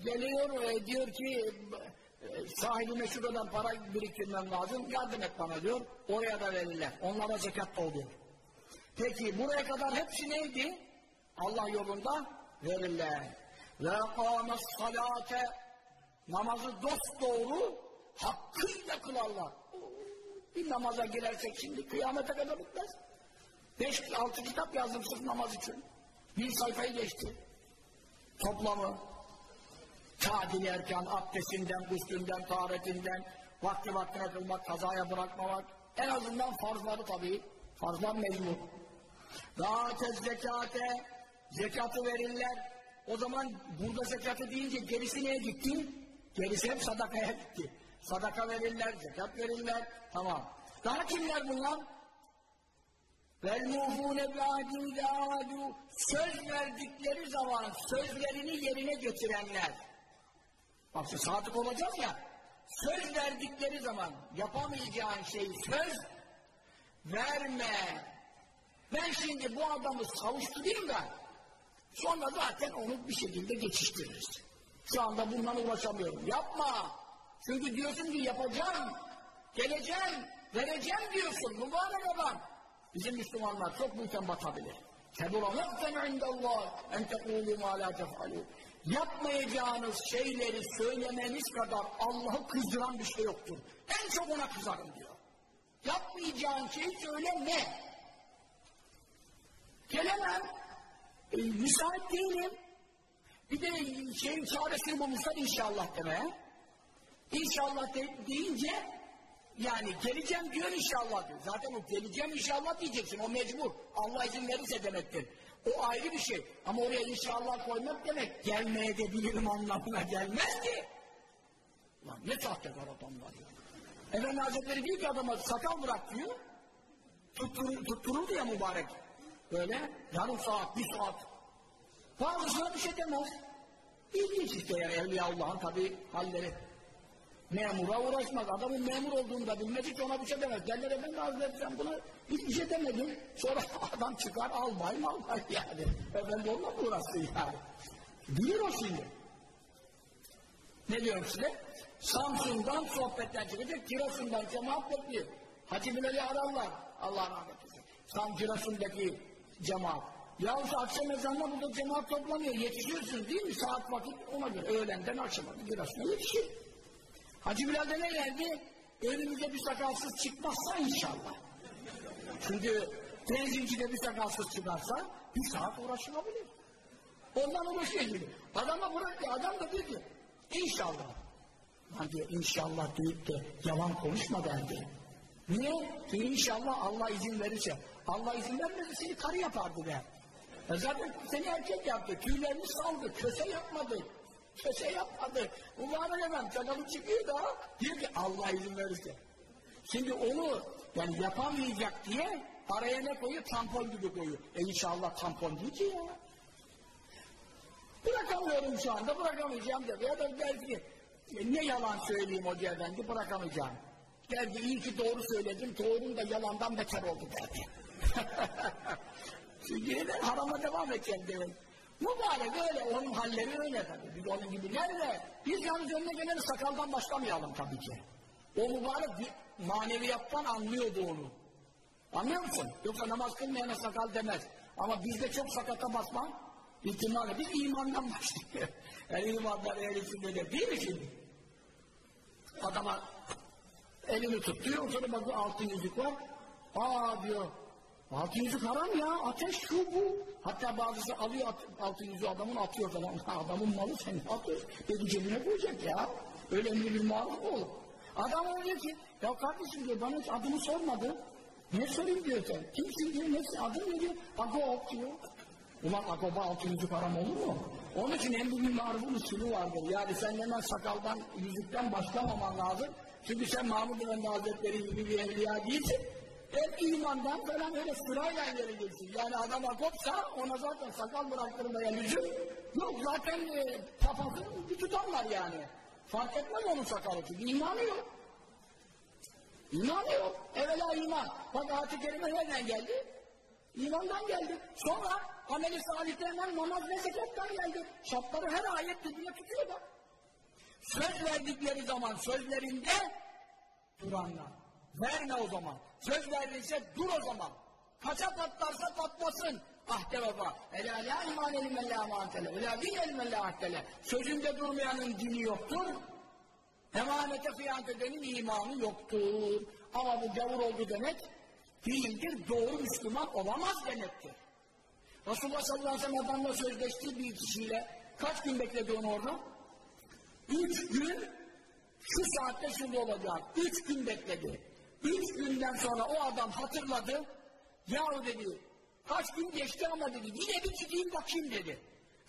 geliyor ve diyor ki sahibime şu kadar para biriktirmem lazım, yardım et bana diyor, oraya da verirler. Onlara zekat da. Peki buraya kadar hepsi neydi? Allah yolunda verirler. Ve kâmes salate namazı dost doğru hakkıyla kılarlar. Bir namaza girersek şimdi kıyamete kadar bitmez. Beş, altı kitap yazdım sırf namaz için. Bir sayfayı geçti. Toplamı Tadil erken, abdestinden, guslünden, taharetinden, vakti vaktine kılmak, kazaya bırakmamak. En azından farzları tabii. Farzlar mecbur. Dâte zekate, zekatı verirler. O zaman burada zekatı deyince gerisi neye gitti? Gerisi hep sadakaya gitti. Sadaka verirler, zekat verirler. Tamam. Daha kimler bunlar? وَالْمُوفُونَ بِعَدِيدَ عَادُوا Söz verdikleri zaman sözlerini yerine getirenler. Bak sadık olacağız ya. Söz verdikleri zaman yapamayacağın şeyi söz verme. Ben şimdi bu adamı savuşturayım da sonra zaten onu bir şekilde geçiştiririz. Şu anda bundan uğraşamıyorum. Yapma. Çünkü diyorsun ki yapacağım, geleceğim, vereceğim diyorsun. Mübarek adam. Bizim Müslümanlar çok büyükten batabilir. كَبُرَ مَقْتَنْ عِنْدَ اللّٰهِ اَنْ تَقُولُوا مَا لَا تَفْعَلُوا Yapmayacağınız şeyleri söylemeniz kadar Allah'ı kızdıran bir şey yoktur. En çok ona kızarım diyor. Yapmayacağın şeyi söyleme. Gelemem. E, müsait değilim. Bir de şeyin çaresini bulmuşlar inşallah demeye. İnşallah de, deyince yani geleceğim diyor inşallah diyor. Zaten o geleceğim inşallah diyeceksin. O mecbur. Allah izin verirse demektir. O ayrı bir şey. Ama oraya inşallah koymak demek gelmeye de bilirim anlamına gelmez ki. Lan ne sahtekar adamlar ya. Efendi Hazretleri diyor ki adama sakal bırak diyor. Tutturur, tutturur diye mübarek. Böyle yarım saat, bir saat. Bazısına bir şey demez. İlginç işte yani Evliya Allah'ın tabi halleri. Memura uğraşmaz. Adamın memur olduğunu da bilmez hiç ona bir şey demez. Derler efendi hazretleri sen buna hiçbir şey demedin. Sonra adam çıkar albay malbay yani. Efendi onunla mı uğraşsın yani? Bilir o şimdi. Ne diyorum size? Samsun'dan sohbetten çıkacak, Giresun'dan cemaat bekliyor. Hacı Bilal'i ararlar. Allah rahmet eylesin. Sam Giresun'daki cemaat. Ya akşam ezanına burada cemaat toplanıyor. Yetişiyorsunuz değil mi? Saat vakit ona göre. Öğlenden akşama Giresun'a yetişir. Hacı Bilal'de ne geldi? Önümüze bir sakalsız çıkmazsa inşallah. Çünkü benzincide bir sakalsız çıkarsa bir saat uğraşılabilir. Ondan uğraşıyor gibi. Adama bırak ya adam da diyor ki inşallah. Diyor inşallah deyip de yalan konuşma derdi. Niye? Çünkü inşallah Allah izin verirse. Allah izin vermedi seni karı yapardı der. E zaten seni erkek yaptı. Tüylerini saldı. Köse yapmadı. Köse yapmadı. Umarım hemen kanalı çıkıyor da diyor ki Allah izin verirse. Şimdi onu yani yapamayacak diye araya ne koyuyor? Tampon gibi koyuyor. E inşallah tampon değil ki ya. Bırakamıyorum şu anda, bırakamayacağım dedi. Ya da belki e, ne yalan söyleyeyim hoca efendi, bırakamayacağım. Derdi iyi ki doğru söyledim, doğrun da yalandan beter oldu derdi. Çünkü harama devam edeceğim demek. Mübarek öyle, onun halleri öyle tabii. Biz onun gibi nerede? Biz yalnız önüne geleni sakaldan başlamayalım tabii ki. O mübarek maneviyattan anlıyordu onu. Anlıyor musun? Yoksa namaz kılmayana sakal demez. Ama bizde çok sakata basma ihtimali. Biz imandan başlıyor. Yani imandan ehlisi de değil mi şimdi? Adama elini tutuyor, sonra bakıyor altın yüzük var. Aa diyor, altın yüzük haram ya, ateş şu bu. Hatta bazısı alıyor at, altın yüzüğü adamın atıyor falan. Adamın malı sen ne atıyorsun? Dedi cebine koyacak ya. Öyle emri bir maruf olur. Adam diyor ki, ya kardeşim diyor, bana hiç adımı sormadı. Ne sorayım diyor sen? Kimsin diyor, neyse adın ne diyor? Agop diyor. Ulan Agop'a altın yüzük haram olur mu? Onun için en büyük marufun usulü vardır. Yani sen hemen sakaldan, yüzükten başlamaman lazım. Çünkü sen Mahmud Efendi Hazretleri gibi bir evliya değilsin. Hep imandan falan öyle sırayla vereceksin. Yani adam akopsa ona zaten sakal bıraktırmaya lüzum yok. Zaten e, papazın bir tutanlar yani. Fark etmez onun sakalı çünkü imanı yok. İmanı yok. Evvela iman. Bak ayet-i kerime nereden geldi? İmandan geldi. Sonra ameli salihlerden namaz ve zekattan geldi. Şartları her ayet dibine tutuyor bak. Söz verdikleri zaman sözlerinde duranlar. Verme o zaman. Söz verdiyse dur o zaman. Kaça patlarsa patlasın. Ahde vefa. Ela la iman elimen la mantele. Ela din elimen la ahtele. Sözünde durmayanın dini yoktur. Emanete fiyat edenin imanı yoktur. Ama bu gavur oldu demek değildir. Doğru Müslüman olamaz demektir. Resulullah sallallahu aleyhi ve sellem adamla sözleştiği bir kişiyle kaç gün bekledi onu orada? Üç gün şu saatte şurada olacak. Üç gün bekledi. Üç günden sonra o adam hatırladı. Yahu dedi, kaç gün geçti ama dedi, yine bir gideyim bakayım dedi.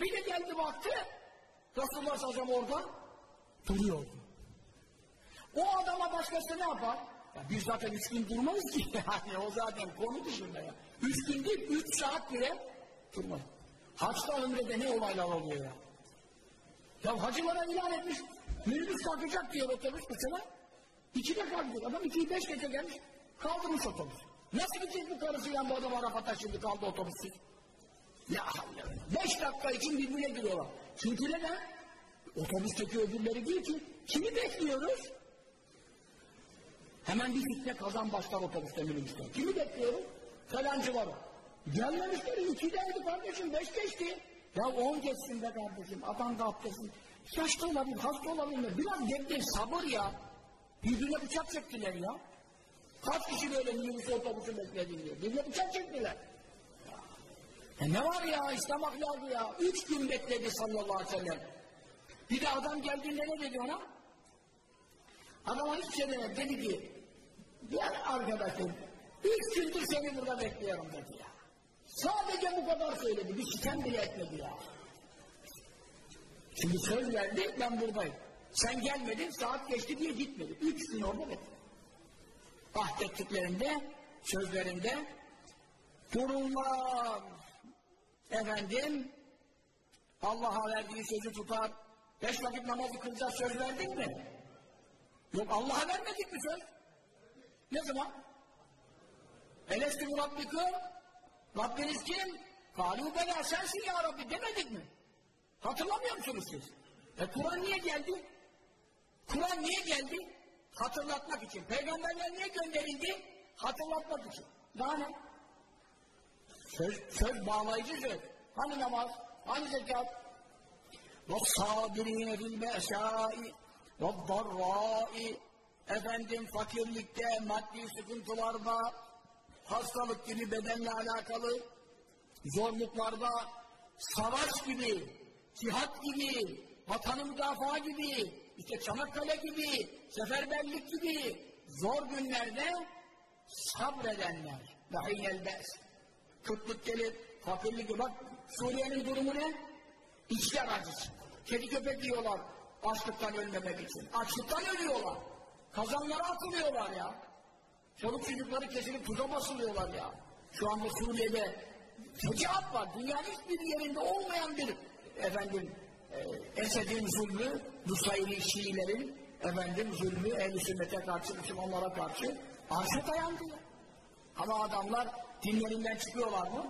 Bir de geldi baktı, Resulullah sallallahu orada duruyordu. O adama başkası ne yapar? Ya biz zaten üç gün durmayız ki. Yani o zaten konu dışında ya. Üç gün değil, üç saat bile durmaz. Haçta ömrede ne olaylar oluyor ya. Ya hacılara ilan etmiş, minibüs kalkacak diyor otobüs İkide kalkacak. Adam ikiyi beş gece gelmiş, kaldırmış otobüs. Nasıl gidecek bu karısıyla bu adam Arafat'a şimdi kaldı otobüsüz? Ya Allah! Beş dakika için birbirine giriyorlar. Çünkü neden? Otobüsteki ödülleri değil ki. Kimi bekliyoruz? Hemen bir fitne kazan başlar otobüste minibüste. Kimi bekliyoruz? Falancı var. Gelmemişler. İkideydi kardeşim. Beş geçti. Ya on geçsin be kardeşim. Adam da abdestin. Yaşlı olabilir, hasta olabilir. Biraz bekleyin. Sabır ya. Birbirine bıçak çektiler ya. Kaç kişi böyle minibüs otobüsü bekledi diye. Birbirine bıçak çektiler. E ne var ya İslam ahlakı ya. Üç gün bekledi sallallahu aleyhi ve sellem. Bir de adam geldiğinde ne dedi ona? Adama hiç şey demedi. Dedi ki bir arkadaşım üç gündür seni burada bekliyorum dedi ya. Sadece bu kadar söyledi. Bir sitem bile etmedi ya. Şimdi söz verdi ben buradayım. Sen gelmedin saat geçti diye gitmedi. Üç gün orada bekledi. Ahdettiklerinde, sözlerinde durulmaz. Efendim Allah'a verdiği sözü tutar. Beş vakit namazı kılacağız söz verdin mi? Yok Allah'a vermedik mi söz? Ne zaman? Elesti bu Rabbikı Rabbiniz kim? Kalu bela sensin ya Rabbi demedik mi? Hatırlamıyor musunuz siz? E Kur'an niye geldi? Kur'an niye geldi? Hatırlatmak için. Peygamberler niye gönderildi? Hatırlatmak için. Daha ne? Söz, söz bağlayıcı söz. Hani namaz? Hani zekat? وَالصَّابِرِينَ فِي الْبَأْسَاءِ وَالضَّرَّاءِ Efendim fakirlikte, maddi sıkıntılarda, hastalık gibi bedenle alakalı zorluklarda, savaş gibi, cihat gibi, vatanı müdafaa gibi, işte Çanakkale gibi, seferberlik gibi zor günlerde sabredenler. Dahiyyel be's. Kıtlık gelir, fakirlik Bak Suriye'nin durumu ne? İçler acısı. Kedi köpek yiyorlar açlıktan ölmemek için. Açlıktan ölüyorlar. Kazanlara atılıyorlar ya. Çoluk çocukları kesilip tuza basılıyorlar ya. Şu anda Suriye'de fecaat var. Dünyanın hiçbir yerinde olmayan bir efendim e, Esed'in zulmü, Nusayri Şiilerin efendim zulmü, ehl-i sünnete karşı, Müslümanlara karşı arşa dayandı ya. Ama adamlar dinlerinden çıkıyorlar mı?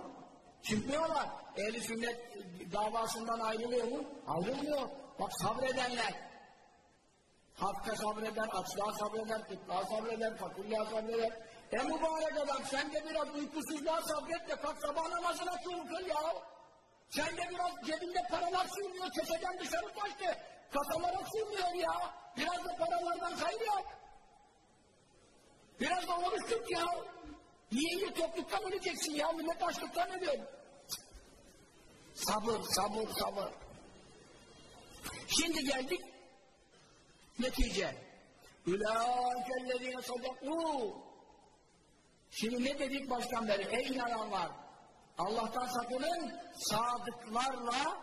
Çıkmıyorlar. Ehli sünnet davasından ayrılıyor mu? Ayrılmıyor. Bak sabredenler. Hakka sabreder, açlığa sabreder, kıtlığa sabreder, fakirliğe sabreder. E mübarek adam sen de biraz uykusuzluğa sabret de kalk sabah namazına kıl ya. Sen de biraz cebinde paralar sürmüyor, keseden dışarı kaçtı. Kasalara sürmüyor ya. Biraz da paralardan hayır yap. Biraz da oruç ya. Niye iyi topluluktan öleceksin ya? Millet açlıktan ölüyor. Sabır, sabır, sabır. Şimdi geldik netice. Ülâkellezîne sadakû. Şimdi ne dedik baştan beri? Ey inananlar! Allah'tan sakının, sadıklarla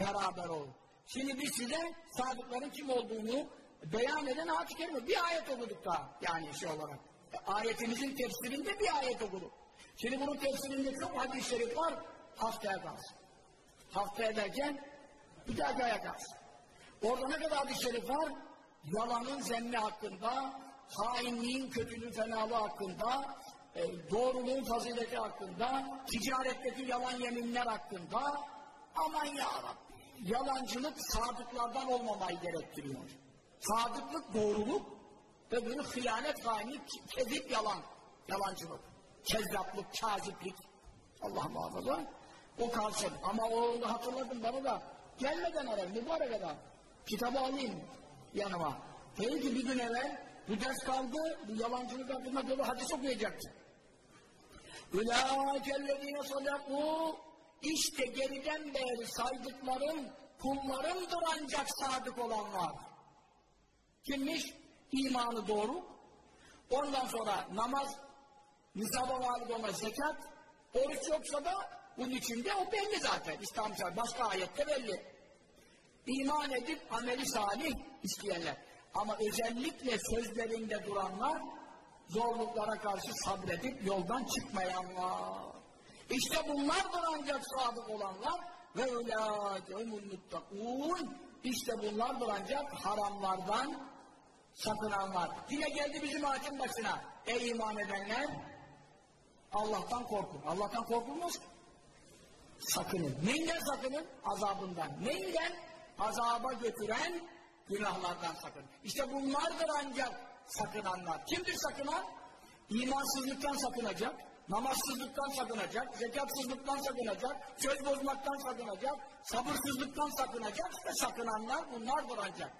beraber olun. Şimdi biz size sadıkların kim olduğunu beyan eden ayet-i kerime. Bir ayet okuduk daha yani şey olarak. Ayetimizin tefsirinde bir ayet okuduk. Şimdi bunun tefsirinde çok hadis-i şerif var, haftaya kalsın. Haftaya derken bir dahaki aya kalsın. Orada ne kadar hadis-i şerif var? Yalanın zemmi hakkında, hainliğin kötülüğü fenalığı hakkında, e, doğruluğun fazileti hakkında, ticaretteki yalan yeminler hakkında, aman ya yalancılık sadıklardan olmamayı gerektiriyor. Sadıklık doğruluk, öbürü hıyanet, hainlik, kezip yalan, yalancılık, kezzaplık, kaziplik, Allah muhafaza, o kalsın. Ama o hatırladım bana da, gelmeden arayın, mübarek adam, kitabı alayım yanıma. Dedi ki bir gün evvel, bu ders kaldı, bu yalancılık hakkında dolu hadis okuyacaktı. Ülâkellezîne sadakû işte geriden beri saydıkların kullarındır ancak sadık olanlar. Kimmiş? İmanı doğru. Ondan sonra namaz, nisaba varid olma zekat, oruç yoksa da bunun içinde o belli zaten. İslam başka ayette belli. İman edip ameli salih isteyenler. Ama özellikle sözlerinde duranlar zorluklara karşı sabredip yoldan çıkmayanlar. İşte bunlardır ancak sadık olanlar ve ulâkehumul muttakûn İşte bunlardır ancak haramlardan sakınanlar. Yine geldi bizim ağacın başına. Ey iman edenler Allah'tan korkun. Allah'tan korkulmaz Sakının. Neyinden sakının? Azabından. Neyinden? Azaba götüren günahlardan sakın. İşte bunlardır ancak sakınanlar. Kimdir sakınan? İmansızlıktan sakınacak, namazsızlıktan sakınacak, zekatsızlıktan sakınacak, söz bozmaktan sakınacak, sabırsızlıktan sakınacak ve sakınanlar bunlardır ancak.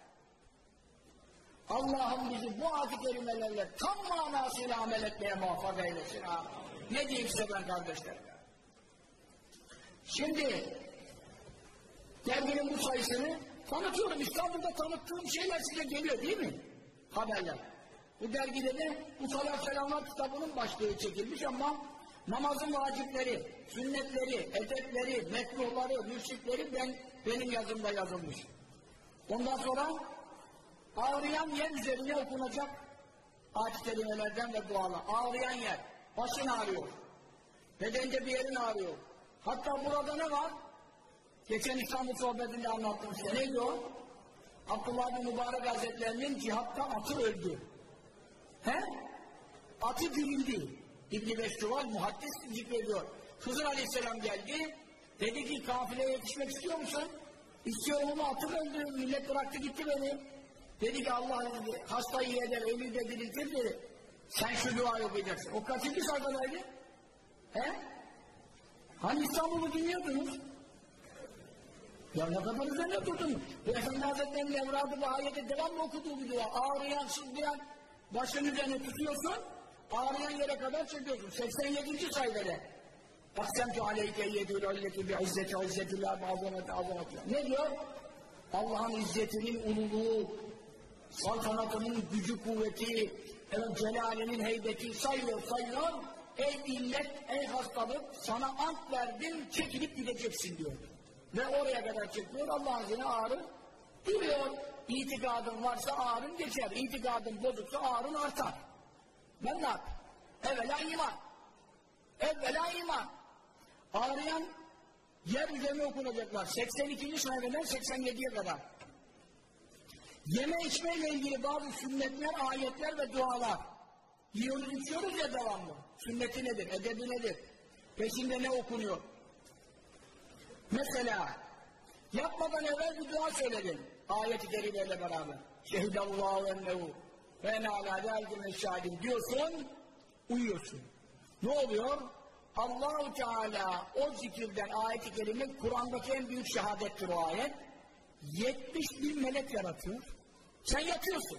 Allah'ım bizi bu ayet-i kerimelerle tam manasıyla amel etmeye muvaffak eylesin. Ha. Ne diyeyim size ben kardeşlerim? Şimdi derginin bu sayısını tanıtıyorum. İstanbul'da tanıttığım şeyler size geliyor değil mi? Haberler. Bu dergide de bu salat selamlar kitabının başlığı çekilmiş ama namazın vacipleri, sünnetleri, edepleri, mekruhları, mürşitleri ben, benim yazımda yazılmış. Ondan sonra ağrıyan yer üzerine okunacak ayet kelimelerden ve dualar. Ağrıyan yer, başın ağrıyor. Bedende bir yerin ağrıyor. Hatta burada ne var? Geçen İstanbul sohbetinde anlattım size. Neydi o? Abdullah bin Mübarek Hazretlerinin cihatta atı öldü. He? Atı dirildi. İbn-i Beştuval muhaddis zikrediyor. Hızır Aleyhisselam geldi. Dedi ki kafileye yetişmek istiyor musun? İstiyorum ama atı öldü. Millet bıraktı gitti beni. Dedi ki Allah dedi, hastayı eder, ölüyü de diriltir dedi. Sen şu duayı okuyacaksın. O kaçıncı sayfadaydı? He? Hani İstanbul'u dinliyordunuz? Ya ne kadar üzerine durdun. Efendi Hazretleri'nin evradı bu ayete devamlı okuduğu bir dua. Ağrıyan, sızlayan, başın üzerine tutuyorsun, ağrıyan yere kadar çekiyorsun. 87. sayfada. Aksemtu aleyke yedül alleti bi izzeti izzetillah azameti azametillah. Ne diyor? Allah'ın izzetinin ululuğu, saltanatının gücü kuvveti, evet, celalinin heybeti sayıyor sayıyor. Ey illet, ey hastalık, sana ant verdim, çekilip gideceksin diyor. Ve oraya kadar çekiyor, Allah'ın izniyle ağrı duruyor. İtikadın varsa ağrın geçer, itikadın bozuksa ağrın artar. Ben ne yapayım? Evvela iman. Evvela iman. Ağrıyan yer üzerine okunacaklar. 82. sayfadan 87'ye kadar. Yeme içmeyle ilgili bazı sünnetler, ayetler ve dualar. Yiyoruz içiyoruz ya devamlı. Sünneti nedir? Edebi nedir? Peşinde ne okunuyor? Mesela yapmadan evvel bir dua söyledin. Ayet-i kerimeyle beraber. Şehidallahu ennehu ve ene alâ zâlgüne şahidin diyorsun, uyuyorsun. Ne oluyor? Allahu Teala o zikirden ayet-i Kur'an'daki en büyük şehadettir o ayet. 70 bin melek yaratıyor. Sen yatıyorsun.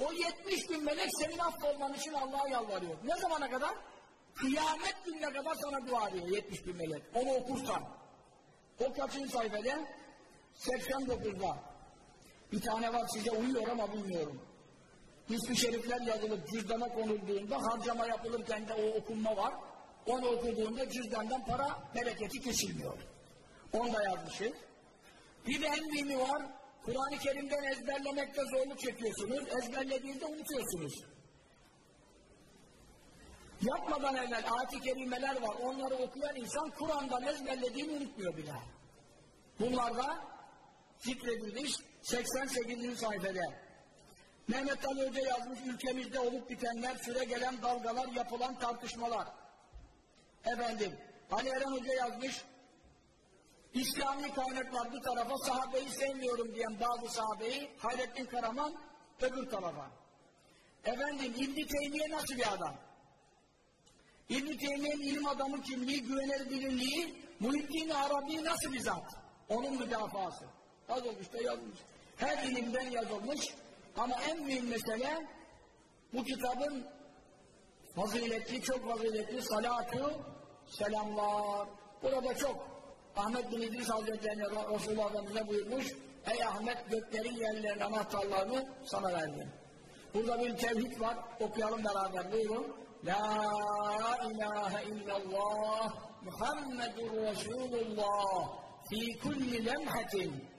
O 70 bin melek senin affolman için Allah'a yalvarıyor. Ne zamana kadar? Kıyamet gününe kadar sana dua ediyor 70 bin melek. Onu okursan. O kaçıncı sayfada? 89'da. Bir tane var size uyuyor ama bilmiyorum. Hizb-i şerifler yazılıp cüzdana konulduğunda harcama yapılırken de o okunma var. Onu okuduğunda cüzdandan para bereketi kesilmiyor. Onu da yazmışız. Bir de en mühimi var. Kur'an-ı Kerim'den ezberlemekte zorluk çekiyorsunuz. Ezberlediğinde unutuyorsunuz. Yapmadan evvel ayet-i kerimeler var. Onları okuyan insan Kur'an'dan ezberlediğini unutmuyor bile. Bunlar da zikredilmiş 88. sayfada. Mehmet Ali Hoca yazmış ülkemizde olup bitenler, süre gelen dalgalar, yapılan tartışmalar. Efendim, Ali Eren Hoca yazmış İslami kaynaklar bir tarafa sahabeyi sevmiyorum diyen bazı sahabeyi Hayrettin Karaman öbür tarafa. Efendim İbn-i Teymiye nasıl bir adam? İbn-i Teymiye'nin ilim adamı kimliği, güvenilirliği, Muhittin Arabi nasıl bir zat? Onun müdafası. Yazılmış da yazılmış. Her ilimden yazılmış ama en mühim mesele bu kitabın faziletli, çok faziletli salatu selamlar. Burada çok Ahmet bin İdris Hazretleri'ne Resulullah Efendimiz'e buyurmuş Ey Ahmet göklerin yerlerin anahtarlarını sana verdim. Burada bir tevhid var. Okuyalım beraber. Buyurun. La ilahe illallah Muhammedur Resulullah fi kulli lemhatin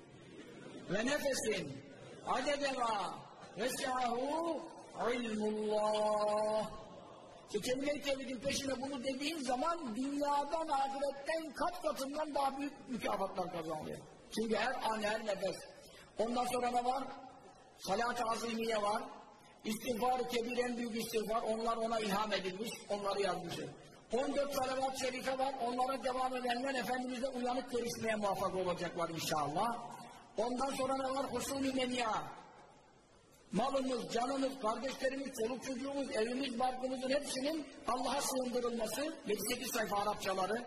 ve nefesin adedema vesahu ilmullah işte kelime-i tevhidin peşine bunu dediğin zaman dünyadan, ahiretten kat katından daha büyük mükafatlar kazanıyor. Çünkü her an, her nefes. Ondan sonra ne var? Salat-ı azimiye var. İstiğfar-ı kebir en büyük istiğfar. Onlar ona ilham edilmiş. Onları yazmışım. 14 salavat-ı şerife var. Onlara devam edenler Efendimiz'e uyanık görüşmeye muvaffak olacaklar inşallah. Ondan sonra ne var? Husul-i meniya malımız, canımız, kardeşlerimiz, çoluk çocuğumuz, evimiz, barkımızın hepsinin Allah'a sığındırılması 7-8 sayfa Arapçaları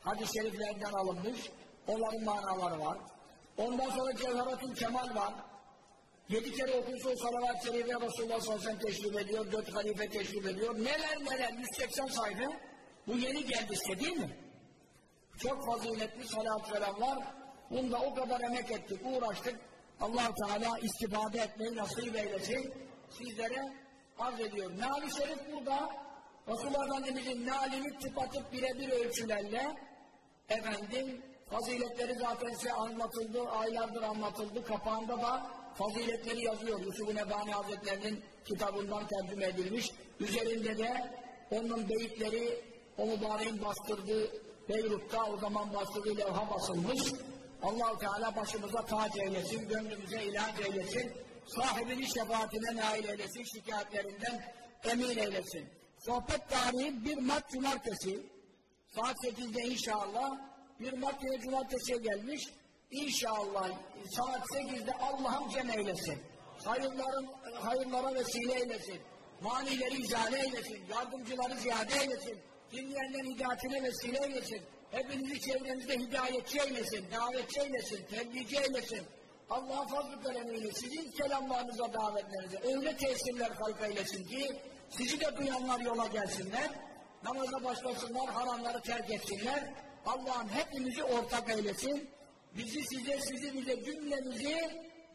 hadis-i şeriflerden alınmış. Onların manaları var. Ondan sonra Cevheratül Kemal var. Yedi kere okunsa o salavat-ı şerife Resulullah sallallahu aleyhi teşrif ediyor, dört halife teşrif ediyor. Neler neler, 180 sayfa. Bu yeni geldi işte değil mi? Çok faziletli salat-ı selam var. Bunda o kadar emek ettik, uğraştık allah Teala istifade etmeyi nasip eylesin. Sizlere arz ediyor. Nali Şerif burada Resulullah Efendimiz'in nalini tıpatıp birebir ölçülerle efendim faziletleri zaten size anlatıldı, aylardır anlatıldı. Kapağında da faziletleri yazıyor. Yusuf-u Nebani Hazretlerinin kitabından tercüme edilmiş. Üzerinde de onun beyitleri o mübareğin bastırdığı Beyrut'ta o zaman bastırdığı levha basılmış allah Teala başımıza tac eylesin, gönlümüze ilaç eylesin, sahibini şefaatine nail eylesin, şikayetlerinden emin eylesin. Sohbet tarihi 1 Mart Cumartesi, saat 8'de inşallah, 1 Mart Cumartesi'ye gelmiş, İnşallah saat 8'de Allah'ım cem eylesin. Hayırların, hayırlara vesile eylesin. Manileri izale eylesin. Yardımcıları ziyade eylesin. Dinleyenlerin hidayetine vesile eylesin. Hepinizi çevrenizde hidayetçi eylesin, davetçi eylesin, tebliğci eylesin. Allah'ın fazl-ı sizin selamlarınıza, davetlerinize öyle tesirler halka eylesin ki sizi de duyanlar yola gelsinler, namaza başlasınlar, haramları terk etsinler. Allah'ın hepimizi ortak eylesin. Bizi size, sizi bize cümlemizi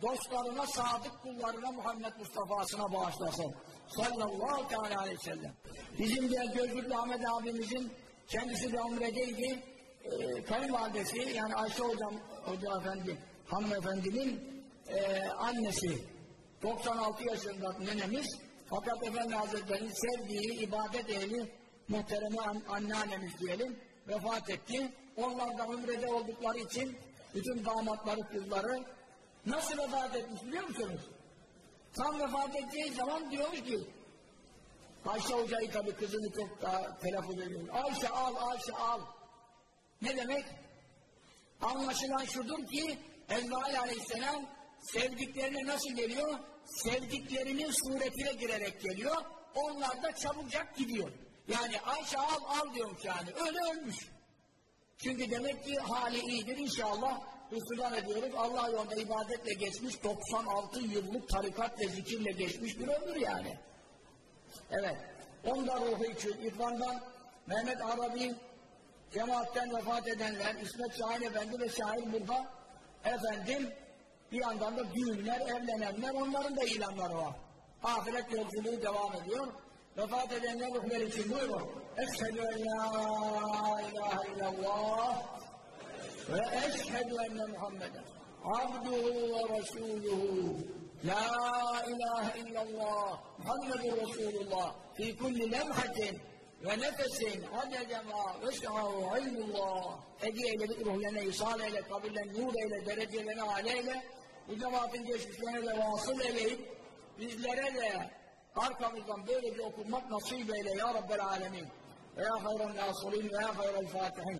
dostlarına, sadık kullarına Muhammed Mustafa'sına bağışlasın. Sallallahu teala aleyhi ve sellem. Bizim de Gözlüklü Ahmet abimizin Kendisi de umredeydi. E, kayınvalidesi yani Ayşe hocam, hoca efendi, hanımefendinin e, annesi 96 yaşında nenemiz fakat Efendi Hazretleri'nin sevdiği ibadet ehli muhtereme an, anneannemiz diyelim vefat etti. Onlar da umrede oldukları için bütün damatları, kızları nasıl vefat etmiş biliyor musunuz? Tam vefat ettiği zaman diyormuş ki Ayşe hocayı tabi kızını çok daha telaffuz ediyor. Ayşe al, Ayşe al. Ne demek? Anlaşılan şudur ki Ezrail aleyhisselam sevdiklerine nasıl geliyor? Sevdiklerinin suretine girerek geliyor. Onlar da çabucak gidiyor. Yani Ayşe al al diyormuş yani. Öyle ölmüş. Çünkü demek ki hali iyidir inşallah. Hüsnüdan ediyoruz. Allah yolunda ibadetle geçmiş 96 yıllık tarikat ve zikirle geçmiş bir ömür yani. Evet. Onda ruhu için İrfan'dan Mehmet Arabi cemaatten vefat edenler İsmet Şahin Efendi ve Şahin burada efendim bir yandan da düğünler, evlenenler onların da ilanları var. Ahiret yolculuğu devam ediyor. Vefat edenler ruhları için buyurun. Eşhedü en la ilahe illallah ve eşhedü enne Muhammeden abduhu ve resuluhu la ilahe illallah Muhammedur Resulullah fi kulli lemhatin ve nefesin adede ma vesahu ilmullah hediye eyle ruhlarına ishal eyle kabirlen nur eyle derecelerine âle eyle bu cemaatin geçmişlerine de vasıl eyleyip bizlere de arkamızdan böylece okunmak nasip eyle ya Rabbel alemin ve ya hayran nasirin ve ya hayral fatihin